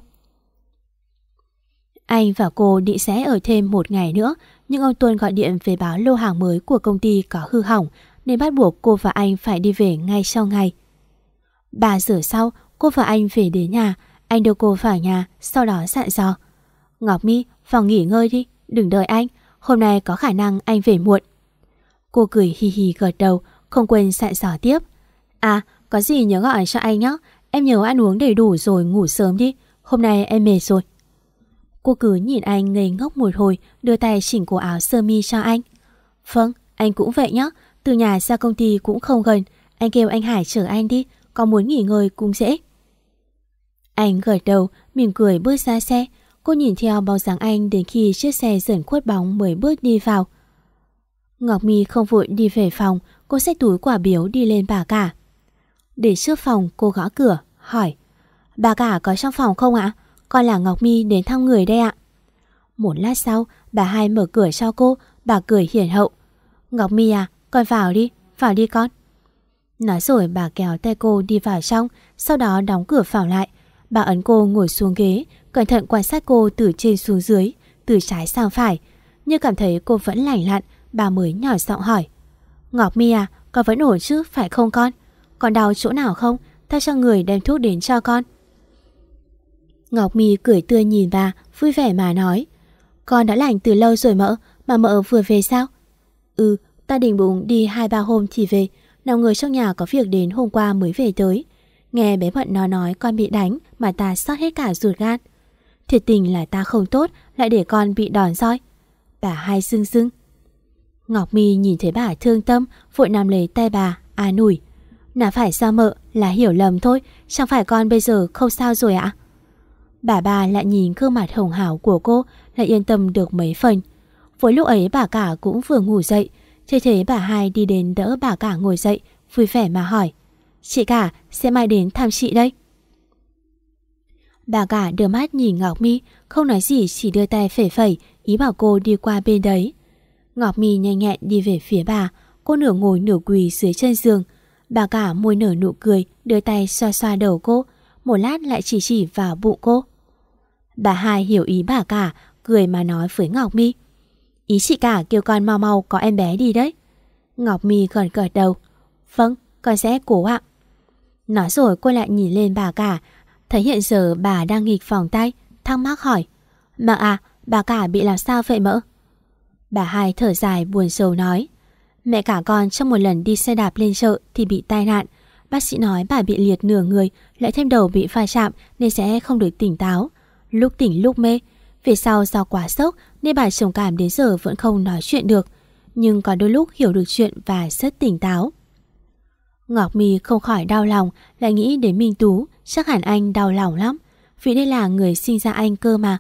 Anh và cô định sẽ ở thêm một ngày nữa, nhưng ông Tuân gọi điện về báo lô hàng mới của công ty có hư hỏng, nên bắt buộc cô và anh phải đi về ngay sau ngày. 3 giờ sau, cô và anh về đến nhà, anh đưa cô vào nhà, sau đó dặn dò. Ngọc Mi, vào nghỉ ngơi đi, đừng đợi anh, hôm nay có khả năng anh về muộn. Cô cười hì hì gật đầu, không quên dặn dò tiếp. À, có gì nhớ gọi cho anh nhé, em nhớ ăn uống đầy đủ rồi ngủ sớm đi, hôm nay em mệt rồi. Cô cứ nhìn anh ngây ngốc một hồi, đưa tay chỉnh cổ áo sơ mi cho anh. Vâng, anh cũng vậy nhé, từ nhà ra công ty cũng không gần, anh kêu anh Hải chở anh đi, có muốn nghỉ ngơi cũng dễ. Anh gật đầu, mỉm cười bước ra xe. Cô nhìn theo bóng dáng anh đến khi chiếc xe dần khuất bóng mới bước đi vào. Ngọc mi không vội đi về phòng, cô xách túi quả biếu đi lên bà cả. Để trước phòng, cô gõ cửa, hỏi. Bà cả có trong phòng không ạ? Con là Ngọc mi đến thăm người đây ạ. Một lát sau, bà hai mở cửa cho cô, bà cười hiền hậu. Ngọc mi à, con vào đi, vào đi con. Nói rồi bà kéo tay cô đi vào trong, sau đó đóng cửa phòng lại. Bà ấn cô ngồi xuống ghế, cẩn thận quan sát cô từ trên xuống dưới, từ trái sang phải. Như cảm thấy cô vẫn lành lặn, bà mới nhỏ giọng hỏi. Ngọc Mi à, con vẫn ổn chứ, phải không con? Còn đau chỗ nào không? Ta cho người đem thuốc đến cho con. Ngọc Mi cười tươi nhìn bà, vui vẻ mà nói. Con đã lành từ lâu rồi mỡ, mà mỡ vừa về sao? Ừ, ta định bụng đi hai ba hôm thì về, nào người trong nhà có việc đến hôm qua mới về tới. Nghe bé Mận nó nói con bị đánh mà ta sót hết cả ruột gan. Thiệt tình là ta không tốt, lại để con bị đòn roi. Bà hai sưng sưng. Ngọc Mi nhìn thấy bà thương tâm, vội nằm lấy tay bà, à nủi. Là phải sao mợ, là hiểu lầm thôi, chẳng phải con bây giờ không sao rồi ạ? Bà bà lại nhìn gương mặt hồng hảo của cô, lại yên tâm được mấy phần. Với lúc ấy bà cả cũng vừa ngủ dậy, Thế thế bà hai đi đến đỡ bà cả ngồi dậy, vui vẻ mà hỏi. Chị cả sẽ mai đến thăm chị đây. Bà cả đưa mắt nhìn Ngọc Mi, không nói gì chỉ đưa tay phẩy phẩy, ý bảo cô đi qua bên đấy. Ngọc Mi nhanh nhẹn đi về phía bà, cô nửa ngồi nửa quỳ dưới chân giường. Bà cả môi nở nụ cười, đưa tay xoa xoa đầu cô, một lát lại chỉ chỉ vào bụng cô. Bà hai hiểu ý bà cả, cười mà nói với Ngọc Mi. Ý chị cả kêu con mau mau có em bé đi đấy. Ngọc Mi gật cởi đầu. Vâng, con sẽ cố ạ. Nói rồi cô lại nhìn lên bà cả, thấy hiện giờ bà đang nghịch phòng tay, thắc mắc hỏi. Mợ à, bà cả bị làm sao vậy mỡ? Bà hai thở dài buồn sầu nói. Mẹ cả con trong một lần đi xe đạp lên chợ thì bị tai nạn. Bác sĩ nói bà bị liệt nửa người, lại thêm đầu bị pha chạm nên sẽ không được tỉnh táo. Lúc tỉnh lúc mê, về sau do quá sốc nên bà trồng cảm đến giờ vẫn không nói chuyện được, nhưng có đôi lúc hiểu được chuyện và rất tỉnh táo. Ngọc My không khỏi đau lòng, lại nghĩ đến Minh Tú, chắc hẳn anh đau lòng lắm, vì đây là người sinh ra anh cơ mà.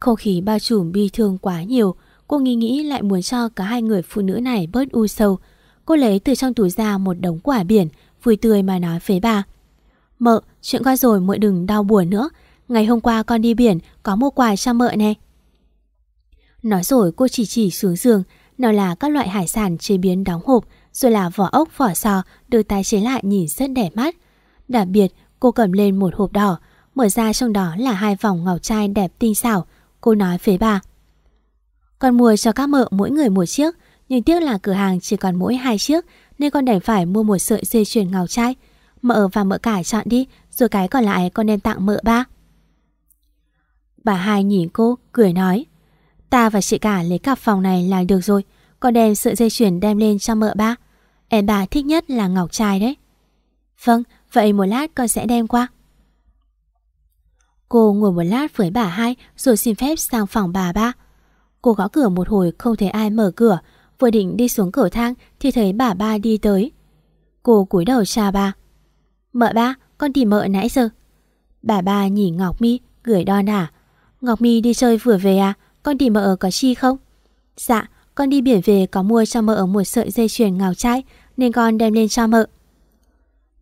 Không khí bao trùm bi thương quá nhiều, cô nghĩ nghĩ lại muốn cho cả hai người phụ nữ này bớt u sầu. Cô lấy từ trong túi ra một đống quả biển, vui tươi mà nói với bà. Mợ, chuyện qua rồi muội đừng đau buồn nữa, Ngày hôm qua con đi biển có mua quà cho mợ nè. Nói rồi cô chỉ chỉ xuống giường, Nó là các loại hải sản chế biến đóng hộp, rồi là vỏ ốc vỏ sò được tái chế lại nhìn rất đẹp mắt. Đặc biệt, cô cầm lên một hộp đỏ, mở ra trong đó là hai vòng ngọc trai đẹp tinh xảo. Cô nói với bà. Con mua cho các mợ mỗi người một chiếc, nhưng tiếc là cửa hàng chỉ còn mỗi hai chiếc, nên con đành phải mua một sợi dây chuyền ngọc trai. Mợ và mợ cả chọn đi, rồi cái còn lại con đem tặng mợ ba. Bà hai nhìn cô, cười nói. Ta và chị cả lấy cặp phòng này là được rồi. Con đem sợi dây chuyền đem lên cho mợ ba. Em bà thích nhất là ngọc trai đấy. Vâng, vậy một lát con sẽ đem qua. Cô ngồi một lát với bà hai rồi xin phép sang phòng bà ba. Cô gõ cửa một hồi không thấy ai mở cửa, vừa định đi xuống cầu thang thì thấy bà ba đi tới. Cô cúi đầu chào bà. Mợ ba, con tìm mợ nãy giờ. Bà ba nhìn Ngọc Mi, gửi đon nả Ngọc Mi đi chơi vừa về à? Con tìm mợ có chi không? Dạ, con đi biển về có mua cho mợ một sợi dây chuyền ngào trai nên con đem lên cho mợ.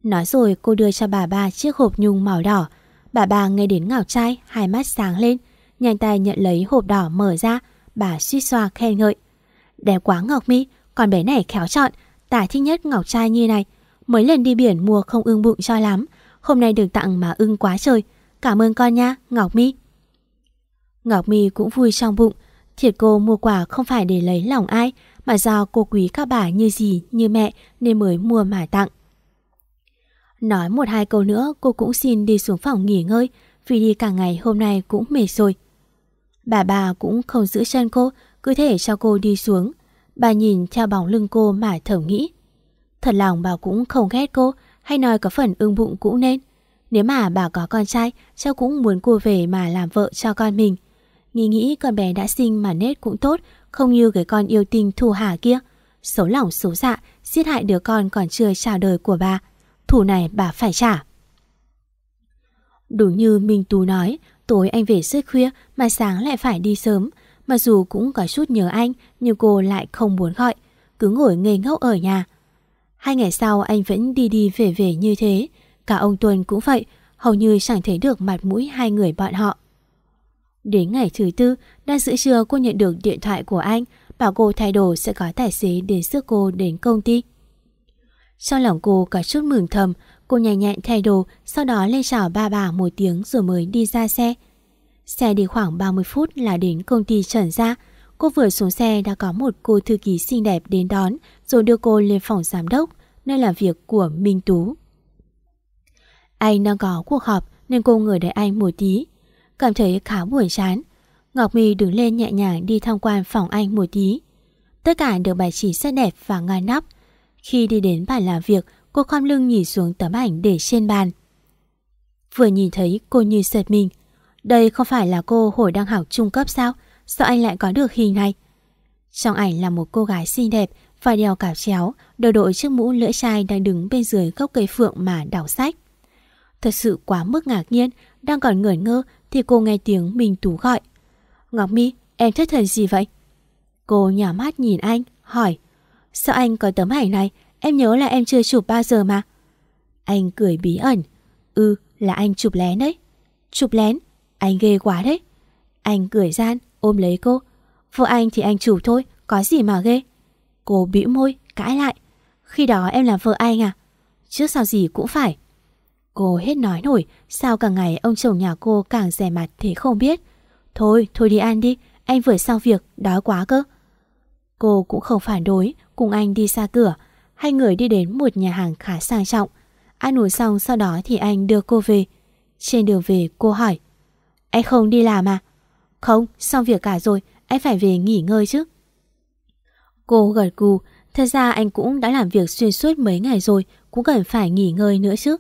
Nói rồi cô đưa cho bà ba chiếc hộp nhung màu đỏ. Bà ba nghe đến ngào trai, hai mắt sáng lên. Nhanh tay nhận lấy hộp đỏ mở ra, bà suy xoa khen ngợi. Đẹp quá Ngọc Mi, con bé này khéo chọn, tả thích nhất ngọc trai như này. Mấy lần đi biển mua không ưng bụng cho lắm, hôm nay được tặng mà ưng quá trời. Cảm ơn con nha, Ngọc Mi. Ngọc Mi cũng vui trong bụng, thiệt cô mua quà không phải để lấy lòng ai, mà do cô quý các bà như gì, như mẹ nên mới mua mà tặng. Nói một hai câu nữa cô cũng xin đi xuống phòng nghỉ ngơi vì đi cả ngày hôm nay cũng mệt rồi. Bà bà cũng không giữ chân cô, cứ thể cho cô đi xuống. Bà nhìn theo bóng lưng cô mà thầm nghĩ. Thật lòng bà cũng không ghét cô hay nói có phần ưng bụng cũng nên. Nếu mà bà có con trai, cháu cũng muốn cô về mà làm vợ cho con mình. Nghĩ nghĩ con bé đã sinh mà nết cũng tốt, không như cái con yêu tinh thù hà kia. Xấu lỏng xấu dạ, giết hại đứa con còn chưa chào đời của bà. Thủ này bà phải trả. Đúng như Minh Tú nói, tối anh về rất khuya mà sáng lại phải đi sớm. Mặc dù cũng có chút nhớ anh, nhưng cô lại không muốn gọi, cứ ngồi ngây ngốc ở nhà. Hai ngày sau anh vẫn đi đi về về như thế, cả ông Tuân cũng vậy, hầu như chẳng thấy được mặt mũi hai người bọn họ. Đến ngày thứ tư, đang giữa trưa cô nhận được điện thoại của anh, bảo cô thay đồ sẽ có tài xế đến rước cô đến công ty. Trong lòng cô có chút mừng thầm, cô nhanh nhẹn thay đồ, sau đó lên chào ba bà một tiếng rồi mới đi ra xe. Xe đi khoảng 30 phút là đến công ty Trần ra. Cô vừa xuống xe đã có một cô thư ký xinh đẹp đến đón rồi đưa cô lên phòng giám đốc, nơi làm việc của Minh Tú. Anh đang có cuộc họp nên cô ngồi đợi anh một tí. Cảm thấy khá buồn chán. Ngọc My đứng lên nhẹ nhàng đi tham quan phòng anh một tí. Tất cả được bài trí rất đẹp và ngăn nắp. Khi đi đến bàn làm việc, cô khom lưng nhìn xuống tấm ảnh để trên bàn. Vừa nhìn thấy cô như giật mình. Đây không phải là cô hồi đang học trung cấp sao? Sao anh lại có được hình này? Trong ảnh là một cô gái xinh đẹp, vai đeo cạp chéo, đầu đội chiếc mũ lưỡi chai đang đứng bên dưới gốc cây phượng mà đọc sách. Thật sự quá mức ngạc nhiên, đang còn ngẩn ngơ thì cô nghe tiếng Minh Tú gọi. Ngọc Mi, em thất thần gì vậy? Cô nhỏ mắt nhìn anh, hỏi. Sao anh có tấm ảnh này? Em nhớ là em chưa chụp bao giờ mà. Anh cười bí ẩn. Ừ, là anh chụp lén đấy. Chụp lén? Anh ghê quá đấy. Anh cười gian, ôm lấy cô. Vợ anh thì anh chụp thôi, có gì mà ghê. Cô bĩu môi, cãi lại. Khi đó em là vợ anh à? Trước sau gì cũng phải. Cô hết nói nổi, sao cả ngày ông chồng nhà cô càng rẻ mặt thế không biết. Thôi, thôi đi ăn đi, anh vừa xong việc, đói quá cơ. Cô cũng không phản đối, cùng anh đi ra cửa. Hai người đi đến một nhà hàng khá sang trọng. Ăn uống xong sau đó thì anh đưa cô về. Trên đường về cô hỏi. Anh không đi làm à? Không, xong việc cả rồi, anh phải về nghỉ ngơi chứ. Cô gật gù, thật ra anh cũng đã làm việc xuyên suốt mấy ngày rồi, cũng cần phải nghỉ ngơi nữa chứ.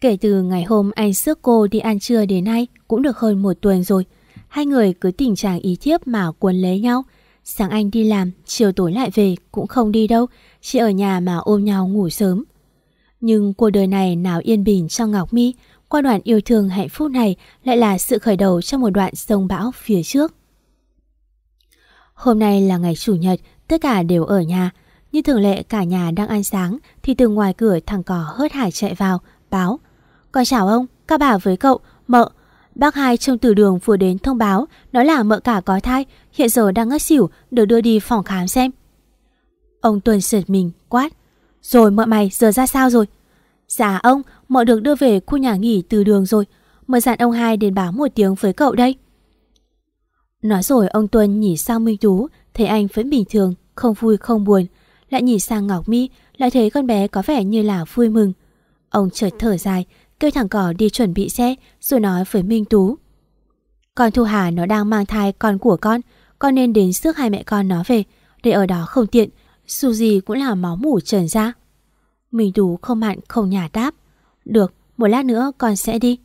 Kể từ ngày hôm anh rước cô đi ăn trưa đến nay cũng được hơn một tuần rồi. Hai người cứ tình trạng ý thiếp mà cuốn lấy nhau. Sáng anh đi làm, chiều tối lại về cũng không đi đâu, chỉ ở nhà mà ôm nhau ngủ sớm. Nhưng cuộc đời này nào yên bình cho Ngọc Mi, qua đoạn yêu thương hạnh phúc này lại là sự khởi đầu cho một đoạn sông bão phía trước. Hôm nay là ngày Chủ nhật, tất cả đều ở nhà. Như thường lệ cả nhà đang ăn sáng thì từ ngoài cửa thằng cò hớt hải chạy vào, báo. Con chào ông, các bà với cậu, mợ. Bác hai trong từ đường vừa đến thông báo nói là mợ cả có thai, hiện giờ đang ngất xỉu, được đưa đi phòng khám xem. Ông Tuần sượt mình, quát. Rồi mợ mày giờ ra sao rồi? Dạ ông, mợ được đưa về khu nhà nghỉ từ đường rồi. Mợ dặn ông hai đến báo một tiếng với cậu đây. Nói rồi ông Tuân nhìn sang Minh Tú, thấy anh vẫn bình thường, không vui không buồn. Lại nhìn sang Ngọc Mi, lại thấy con bé có vẻ như là vui mừng. Ông chợt thở dài, kêu thằng cỏ đi chuẩn bị xe, rồi nói với Minh Tú. Con Thu Hà nó đang mang thai con của con, con nên đến trước hai mẹ con nó về, để ở đó không tiện, dù gì cũng là máu mủ trần ra. Minh Tú không mặn không nhả đáp. Được, một lát nữa con sẽ đi.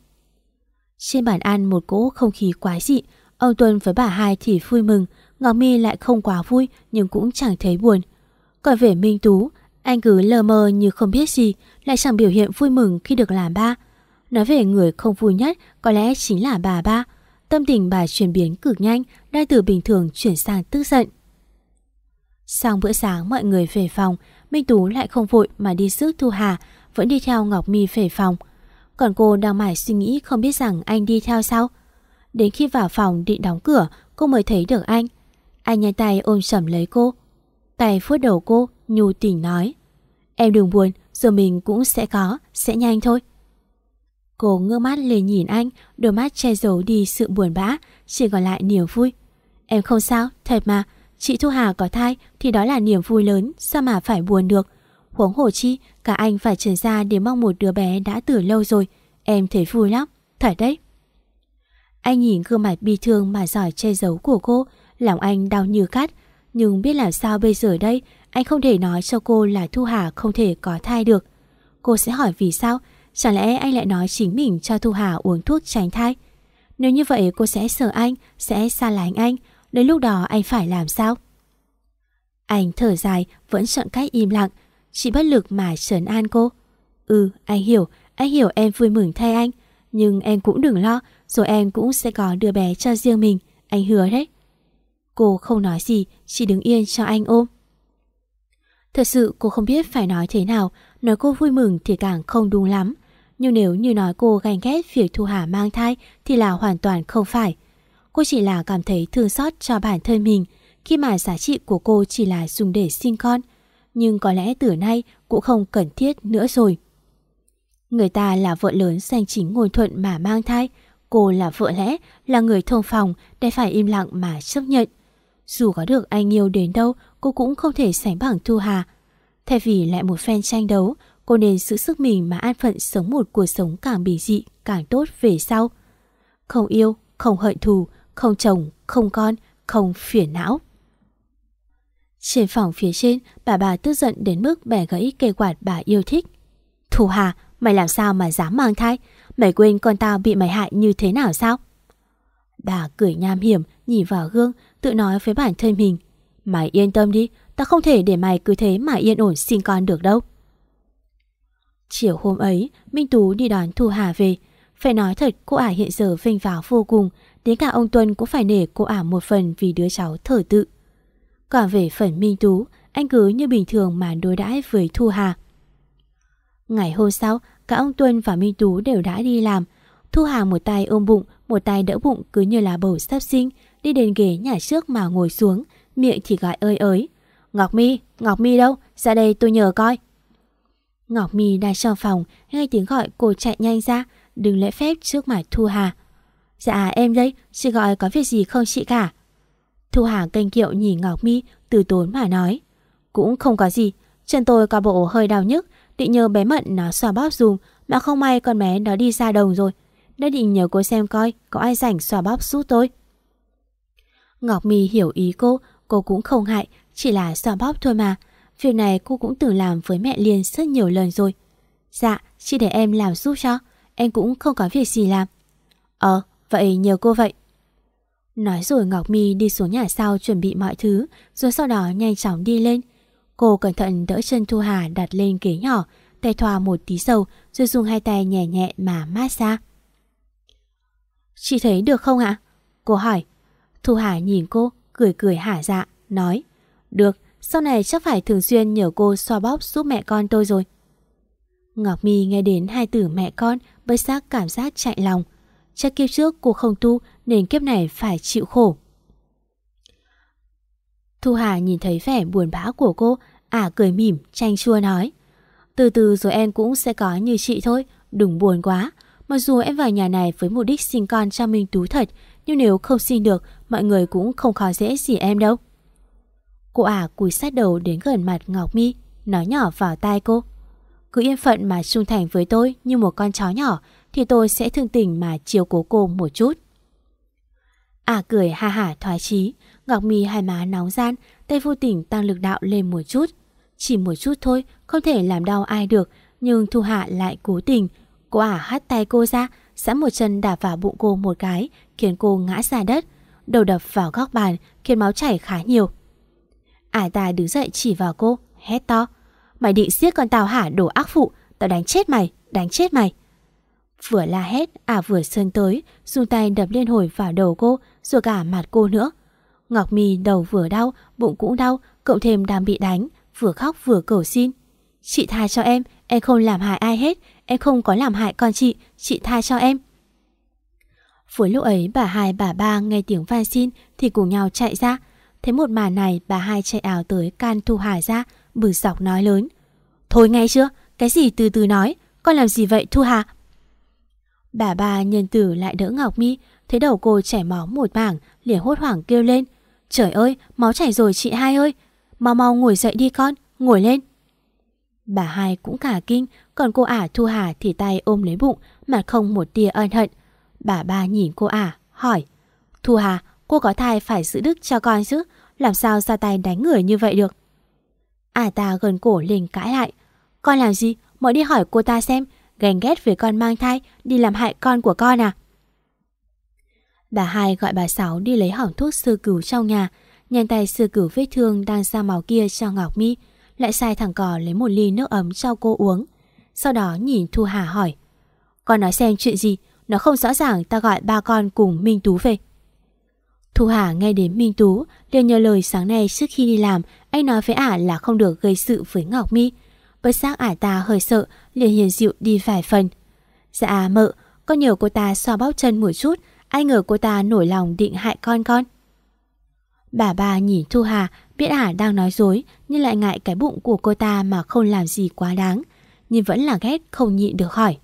Trên bàn ăn một cỗ không khí quái dị, ông Tuân với bà hai thì vui mừng, Ngọc Mi lại không quá vui nhưng cũng chẳng thấy buồn. Còn về Minh Tú, anh cứ lờ mờ như không biết gì, lại chẳng biểu hiện vui mừng khi được làm ba. Nói về người không vui nhất có lẽ chính là bà ba. Tâm tình bà chuyển biến cực nhanh, đang từ bình thường chuyển sang tức giận. Sau bữa sáng mọi người về phòng, Minh Tú lại không vội mà đi rước Thu Hà, vẫn đi theo Ngọc Mi về phòng. Còn cô đang mải suy nghĩ không biết rằng anh đi theo sao. Đến khi vào phòng định đóng cửa, cô mới thấy được anh. Anh nhanh tay ôm sầm lấy cô. Tay phút đầu cô, nhu tình nói. Em đừng buồn, rồi mình cũng sẽ có, sẽ nhanh thôi. Cô ngơ mắt lên nhìn anh, đôi mắt che giấu đi sự buồn bã, chỉ còn lại niềm vui. Em không sao, thật mà, chị Thu Hà có thai thì đó là niềm vui lớn, sao mà phải buồn được. Huống hồ chi, cả anh phải trở ra để mong một đứa bé đã từ lâu rồi, em thấy vui lắm, thật đấy. Anh nhìn gương mặt bi thương mà giỏi che giấu của cô, lòng anh đau như cắt. Nhưng biết làm sao bây giờ đây, anh không thể nói cho cô là Thu Hà không thể có thai được. Cô sẽ hỏi vì sao, chẳng lẽ anh lại nói chính mình cho Thu Hà uống thuốc tránh thai? Nếu như vậy cô sẽ sợ anh, sẽ xa lánh anh, đến lúc đó anh phải làm sao? Anh thở dài, vẫn chọn cách im lặng, chỉ bất lực mà trấn an cô. Ừ, anh hiểu, anh hiểu em vui mừng thay anh, nhưng em cũng đừng lo, rồi em cũng sẽ có đứa bé cho riêng mình, anh hứa đấy. Cô không nói gì, chỉ đứng yên cho anh ôm. Thật sự cô không biết phải nói thế nào, nói cô vui mừng thì càng không đúng lắm. Nhưng nếu như nói cô ganh ghét việc Thu Hà mang thai thì là hoàn toàn không phải. Cô chỉ là cảm thấy thương xót cho bản thân mình khi mà giá trị của cô chỉ là dùng để sinh con. Nhưng có lẽ từ nay cũng không cần thiết nữa rồi. Người ta là vợ lớn danh chính ngôn thuận mà mang thai. Cô là vợ lẽ, là người thông phòng để phải im lặng mà chấp nhận. Dù có được anh yêu đến đâu, cô cũng không thể sánh bằng Thu Hà. Thay vì lại một phen tranh đấu, cô nên giữ sức mình mà an phận sống một cuộc sống càng bình dị, càng tốt về sau. Không yêu, không hận thù, không chồng, không con, không phiền não. Trên phòng phía trên, bà bà tức giận đến mức bẻ gãy cây quạt bà yêu thích. Thu Hà, mày làm sao mà dám mang thai? Mày quên con tao bị mày hại như thế nào sao? Bà cười nham hiểm, nhìn vào gương, tự nói với bản thân mình. Mày yên tâm đi, ta không thể để mày cứ thế mà yên ổn sinh con được đâu. Chiều hôm ấy, Minh Tú đi đón Thu Hà về. Phải nói thật, cô ả hiện giờ vinh váo vô cùng, đến cả ông Tuân cũng phải nể cô ả một phần vì đứa cháu thở tự. Còn về phần Minh Tú, anh cứ như bình thường mà đối đãi với Thu Hà. Ngày hôm sau, cả ông Tuân và Minh Tú đều đã đi làm. Thu Hà một tay ôm bụng, một tay đỡ bụng cứ như là bầu sắp sinh, đi đến ghế nhà trước mà ngồi xuống, miệng thì gọi ơi ới. Ngọc Mi, Ngọc Mi đâu? Ra đây tôi nhờ coi. Ngọc Mi đang trong phòng, nghe tiếng gọi cô chạy nhanh ra, đừng lễ phép trước mặt Thu Hà. Dạ em đây, chị gọi có việc gì không chị cả? Thu Hà kênh kiệu nhìn Ngọc Mi từ tốn mà nói. Cũng không có gì, chân tôi có bộ hơi đau nhức, định nhờ bé Mận nó xoa bóp dùm mà không may con bé nó đi xa đồng rồi. Đã định nhờ cô xem coi có ai rảnh xoa bóp giúp tôi. Ngọc Mi hiểu ý cô, cô cũng không hại, chỉ là xoa bóp thôi mà. Việc này cô cũng từng làm với mẹ Liên rất nhiều lần rồi. Dạ, chị để em làm giúp cho, em cũng không có việc gì làm. Ờ, vậy nhờ cô vậy. Nói rồi Ngọc Mi đi xuống nhà sau chuẩn bị mọi thứ, rồi sau đó nhanh chóng đi lên. Cô cẩn thận đỡ chân Thu Hà đặt lên ghế nhỏ, tay thoa một tí dầu, rồi dùng hai tay nhẹ nhẹ mà massage. Chị thấy được không ạ? Cô hỏi. Thu Hà nhìn cô, cười cười hả dạ, nói. Được, sau này chắc phải thường xuyên nhờ cô xoa bóp giúp mẹ con tôi rồi. Ngọc Mi nghe đến hai từ mẹ con, bất giác cảm giác chạy lòng. Chắc kiếp trước cô không tu nên kiếp này phải chịu khổ. Thu Hà nhìn thấy vẻ buồn bã của cô, ả cười mỉm, chanh chua nói. Từ từ rồi em cũng sẽ có như chị thôi, đừng buồn quá. Mặc dù em vào nhà này với mục đích sinh con cho Minh Tú thật, nhưng nếu không sinh được, mọi người cũng không khó dễ gì em đâu. Cô ả cúi sát đầu đến gần mặt Ngọc Mi, nói nhỏ vào tai cô. Cứ yên phận mà trung thành với tôi như một con chó nhỏ, thì tôi sẽ thương tình mà chiều cố cô một chút. Ả cười ha hả thoái chí, Ngọc Mi hai má nóng gian, tay vô tình tăng lực đạo lên một chút. Chỉ một chút thôi, không thể làm đau ai được, nhưng Thu Hạ lại cố tình. Cô ả hắt tay cô ra, sẵn một chân đạp vào bụng cô một cái, khiến cô ngã ra đất. Đầu đập vào góc bàn, khiến máu chảy khá nhiều. Ai ta đứng dậy chỉ vào cô, hét to. Mày định giết con tao hả đồ ác phụ Tao đánh chết mày, đánh chết mày Vừa la hét, à vừa sơn tới Dùng tay đập liên hồi vào đầu cô Rồi cả mặt cô nữa Ngọc Mi đầu vừa đau, bụng cũng đau Cộng thêm đang bị đánh Vừa khóc vừa cầu xin Chị tha cho em, em không làm hại ai hết Em không có làm hại con chị Chị tha cho em Vừa lúc ấy bà hai, bà ba nghe tiếng van xin Thì cùng nhau chạy ra. Thấy một màn này, bà hai chạy ảo tới can Thu Hà ra Bử dọc nói lớn. Thôi nghe chưa, Cái gì từ từ nói, Con làm gì vậy Thu Hà? Bà ba nhân tử lại đỡ Ngọc Mi, Thấy đầu cô chảy máu một mảng, liền hốt hoảng kêu lên. Trời ơi, máu chảy rồi chị hai ơi, Mau mau ngồi dậy đi con, Ngồi lên. Bà hai cũng cả kinh, Còn cô ả Thu Hà thì tay ôm lấy bụng Mà không một tia ân hận. Bà ba nhìn cô ả hỏi, Thu Hà, cô có thai phải giữ đức cho con chứ? Làm sao ra tay đánh người như vậy được? Ả ta gần cổ lên cãi lại, Con làm gì? Mọi đi hỏi cô ta xem, ghen ghét với con mang thai, Đi làm hại con của con à? Bà hai gọi bà Sáu đi lấy hỏng thuốc sơ cửu trong nhà, Nhanh tay sơ cửu vết thương đang ra màu kia cho Ngọc Mi, Lại sai thằng cò lấy một ly nước ấm cho cô uống. Sau đó nhìn Thu Hà hỏi, Con nói xem chuyện gì? Nó không rõ ràng ta gọi ba con cùng Minh Tú về. Thu Hà nghe đến Minh Tú, liền nhờ lời sáng nay trước khi đi làm, anh nói với ả là không được gây sự với Ngọc Mi. Bất giác ả ta hơi sợ, liền hiền dịu đi vài phần. Dạ mợ, Con nhờ cô ta xoa bóp chân một chút, Ai ngờ cô ta nổi lòng định hại con con. Bà bà nhìn Thu Hà, Biết ả đang nói dối, Nhưng lại ngại cái bụng của cô ta mà không làm gì quá đáng, Nhưng vẫn là ghét không nhịn được hỏi.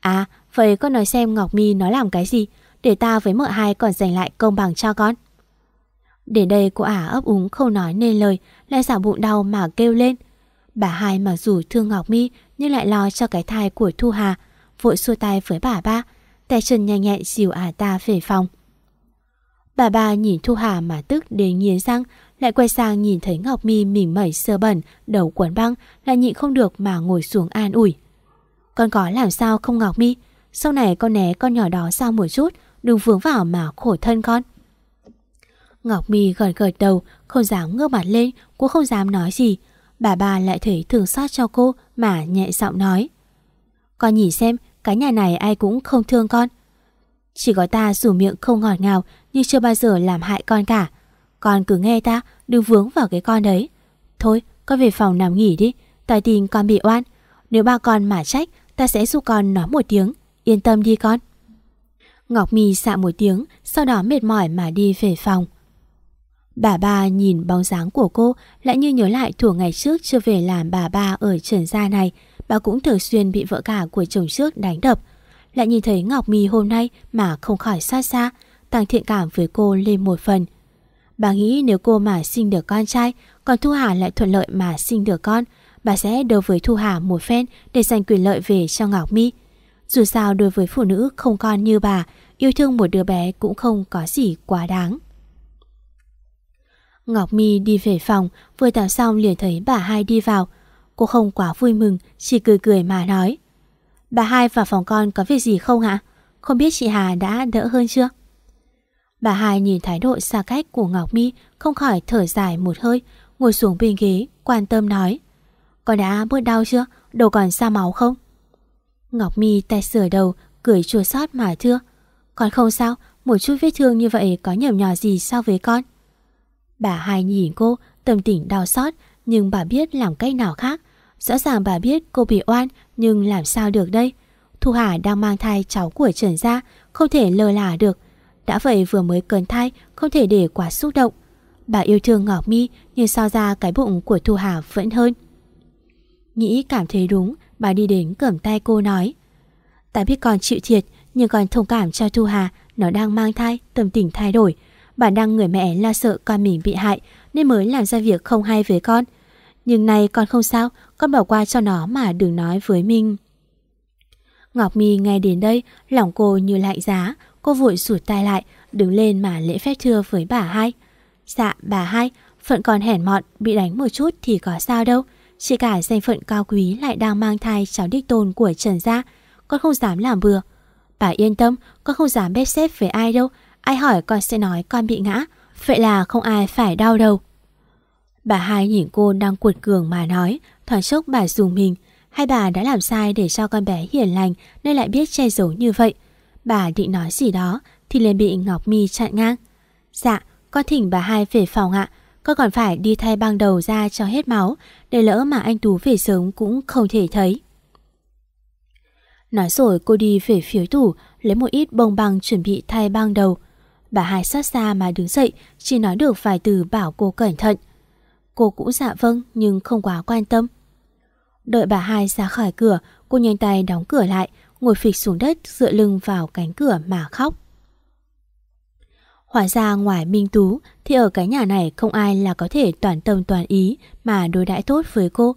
À vậy con nói xem Ngọc Mi nó làm cái gì Để ta với mợ hai còn giành lại công bằng cho con? Đến đây cô ả ấp úng không nói nên lời, Lại giả bụng đau mà kêu lên. Bà hai mặc dù thương Ngọc Mi Nhưng lại lo cho cái thai của Thu Hà, Vội xua tay với bà ba, Tay chân nhanh nhẹn dìu ả ta về phòng. Bà ba nhìn Thu Hà mà tức đến nghiến răng, Lại quay sang nhìn thấy Ngọc Mi mỉm mẩy sơ bẩn, Đầu quấn băng, Lại nhịn không được mà ngồi xuống an ủi. Con có làm sao không Ngọc Mi sau này con né con nhỏ đó sang một chút, Đừng vướng vào mà khổ thân con. Ngọc Mi gật gật đầu, Không dám ngước mặt lên, Cũng không dám nói gì. Bà bà lại thấy thường xót cho cô Mà nhẹ giọng nói. Con nhìn xem, cái nhà này ai cũng không thương con. Chỉ có ta dù miệng không ngọt ngào, Nhưng chưa bao giờ làm hại con cả. Con cứ nghe ta, Đừng vướng vào cái con đấy. Thôi, con về phòng nằm nghỉ đi, Ta tin con bị oan. Nếu ba con mà trách, Ta sẽ giúp con nói một tiếng. Yên tâm đi con Ngọc Mi xạ một tiếng Sau đó mệt mỏi mà đi về phòng Bà ba nhìn bóng dáng của cô lại như nhớ lại thủ ngày trước chưa về làm bà ba ở trần gia này. Bà cũng thường xuyên bị vợ cả của chồng trước đánh đập. Lại nhìn thấy Ngọc Mi hôm nay mà không khỏi xa xa, tăng thiện cảm với cô lên một phần. Bà nghĩ nếu cô mà sinh được con trai, còn Thu Hà lại thuận lợi mà sinh được con, bà sẽ đối với Thu Hà một phen để giành quyền lợi về cho Ngọc Mi. Dù sao đối với phụ nữ không con như bà, yêu thương một đứa bé cũng không có gì quá đáng. Ngọc Mi đi về phòng, vừa tắm xong liền thấy bà hai đi vào. Cô không quá vui mừng, chỉ cười cười mà nói. Bà hai vào phòng con có việc gì không ạ? Không biết chị Hà đã đỡ hơn chưa? Bà hai nhìn thái độ xa cách của Ngọc Mi không khỏi thở dài một hơi, ngồi xuống bên ghế, quan tâm nói. Con đã bớt đau chưa? Đầu còn xa máu không? Ngọc Mi tay sửa đầu, cười chua xót mà thưa. Con không sao, một chút vết thương như vậy có nhầm nhỏ gì so với con? Bà hai nhìn cô, tâm tình đau xót, nhưng bà biết làm cách nào khác. Rõ ràng bà biết cô bị oan, nhưng làm sao được đây? Thu Hà đang mang thai cháu của Trần Gia, không thể lơ là được. Đã vậy vừa mới cơn thai, không thể để quá xúc động. Bà yêu thương Ngọc Mi, nhưng sao ra cái bụng của Thu Hà vẫn hơn. Nghĩ cảm thấy đúng, bà đi đến cầm tay cô nói. Ta biết con chịu thiệt, nhưng con thông cảm cho Thu Hà, nó đang mang thai, tâm tình thay đổi. bà đang người mẹ lo sợ con mình bị hại nên mới làm ra việc không hay với con. Nhưng nay con không sao, con bỏ qua cho nó mà đừng nói với mình. Ngọc Mi nghe đến đây, lòng cô như lạnh giá, cô vội rụt tay lại, đứng lên mà lễ phép thưa với bà hai. Dạ, bà hai, phận còn hèn mọn, bị đánh một chút thì có sao đâu. Chỉ cả danh phận cao quý lại đang mang thai cháu đích tôn của Trần Gia, con không dám làm bừa. Bà yên tâm, con không dám bếp xếp với ai đâu, Ai hỏi con sẽ nói con bị ngã Vậy là không ai phải đau đầu Bà hai nhìn cô đang cuột cường mà nói, thoáng chốc bà dùng mình. Hai bà đã làm sai để cho con bé hiền lành nên lại biết che giấu như vậy. Bà định nói gì đó thì liền bị Ngọc Mi chặn ngang. Dạ, con thỉnh bà hai về phòng ạ. Con còn phải đi thay băng đầu ra cho hết máu để lỡ mà anh Tú về sớm cũng không thể thấy. Nói rồi cô đi về phía tủ lấy một ít bông băng chuẩn bị thay băng đầu. Bà hai sát xa mà đứng dậy chỉ nói được vài từ bảo cô cẩn thận. Cô cũng dạ vâng nhưng không quá quan tâm. Đợi bà hai ra khỏi cửa, cô nhanh tay đóng cửa lại, ngồi phịch xuống đất dựa lưng vào cánh cửa mà khóc. Hóa ra ngoài Minh Tú thì ở cái nhà này không ai là có thể toàn tâm toàn ý mà đối đãi tốt với cô.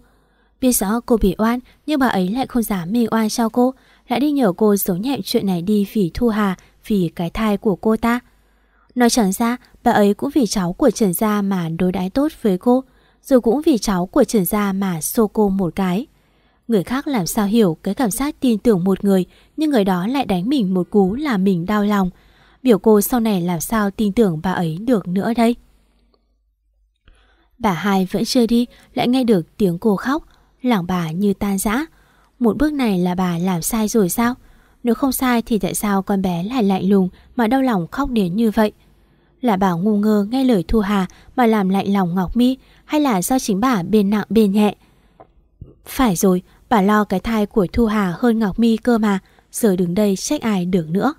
Biết rõ cô bị oan nhưng bà ấy lại không dám mê oan cho cô, lại đi nhờ cô giấu nhẹm chuyện này đi vì Thu Hà, vì cái thai của cô ta. Nói chẳng ra, bà ấy cũng vì cháu của Trần Gia mà đối đãi tốt với cô, rồi cũng vì cháu của Trần Gia mà xô cô một cái. Người khác làm sao hiểu cái cảm giác tin tưởng một người, nhưng người đó lại đánh mình một cú là mình đau lòng. Biểu cô sau này làm sao tin tưởng bà ấy được nữa đây? Bà hai vẫn chưa đi, lại nghe được tiếng cô khóc, lòng bà như tan rã. Một bước này là bà làm sai rồi sao? Nếu không sai thì tại sao con bé lại lạnh lùng mà đau lòng khóc đến như vậy? Là bà ngu ngơ nghe lời Thu Hà mà làm lạnh lòng Ngọc Mi hay là do chính bà bên nặng bên nhẹ? Phải rồi, bà lo cái thai của Thu Hà hơn Ngọc Mi cơ mà, giờ đứng đây trách ai được nữa.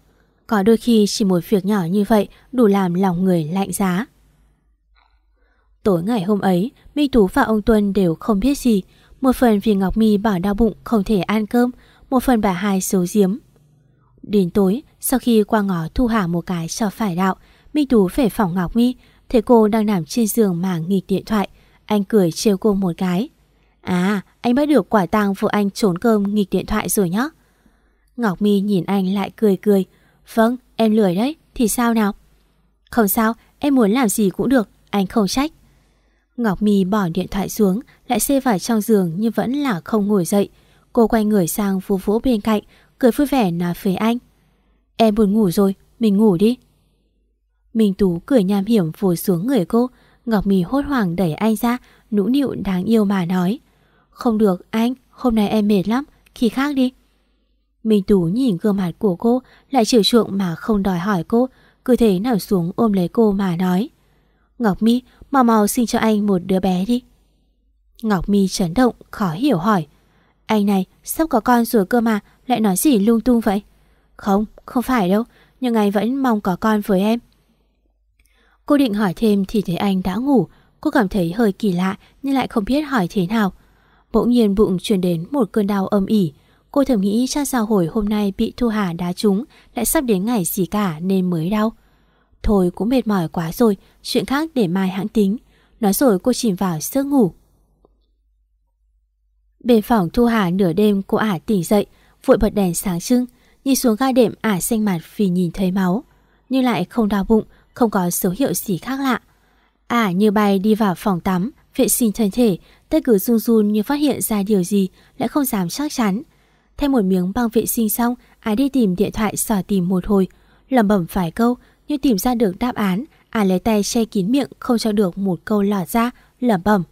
Có đôi khi chỉ một việc nhỏ như vậy đủ làm lòng người lạnh giá. Tối ngày hôm ấy, Minh Tú và ông Tuân đều không biết gì. Một phần vì Ngọc Mi bỏ đau bụng không thể ăn cơm, một phần bà hai xấu giếm. Đến tối, sau khi qua ngõ thu hà một cái cho phải đạo, Minh Tú về phòng Ngọc Mi, thấy cô đang nằm trên giường mà nghịch điện thoại. Anh cười trêu cô một cái. À, anh bắt được quả tang vợ anh trốn cơm nghịch điện thoại rồi nhá. Ngọc Mi nhìn anh lại cười cười. Vâng, em lười đấy, thì sao nào? Không sao, em muốn làm gì cũng được, anh không trách. Ngọc Mi bỏ điện thoại xuống, lại xê vào trong giường nhưng vẫn là không ngồi dậy. Cô quay người sang vú vỗ bên cạnh, cười vui vẻ nói với anh. Em buồn ngủ rồi, mình ngủ đi. Minh Tú cười nham hiểm vùi xuống người cô, Ngọc Mi hốt hoảng đẩy anh ra, nũng nịu đáng yêu mà nói. Không được anh, hôm nay em mệt lắm, khi khác đi. Minh Tú nhìn gương mặt của cô, lại chiều chuộng mà không đòi hỏi cô, cứ thế nào xuống ôm lấy cô mà nói. Ngọc Mi, mau mau sinh cho anh một đứa bé đi. Ngọc Mi chấn động, khó hiểu hỏi. Anh này, sắp có con rồi cơ mà, lại nói gì lung tung vậy? Không, không phải đâu, nhưng anh vẫn mong có con với em. Cô định hỏi thêm thì thấy anh đã ngủ, cô cảm thấy hơi kỳ lạ nhưng lại không biết hỏi thế nào. Bỗng nhiên bụng truyền đến một cơn đau âm ỉ. Cô thầm nghĩ cha giao hồi hôm nay bị Thu Hà đá trúng lại sắp đến ngày gì cả nên mới đau. Thôi cũng mệt mỏi quá rồi, chuyện khác để mai hãng tính. Nói rồi cô chìm vào giấc ngủ. Bên phòng Thu Hà nửa đêm cô ả tỉnh dậy, vội bật đèn sáng trưng, nhìn xuống ga đệm ả xanh mặt vì nhìn thấy máu. Nhưng lại không đau bụng, không có dấu hiệu gì khác lạ. Ả như bay đi vào phòng tắm, vệ sinh thân thể, tay cứ run run như phát hiện ra điều gì, lại không dám chắc chắn. Thay một miếng băng vệ sinh xong, Ái đi tìm điện thoại sỏ tìm một hồi, lẩm bẩm vài câu, nhưng tìm ra được đáp án, Ái lấy tay che kín miệng không cho được một câu lọt ra, lẩm bẩm.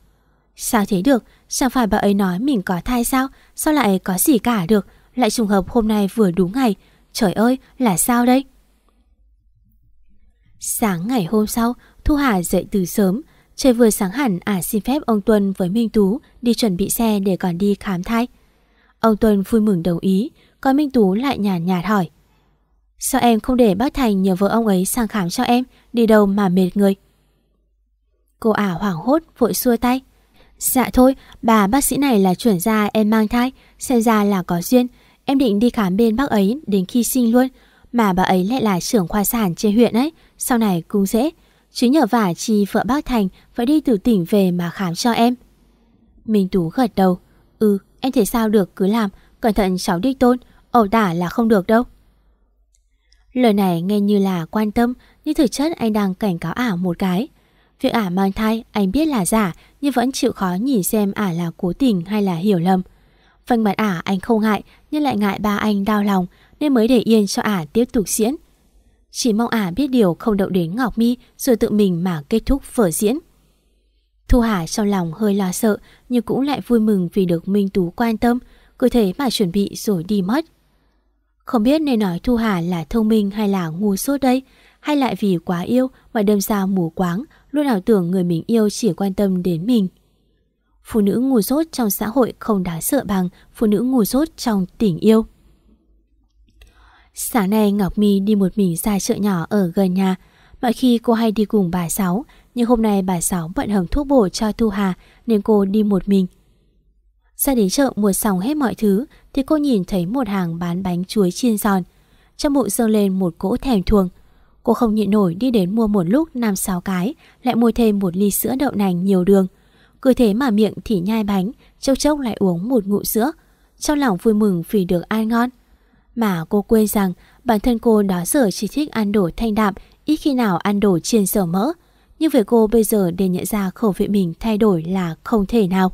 Sao thế được, chẳng phải bà ấy nói mình có thai sao, sao lại có gì cả được, lại trùng hợp hôm nay vừa đúng ngày. Trời ơi, là sao đây? Sáng ngày hôm sau, Thu Hà dậy từ sớm. Trời vừa sáng hẳn ả xin phép ông Tuân với Minh Tú đi chuẩn bị xe để còn đi khám thai. Ông Tuân vui mừng đồng ý, còn Minh Tú lại nhàn nhạt, nhạt hỏi. Sao em không để bác Thành nhờ vợ ông ấy sang khám cho em, đi đâu mà mệt người? Cô ả hoảng hốt vội xua tay. Dạ thôi, bà bác sĩ này là chuẩn gia em mang thai, xem ra là có duyên. Em định đi khám bên bác ấy đến khi sinh luôn, mà bà ấy lại là trưởng khoa sản trên huyện ấy, sau này cũng dễ. Chứ nhờ vả chi vợ bác Thành phải đi từ tỉnh về mà khám cho em. Minh Tú gật đầu. Ừ, em thấy sao được cứ làm, cẩn thận cháu đích tôn, ẩu tả là không được đâu. Lời này nghe như là quan tâm, nhưng thực chất anh đang cảnh cáo ả một cái. Việc ả mang thai anh biết là giả, nhưng vẫn chịu khó nhìn xem ả là cố tình hay là hiểu lầm. Vành mặt ả anh không ngại, nhưng lại ngại ba anh đau lòng, nên mới để yên cho ả tiếp tục diễn. Chỉ mong ả biết điều không động đến Ngọc Mi rồi tự mình mà kết thúc vở diễn. Thu Hà trong lòng hơi lo sợ nhưng cũng lại vui mừng vì được Minh Tú quan tâm, cứ thế mà chuẩn bị rồi đi mất. Không biết nên nói Thu Hà là thông minh hay là ngu sốt đây, hay lại vì quá yêu mà đâm ra mù quáng, luôn ảo tưởng người mình yêu chỉ quan tâm đến mình. Phụ nữ ngu dốt trong xã hội không đáng sợ bằng phụ nữ ngu dốt trong tình yêu. Sáng nay Ngọc My đi một mình ra chợ nhỏ ở gần nhà. Mọi khi cô hay đi cùng bà Sáu, nhưng hôm nay bà Sáu bận hầm thuốc bổ cho Thu Hà nên cô đi một mình. Ra đến chợ mua xong hết mọi thứ thì cô nhìn thấy một hàng bán bánh chuối chiên giòn. Trong bụng dâng lên một cỗ thèm thuồng. Cô không nhịn nổi đi đến mua một lúc 5-6 cái, lại mua thêm một ly sữa đậu nành nhiều đường. Cứ thế mà miệng thì nhai bánh, chốc chốc lại uống một ngụ sữa. Trong lòng vui mừng vì được ăn ngon. Mà cô quên rằng bản thân cô đó giờ chỉ thích ăn đồ thanh đạm, ít khi nào ăn đồ chiên dầu mỡ. Nhưng về cô bây giờ để nhận ra khẩu vị mình thay đổi là không thể nào.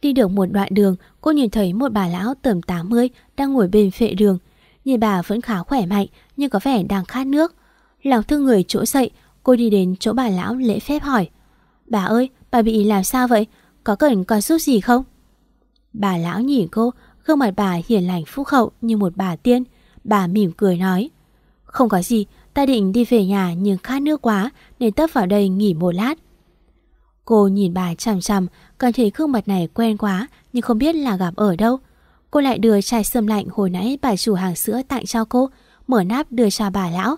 Đi được một đoạn đường, cô nhìn thấy một bà lão tầm 80 đang ngồi bên phệ đường. Nhìn bà vẫn khá khỏe mạnh nhưng có vẻ đang khát nước. Lòng thương người chỗ dậy, cô đi đến chỗ bà lão lễ phép hỏi. Bà ơi, bà bị làm sao vậy? Có cần con giúp gì không? Bà lão nhìn cô, gương mặt bà hiền lành phúc hậu như một bà tiên. Bà mỉm cười nói. Không có gì, ta định đi về nhà nhưng khát nước quá nên tấp vào đây nghỉ một lát. Cô nhìn bà chằm chằm, cảm thấy gương mặt này quen quá nhưng không biết là gặp ở đâu. Cô lại đưa chai sâm lạnh hồi nãy bà chủ hàng sữa tặng cho cô, mở nắp đưa cho bà lão.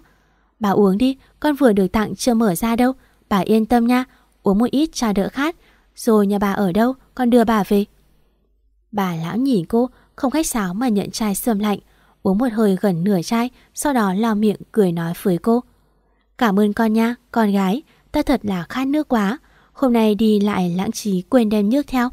Bà uống đi, con vừa được tặng chưa mở ra đâu. Bà yên tâm nha, uống một ít cho đỡ khát. Rồi nhà bà ở đâu, con đưa bà về. Bà lão nhìn cô, không khách sáo mà nhận chai sâm lạnh, uống một hơi gần nửa chai, sau đó lao miệng cười nói với cô. Cảm ơn con nha, con gái, ta thật là khát nước quá. Hôm nay đi lại lãng trí quên đem nước theo.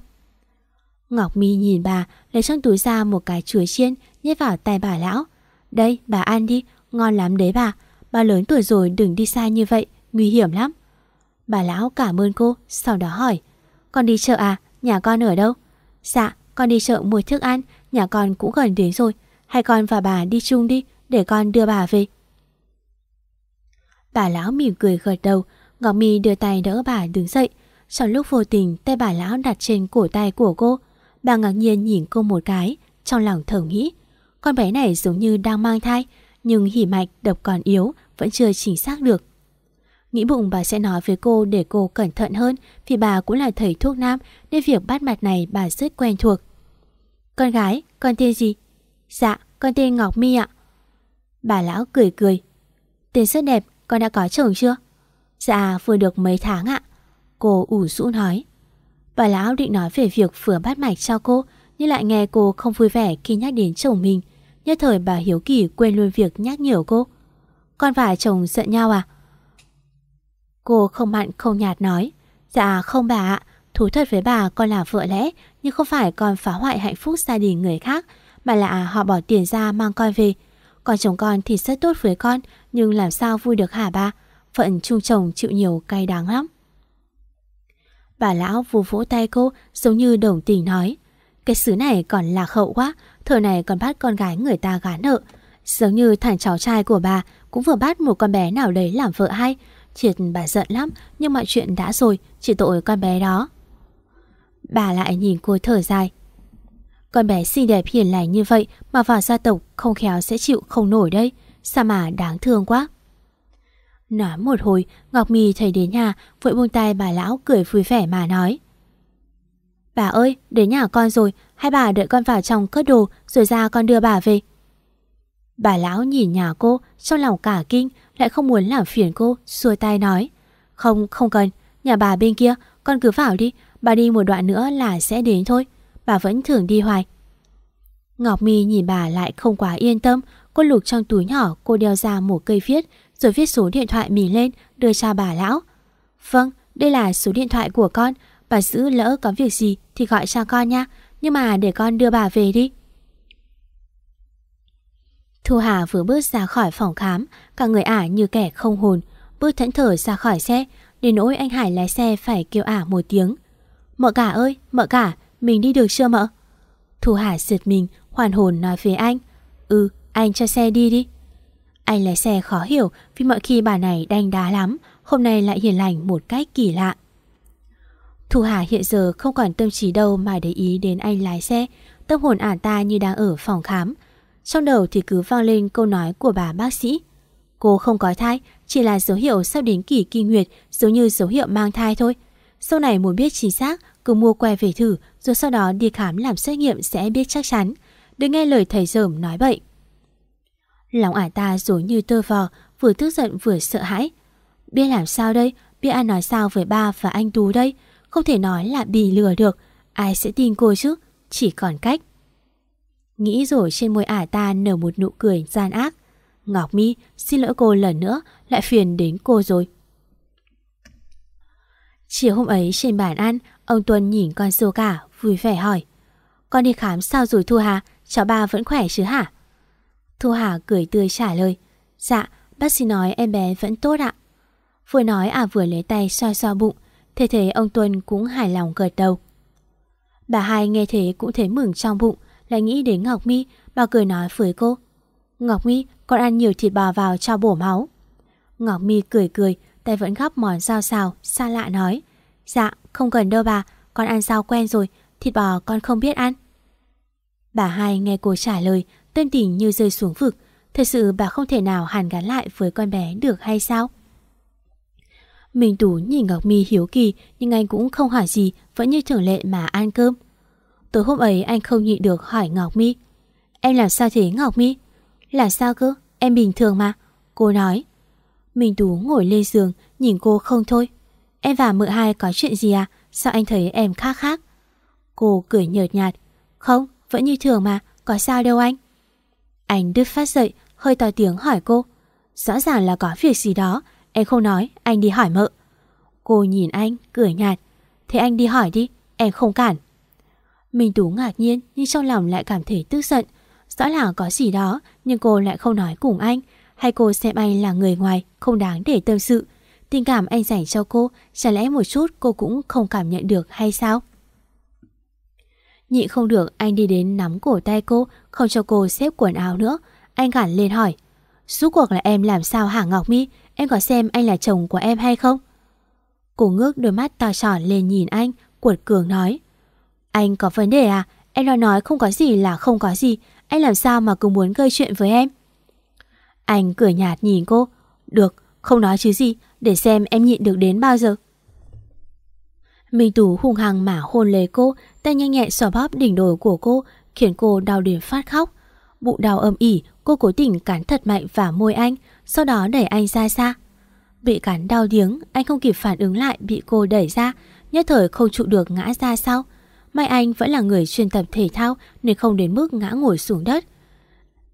Ngọc Mi nhìn bà, lấy trong túi ra một cái chuối chiên, nhét vào tay bà lão. Đây, bà ăn đi, ngon lắm đấy bà. Bà lớn tuổi rồi đừng đi xa như vậy, nguy hiểm lắm. Bà lão cảm ơn cô, sau đó hỏi. Con đi chợ à? Nhà con ở đâu? Dạ, con đi chợ mua thức ăn, nhà con cũng gần đến rồi hai con và bà đi chung đi, để con đưa bà về. Bà lão mỉm cười gật đầu, Ngọc Mi đưa tay đỡ bà đứng dậy. Trong lúc vô tình, tay bà lão đặt trên cổ tay của cô. Bà ngạc nhiên nhìn cô một cái, trong lòng thở nghĩ. Con bé này giống như đang mang thai, nhưng hỉ mạch độc còn yếu, vẫn chưa chính xác được. Nghĩ bụng bà sẽ nói với cô để cô cẩn thận hơn vì bà cũng là thầy thuốc nam nên việc bắt mặt này bà rất quen thuộc. Con gái, con tên gì? Dạ, con tên Ngọc My ạ. Bà lão cười cười. Tên rất đẹp, con đã có chồng chưa? Dạ, vừa được mấy tháng ạ. Cô ủ rũ nói. Bà lão định nói về việc vừa bắt mạch cho cô nhưng lại nghe cô không vui vẻ khi nhắc đến chồng mình. Nhất thời bà Hiếu Kỳ quên luôn việc nhắc nhở cô. Con và chồng giận nhau à? Cô không mặn không nhạt nói Dạ không bà ạ Thú thật với bà con là vợ lẽ Nhưng không phải con phá hoại hạnh phúc gia đình người khác mà là họ bỏ tiền ra mang con về. Còn chồng con thì rất tốt với con, Nhưng làm sao vui được hả ba? Phận chung chồng chịu nhiều cay đáng lắm. Bà lão vù vỗ tay cô, Giống như đồng tình nói, Cái xứ này còn lạc hậu quá Thời này còn bắt con gái người ta gán nợ. Giống như thằng cháu trai của bà Cũng vừa bắt một con bé nào đấy làm vợ hay. Triệt bà giận lắm, Nhưng mọi chuyện đã rồi, Chỉ tội con bé đó. Bà lại nhìn cô thở dài con bé xinh đẹp hiền lành như vậy Mà vào gia tộc không khéo sẽ chịu không nổi đây Sao mà đáng thương quá Nói một hồi Ngọc Mì thấy đến nhà Vội buông tay bà lão cười vui vẻ mà nói Bà ơi đến nhà con rồi Hai bà đợi con vào trong cất đồ Rồi ra con đưa bà về Bà lão nhìn nhà cô Trong lòng cả kinh lại không muốn làm phiền cô, xua tay nói. Không, không cần, nhà bà bên kia, con cứ vào đi, bà đi một đoạn nữa là sẽ đến thôi. Bà vẫn thường đi hoài. Ngọc Mi nhìn bà lại không quá yên tâm, cô lục trong túi nhỏ cô đeo ra một cây viết, rồi viết số điện thoại mình lên, đưa cho bà lão. Vâng, đây là số điện thoại của con, bà giữ lỡ có việc gì thì gọi cho con nha, nhưng mà để con đưa bà về đi. Thu Hà vừa bước ra khỏi phòng khám, cả người ả như kẻ không hồn, bước thẫn thở ra khỏi xe, đến nỗi anh Hải lái xe phải kêu ả một tiếng. Mợ cả ơi, mợ cả, mình đi được chưa mợ? Thu Hà giật mình, hoàn hồn nói với anh. Ừ, anh cho xe đi đi. Anh lái xe khó hiểu vì mọi khi bà này đanh đá lắm, hôm nay lại hiền lành một cách kỳ lạ. Thu Hà hiện giờ không còn tâm trí đâu mà để ý đến anh lái xe, tâm hồn ả ta như đang ở phòng khám. Trong đầu thì cứ vang lên câu nói của bà bác sĩ. Cô không có thai, chỉ là dấu hiệu sắp đến kỷ kinh nguyệt giống như dấu hiệu mang thai thôi. Sau này muốn biết chính xác, cứ mua que về thử rồi sau đó đi khám làm xét nghiệm sẽ biết chắc chắn. Đừng nghe lời thầy dởm nói bậy. Lòng ả ta dối như tơ vò, vừa tức giận vừa sợ hãi. Biết làm sao đây, biết ai nói sao với ba và anh Tú đây. Không thể nói là bị lừa được, ai sẽ tin cô chứ, chỉ còn cách. Nghĩ rồi trên môi ả ta nở một nụ cười gian ác. Ngọc Mi, xin lỗi cô lần nữa, lại phiền đến cô rồi. Chiều hôm ấy trên bàn ăn, ông Tuân nhìn con dâu cả, vui vẻ hỏi. Con đi khám sao rồi Thu Hà, cháu ba vẫn khỏe chứ hả? Thu Hà cười tươi trả lời. Dạ, bác sĩ nói em bé vẫn tốt ạ. Vừa nói à vừa lấy tay xoa xoa bụng, thế thế ông Tuân cũng hài lòng gật đầu. Bà hai nghe thế cũng thấy mừng trong bụng, lại nghĩ đến Ngọc Mi, bà cười nói với cô. Ngọc Mi, con ăn nhiều thịt bò vào cho bổ máu. Ngọc Mi cười cười, tay vẫn gắp món rau xào, xa lạ nói. Dạ, không cần đâu bà, con ăn rau quen rồi, thịt bò con không biết ăn. Bà hai nghe cô trả lời, tâm tình như rơi xuống vực. Thật sự bà không thể nào hàn gắn lại với con bé được hay sao? Minh Tú nhìn Ngọc Mi hiếu kỳ nhưng anh cũng không hỏi gì, vẫn như thường lệ mà ăn cơm. Tối hôm ấy anh không nhịn được hỏi Ngọc Mi. Em làm sao thế Ngọc Mi? Là sao cơ? Em bình thường mà. Cô nói. Minh Tú ngồi lên giường, nhìn cô không thôi. Em và mợ hai có chuyện gì à? Sao anh thấy em khác khác? Cô cười nhợt nhạt. Không, vẫn như thường mà, có sao đâu anh. Anh đứt phát dậy, hơi to tiếng hỏi cô. Rõ ràng là có việc gì đó, em không nói, anh đi hỏi mợ. Cô nhìn anh, cười nhạt. Thế anh đi hỏi đi, em không cản. Minh Tú ngạc nhiên nhưng trong lòng lại cảm thấy tức giận. Rõ là có gì đó nhưng cô lại không nói cùng anh. Hay cô xem anh là người ngoài, không đáng để tâm sự. Tình cảm anh dành cho cô, Chẳng lẽ một chút cô cũng không cảm nhận được hay sao? Nhị không được anh đi đến nắm cổ tay cô Không cho cô xếp quần áo nữa. Anh gản lên hỏi Suốt cuộc là em làm sao hả Ngọc Mi Em có xem anh là chồng của em hay không? Cô ngước đôi mắt to tròn lên nhìn anh Cuột cường nói Anh có vấn đề à? Em nói nói không có gì là không có gì. Anh làm sao mà cứ muốn gây chuyện với em? Anh cười nhạt nhìn cô Được không nói chứ gì. Để xem em nhịn được đến bao giờ Minh Tú hung hăng mà hôn lấy cô, tay nhanh nhẹn xỏ bóp đỉnh đồi của cô, khiến cô đau đến phát khóc. Bụng đau âm ỉ, cô cố tình cắn thật mạnh vào môi anh, sau đó đẩy anh ra xa. Bị cắn đau điếng, anh không kịp phản ứng lại bị cô đẩy ra, nhất thời không trụ được ngã ra sau. May anh vẫn là người chuyên tập thể thao nên không đến mức ngã ngồi xuống đất.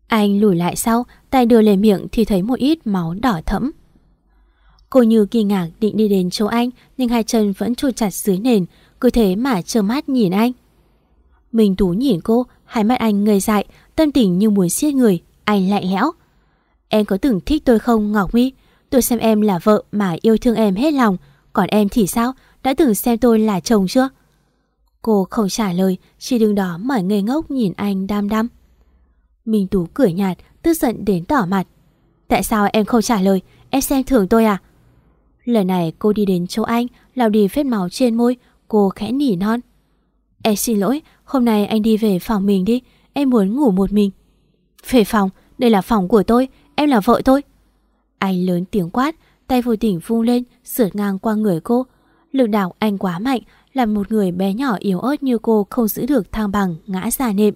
Anh lùi lại sau, tay đưa lên miệng thì thấy một ít máu đỏ thẫm. Cô như kỳ ngạc định đi đến chỗ anh nhưng hai chân vẫn trôi chặt dưới nền, cứ thế mà trơ mắt nhìn anh. Minh Tú nhìn cô, hai mắt anh ngây dại, tâm tình như muốn giết người, anh lạnh lẽo. Em có từng thích tôi không Ngọc Mi? Tôi xem em là vợ mà yêu thương em hết lòng, còn em thì sao? Đã từng xem tôi là chồng chưa? Cô không trả lời, chỉ đứng đó mỏi ngây ngốc nhìn anh đam đăm. Minh Tú cười nhạt, tức giận đến đỏ mặt. Tại sao em không trả lời? Em xem thường tôi à? Lần này cô đi đến chỗ anh, lau đi vết máu trên môi, cô khẽ nỉ non. Em xin lỗi, hôm nay anh đi về phòng mình đi, em muốn ngủ một mình. Về phòng, đây là phòng của tôi, em là vợ tôi. Anh lớn tiếng quát, tay vô tình vung lên, sượt ngang qua người cô. Lực đạo anh quá mạnh, làm một người bé nhỏ yếu ớt như cô không giữ được thang bằng, ngã ra nệm.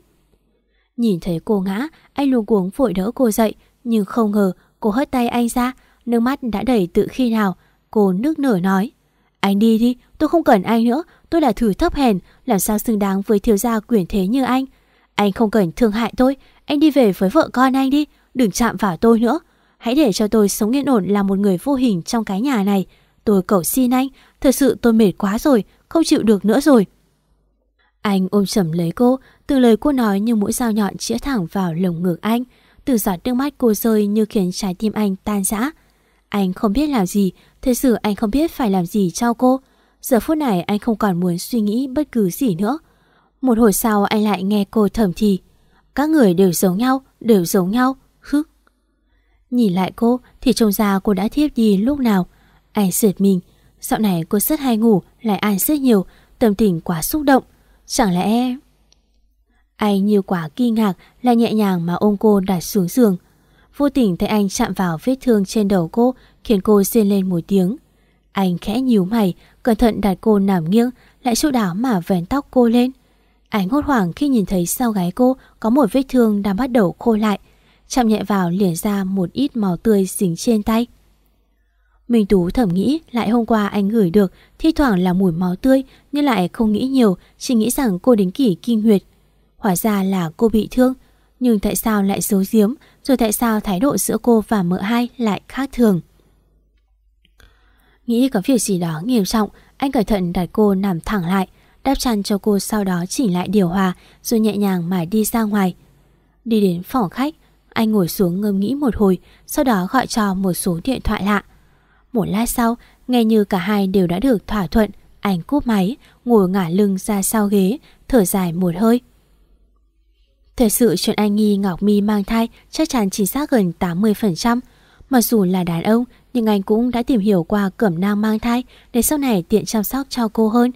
Nhìn thấy cô ngã, anh luống cuống vội đỡ cô dậy, nhưng không ngờ cô hất tay anh ra, nước mắt đã đầy tự khi nào, Cô nước nở nói. Anh đi đi, tôi không cần anh nữa. Tôi là thử thấp hèn, làm sao xứng đáng với thiếu gia quyền thế như anh. Anh không cần thương hại tôi. Anh đi về với vợ con anh đi Đừng chạm vào tôi nữa. Hãy để cho tôi sống yên ổn là một người vô hình trong cái nhà này. Tôi cầu xin anh. Thật sự tôi mệt quá rồi Không chịu được nữa rồi. Anh ôm chầm lấy cô. Từng lời cô nói như mũi dao nhọn chĩa thẳng vào lồng ngực anh. Từ giọt nước mắt cô rơi như khiến trái tim anh tan rã. Anh không biết làm gì Thật sự anh không biết phải làm gì cho cô Giờ phút này anh không còn muốn suy nghĩ bất cứ gì nữa Một hồi sau anh lại nghe cô thầm thì Các người đều giống nhau, đều giống nhau hức. Nhìn lại cô thì trông ra cô đã thiếp đi lúc nào Anh sượt mình Dạo này cô rất hay ngủ, lại ăn rất nhiều, tâm tình quá xúc động. Chẳng lẽ... Anh như quả kinh ngạc lại nhẹ nhàng mà ôm cô đặt xuống giường. Vô tình thấy anh chạm vào vết thương trên đầu cô khiến cô rên lên một tiếng. Anh khẽ nhíu mày, cẩn thận đặt cô nằm nghiêng, lại chỗ đảo mà vén tóc cô lên. Anh hốt hoảng khi nhìn thấy sau gáy cô có một vết thương đang bắt đầu khô lại. Chạm nhẹ vào liền ra một ít máu tươi dính trên tay. Minh Tú thầm nghĩ lại hôm qua anh gửi được thi thoảng là mùi máu tươi nhưng lại không nghĩ nhiều, chỉ nghĩ rằng cô đến kỷ kinh huyệt. Hóa ra là cô bị thương, nhưng tại sao lại giấu giếm, rồi tại sao thái độ giữa cô và mợ hai lại khác thường. Nghĩ có việc gì đó nghiêm trọng, anh cẩn thận đặt cô nằm thẳng lại, đắp chăn cho cô sau đó chỉnh lại điều hòa rồi nhẹ nhàng mà đi ra ngoài. Đi đến phòng khách, anh ngồi xuống ngâm nghĩ một hồi, sau đó gọi cho một số điện thoại lạ. Một lát sau, nghe như cả hai đều đã được thỏa thuận, anh cúp máy, ngồi ngả lưng ra sau ghế, thở dài một hơi. Thật sự chuyện anh nghi Ngọc Mi mang thai chắc chắn chính xác gần 80%. Mặc dù là đàn ông, nhưng anh cũng đã tìm hiểu qua cẩm nang mang thai để sau này tiện chăm sóc cho cô hơn.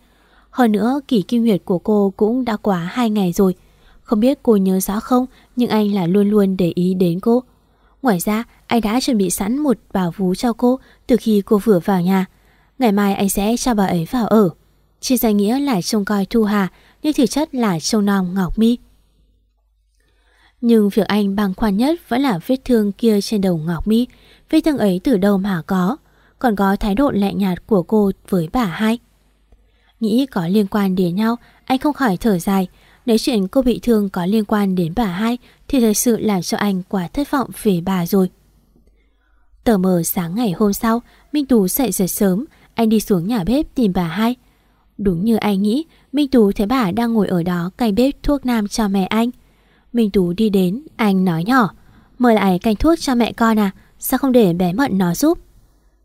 Hơn nữa, kỳ kinh nguyệt của cô cũng đã quá 2 ngày rồi. Không biết cô nhớ rõ không, nhưng anh là luôn luôn để ý đến cô. Ngoài ra, anh đã chuẩn bị sẵn một bảo vú cho cô từ khi cô vừa vào nhà. Ngày mai anh sẽ cho bà ấy vào ở. Chỉ danh nghĩa là trông coi Thu Hà, nhưng thực chất là trông nom Ngọc Mi. Nhưng việc anh băng khoăn nhất vẫn là vết thương kia trên đầu Ngọc Mi. Vết thương ấy từ đâu mà có. Còn có thái độ lẹ nhạt của cô với bà hai. Nghĩ có liên quan đến nhau, anh không khỏi thở dài. Nếu chuyện cô bị thương có liên quan đến bà hai thì thật sự làm cho anh quá thất vọng về bà rồi. Tờ mờ sáng ngày hôm sau, Minh Tú dậy rất sớm, anh đi xuống nhà bếp tìm bà hai. Đúng như anh nghĩ, Minh Tú thấy bà đang ngồi ở đó cày bếp thuốc nam cho mẹ anh. Minh Tú đi đến, anh nói nhỏ, mời lại canh thuốc cho mẹ con à, sao không để bé Mận nó giúp?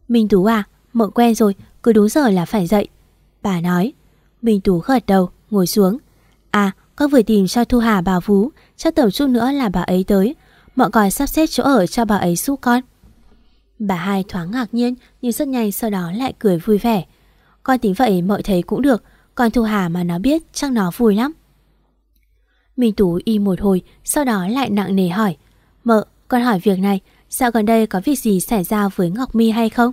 Minh Tú à, Mận quen rồi, cứ đúng giờ là phải dậy. Bà nói, Minh Tú gật đầu, ngồi xuống. À, con vừa tìm cho Thu Hà bà Vú, chắc tầm chút nữa là bà ấy tới. Mọi còn sắp xếp chỗ ở cho bà ấy giúp con. Bà hai thoáng ngạc nhiên nhưng rất nhanh sau đó lại cười vui vẻ. Con tính vậy mọi thấy cũng được, con Thu Hà mà nó biết chắc nó vui lắm. Minh Tú im một hồi, sau đó lại nặng nề hỏi. Mợ, con hỏi việc này, dạo gần đây có việc gì xảy ra với Ngọc Mi hay không?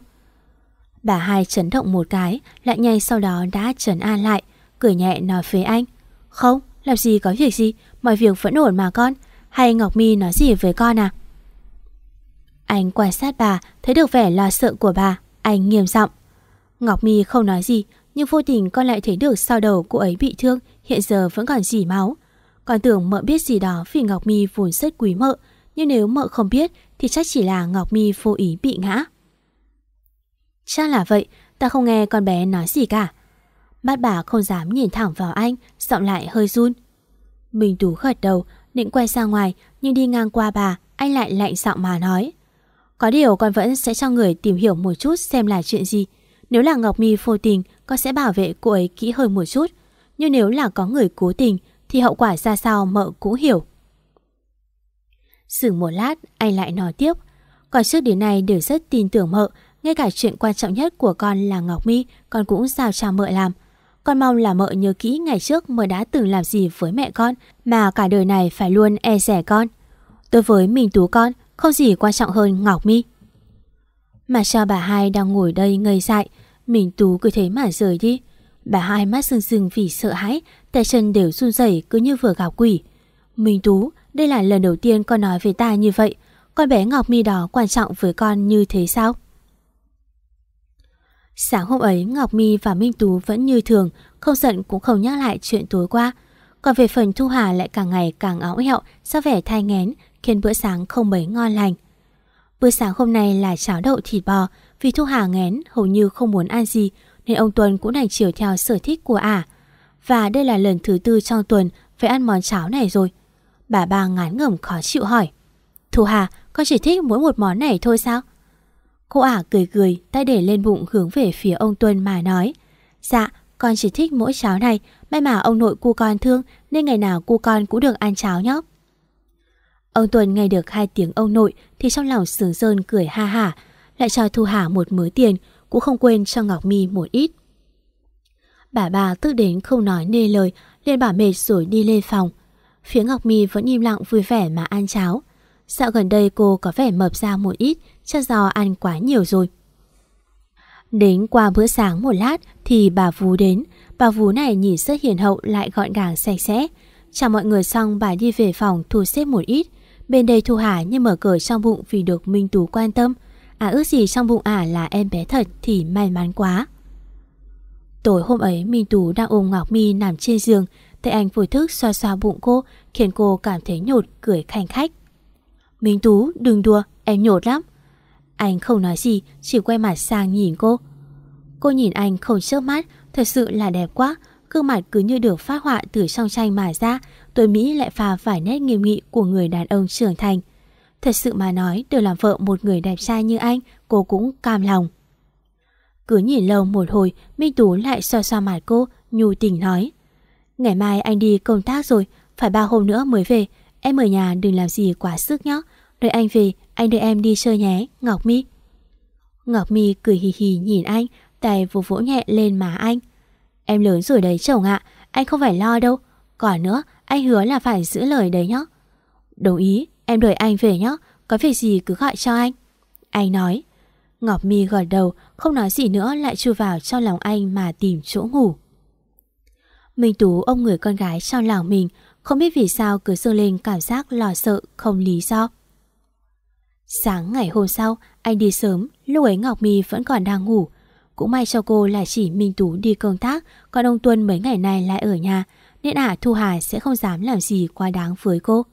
Bà hai chấn động một cái, lại nhanh sau đó đã trấn an lại, cười nhẹ nói với anh. Không, làm gì có việc gì, mọi việc vẫn ổn mà con. Hay Ngọc Mi nói gì với con à? Anh quan sát bà, thấy được vẻ lo sợ của bà, anh nghiêm giọng. Ngọc Mi không nói gì, nhưng vô tình con lại thấy được sau đầu cô ấy bị thương, hiện giờ vẫn còn dỉ máu còn tưởng mợ biết gì đó vì Ngọc Mi vốn rất quý mợ, nhưng nếu mợ không biết thì chắc chỉ là Ngọc Mi vô ý bị ngã. Chắc là vậy, ta không nghe con bé nói gì cả. Bát bà không dám nhìn thẳng vào anh, giọng lại hơi run. Mình Tú gật đầu, định quay ra ngoài, nhưng đi ngang qua bà, anh lại lạnh giọng mà nói. Có điều con vẫn sẽ cho người tìm hiểu một chút xem là chuyện gì. Nếu là Ngọc Mi vô tình, con sẽ bảo vệ cô ấy kỹ hơn một chút. Nhưng nếu là có người cố tình, thì hậu quả ra sao mợ cũng hiểu. Dừng một lát, anh lại nói tiếp. Còn trước đến nay đều rất tin tưởng mợ, ngay cả chuyện quan trọng nhất của con là Ngọc Mi, con cũng giao cho mợ làm. Con mong là mợ nhớ kỹ ngày trước mợ đã từng làm gì với mẹ con, mà cả đời này phải luôn e rẻ con. Đối với mình tú con, không gì quan trọng hơn Ngọc Mi. Mà sao bà hai đang ngồi đây ngây dại, mình tú cứ thế mà rời đi. Bà hai mắt sưng sưng vì sợ hãi, tay chân đều run rẩy cứ như vừa gặp quỷ. Minh Tú, đây là lần đầu tiên con nói với ta như vậy. Con bé Ngọc Mi đó quan trọng với con như thế sao? Sáng hôm ấy Ngọc Mi và Minh Tú vẫn như thường, không giận cũng không nhắc lại chuyện tối qua. Còn về phần Thu Hà lại càng ngày càng áo hẹo, sao vẻ thai ngén, khiến bữa sáng không mấy ngon lành. Bữa sáng hôm nay là cháo đậu thịt bò, vì Thu Hà ngén hầu như không muốn ăn gì, nên ông Tuấn cũng đành chiều theo sở thích của ả. Và đây là lần thứ tư trong tuần phải ăn món cháo này rồi. Bà ba ngán ngẩm khó chịu hỏi. Thu Hà, con chỉ thích mỗi một món này thôi sao? Cô ả cười cười, tay để lên bụng hướng về phía ông Tuân mà nói. Dạ, con chỉ thích mỗi cháo này, may mà ông nội cu con thương nên ngày nào cu con cũng được ăn cháo nhóc. Ông Tuân nghe được hai tiếng ông nội thì trong lòng sướng sơn cười ha hả, lại cho Thu Hà một mớ tiền, cũng không quên cho Ngọc Mi một ít. Bà bà tức đến không nói nề lời, liền bảo mệt rồi đi lên phòng. Phía Ngọc Mi vẫn im lặng vui vẻ mà ăn cháo. Dạo gần đây cô có vẻ mập ra một ít, chắc do ăn quá nhiều rồi. Đến qua bữa sáng một lát thì bà Vú đến. Bà Vú này nhìn rất hiền hậu lại gọn gàng sạch sẽ. Chào mọi người xong bà đi về phòng thu xếp một ít. Bên đây Thu Hà như mở cởi trong bụng vì được Minh Tú quan tâm. À ước gì trong bụng ả là em bé thật thì may mắn quá. Tối hôm ấy, Minh Tú đang ôm Ngọc Mi nằm trên giường. Thấy anh vui thức xoa xoa bụng cô, khiến cô cảm thấy nhột, cười khanh khách. Minh Tú, đừng đùa, em nhột lắm. Anh không nói gì, chỉ quay mặt sang nhìn cô. Cô nhìn anh không chớp mắt, thật sự là đẹp quá. Gương mặt cứ như được phát họa từ trong tranh mà ra, Tôi Mỹ lại pha vài nét nghiêm nghị của người đàn ông trưởng thành Thật sự mà nói Được làm vợ một người đẹp trai như anh, Cô cũng cam lòng. Cứ nhìn lâu một hồi Minh Tú lại xoa xoa mặt cô, Nhu tình nói. Ngày mai anh đi công tác rồi, Phải ba hôm nữa mới về. Em ở nhà đừng làm gì quá sức nhé. Đợi anh về, anh đưa em đi chơi nhé, Ngọc Mi. Ngọc Mi cười hì hì nhìn anh, Tay vỗ vỗ nhẹ lên má anh. Em lớn rồi đấy chồng ạ, Anh không phải lo đâu. Còn nữa, anh hứa là phải giữ lời đấy nhé. Đồng ý em đợi anh về nhé Có việc gì cứ gọi cho anh. Anh nói. Ngọc Mi gật đầu Không nói gì nữa lại chui vào trong lòng anh mà tìm chỗ ngủ. Minh Tú ôm người con gái trong lòng mình Không biết vì sao cứ dâng lên cảm giác lo sợ không lý do. Sáng ngày hôm sau Anh đi sớm Lúc ấy Ngọc Mi vẫn còn đang ngủ. Cũng may cho cô là chỉ Minh Tú đi công tác, còn ông Tuân mấy ngày này lại ở nhà, nên ả Thu Hà sẽ không dám làm gì quá đáng với cô.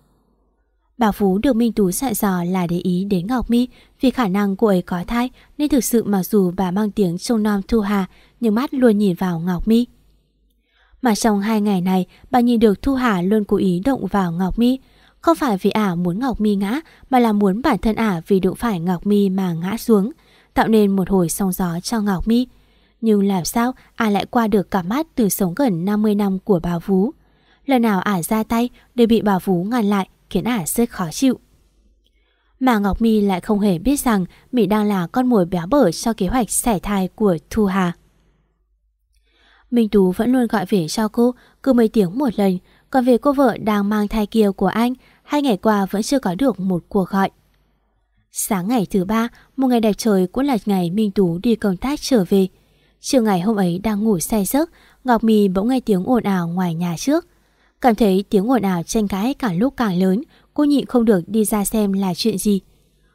Bà Phú được Minh Tú dạy dò là để ý đến Ngọc Mi vì khả năng cô ấy có thai, nên thực sự mặc dù bà mang tiếng trông nom Thu Hà, nhưng mắt luôn nhìn vào Ngọc Mi. Mà trong hai ngày này, bà nhìn được Thu Hà luôn cố ý động vào Ngọc Mi không phải vì ả muốn Ngọc Mi ngã, mà là muốn bản thân ả vì đụng phải Ngọc Mi mà ngã xuống, tạo nên một hồi sóng gió cho Ngọc Mi. Nhưng làm sao ả lại qua được cả mắt từ sống gần 50 năm của bà Vú. Lần nào ả ra tay, đều bị bà Vú ngăn lại khiến ả rất khó chịu. Mà Ngọc Mi lại không hề biết rằng Mỹ đang là con mồi béo bở cho kế hoạch sẻ thai của Thu Hà. Minh Tú vẫn luôn gọi về cho cô, cứ mấy tiếng một lần, còn về cô vợ đang mang thai kia của anh, hai ngày qua vẫn chưa có được một cuộc gọi. Sáng ngày thứ ba, một ngày đẹp trời cũng là ngày Minh Tú đi công tác trở về. Chiều ngày hôm ấy đang ngủ say giấc, Ngọc Mi bỗng nghe tiếng ồn ào ngoài nhà trước. Cảm thấy tiếng ồn ào tranh cãi càng lúc càng lớn, cô nhịn không được đi ra xem là chuyện gì.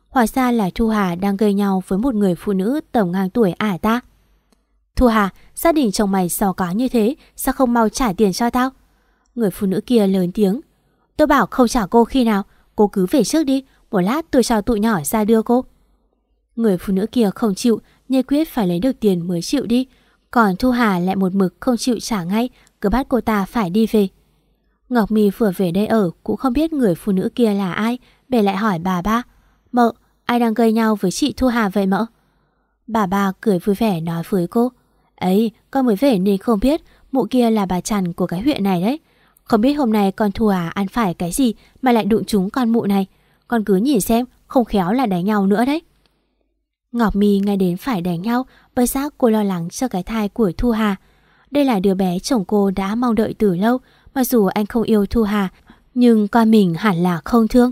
Hóa ra là Thu Hà đang gây nhau với một người phụ nữ tầm ngang tuổi ả ta. Thu Hà, gia đình chồng mày giàu có như thế, sao không mau trả tiền cho tao? Người phụ nữ kia lớn tiếng. Tôi bảo không trả cô khi nào, cô cứ về trước đi, một lát tôi cho tụi nhỏ ra đưa cô Người phụ nữ kia không chịu nhây quyết phải lấy được tiền mới chịu đi Còn Thu Hà lại một mực không chịu trả ngay Cứ bắt cô ta phải đi về Ngọc Mi vừa về đây ở Cũng không biết người phụ nữ kia là ai bèn lại hỏi bà ba. Mợ, ai đang gây nhau với chị Thu Hà vậy mợ? Bà ba cười vui vẻ nói với cô. Ấy, con mới về nên không biết Mụ kia là bà Trần của cái huyện này đấy. Không biết hôm nay con Thu Hà ăn phải cái gì Mà lại đụng trúng con mụ này. Con cứ nhìn xem Không khéo là đánh nhau nữa đấy. Ngọc Mi nghe đến phải đánh nhau Bất giác cô lo lắng cho cái thai của Thu Hà. Đây là đứa bé chồng cô đã mong đợi từ lâu Mặc dù anh không yêu Thu Hà, Nhưng con mình hẳn là không thương.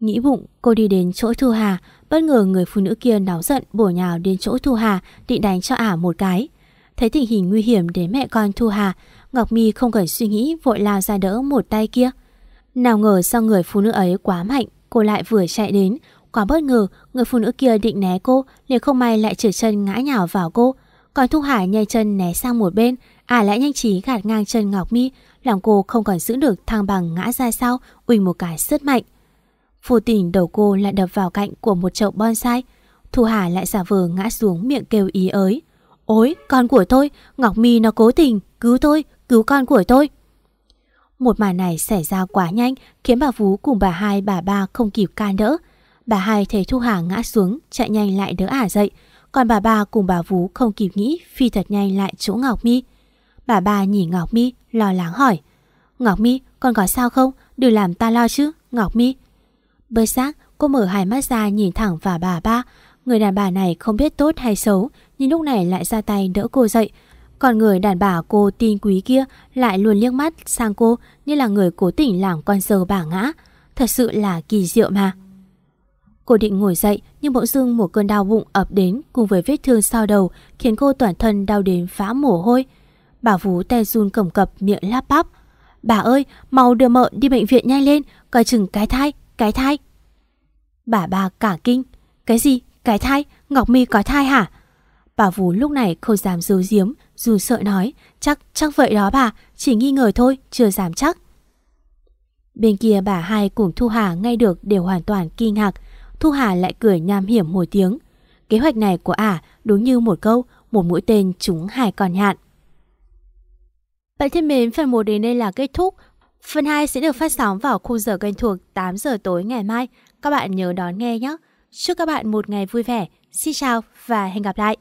Nghĩ bụng, cô đi đến chỗ Thu Hà, Bất ngờ người phụ nữ kia nóng giận bổ nhào đến chỗ Thu Hà, Định đánh cho ả một cái. Thấy tình hình nguy hiểm đến mẹ con Thu Hà, Ngọc Mi không cần suy nghĩ, vội lao ra đỡ một tay kia. Nào ngờ sau người phụ nữ ấy quá mạnh, Cô lại vừa chạy đến. Quá bất ngờ, người phụ nữ kia định né cô, liền không may lại trượt chân ngã nhào vào cô. Còn Thu Hải nhảy chân né sang một bên À lại nhanh trí gạt ngang chân Ngọc Mi làm cô không còn giữ được thăng bằng ngã ra sau Uỳnh một cái rất mạnh Vô tình đầu cô lại đập vào cạnh của một chậu bonsai Thu Hà lại giả vờ ngã xuống miệng kêu ý ới Ôi, con của tôi, Ngọc Mi nó cố tình, Cứu tôi, Cứu con của tôi một màn này xảy ra quá nhanh, khiến bà Vú cùng bà hai, bà ba không kịp can đỡ. Bà hai thấy Thu Hà ngã xuống, chạy nhanh lại đỡ ả dậy. Còn bà ba cùng bà Vú không kịp nghĩ, phi thật nhanh lại chỗ Ngọc Mi. Bà ba nhìn Ngọc Mi lo lắng hỏi Ngọc Mi con có sao không? Đừng làm ta lo chứ Ngọc Mi Bơi xác cô mở hai mắt ra nhìn thẳng vào bà ba Người đàn bà này không biết tốt hay xấu, nhưng lúc này lại ra tay đỡ cô dậy. Còn người đàn bà cô tin quý kia lại luôn liếc mắt sang cô như là người cố tình làm con dâu bà ngã. Thật sự là kỳ diệu mà. Cô định ngồi dậy nhưng bỗng dưng một cơn đau bụng ập đến cùng với vết thương sau đầu khiến cô toàn thân đau đến phá mồ hôi. Bà Vú tay run cầm cập miệng lắp bắp. Bà ơi, mau đưa mợ đi bệnh viện nhanh lên, coi chừng cái thai, cái thai. Bà ba cả kinh. Cái gì? Cái thai? Ngọc Mi có thai hả? Bà Vú lúc này không dám giấu giếm, dù sợ nói. Chắc, chắc vậy đó bà, chỉ nghi ngờ thôi, chưa dám chắc. Bên kia bà hai cùng Thu Hà ngay được đều hoàn toàn kinh ngạc. Thu Hà lại cười nham hiểm một tiếng. Kế hoạch này của ả đúng như một câu, một mũi tên trúng hai con nhạn. Bạn thân mến, phần 1 đến đây là kết thúc. Phần 2 sẽ được phát sóng vào khung giờ kênh thuộc 8 giờ tối ngày mai. Các bạn nhớ đón nghe nhé. Chúc các bạn một ngày vui vẻ. Xin chào và hẹn gặp lại.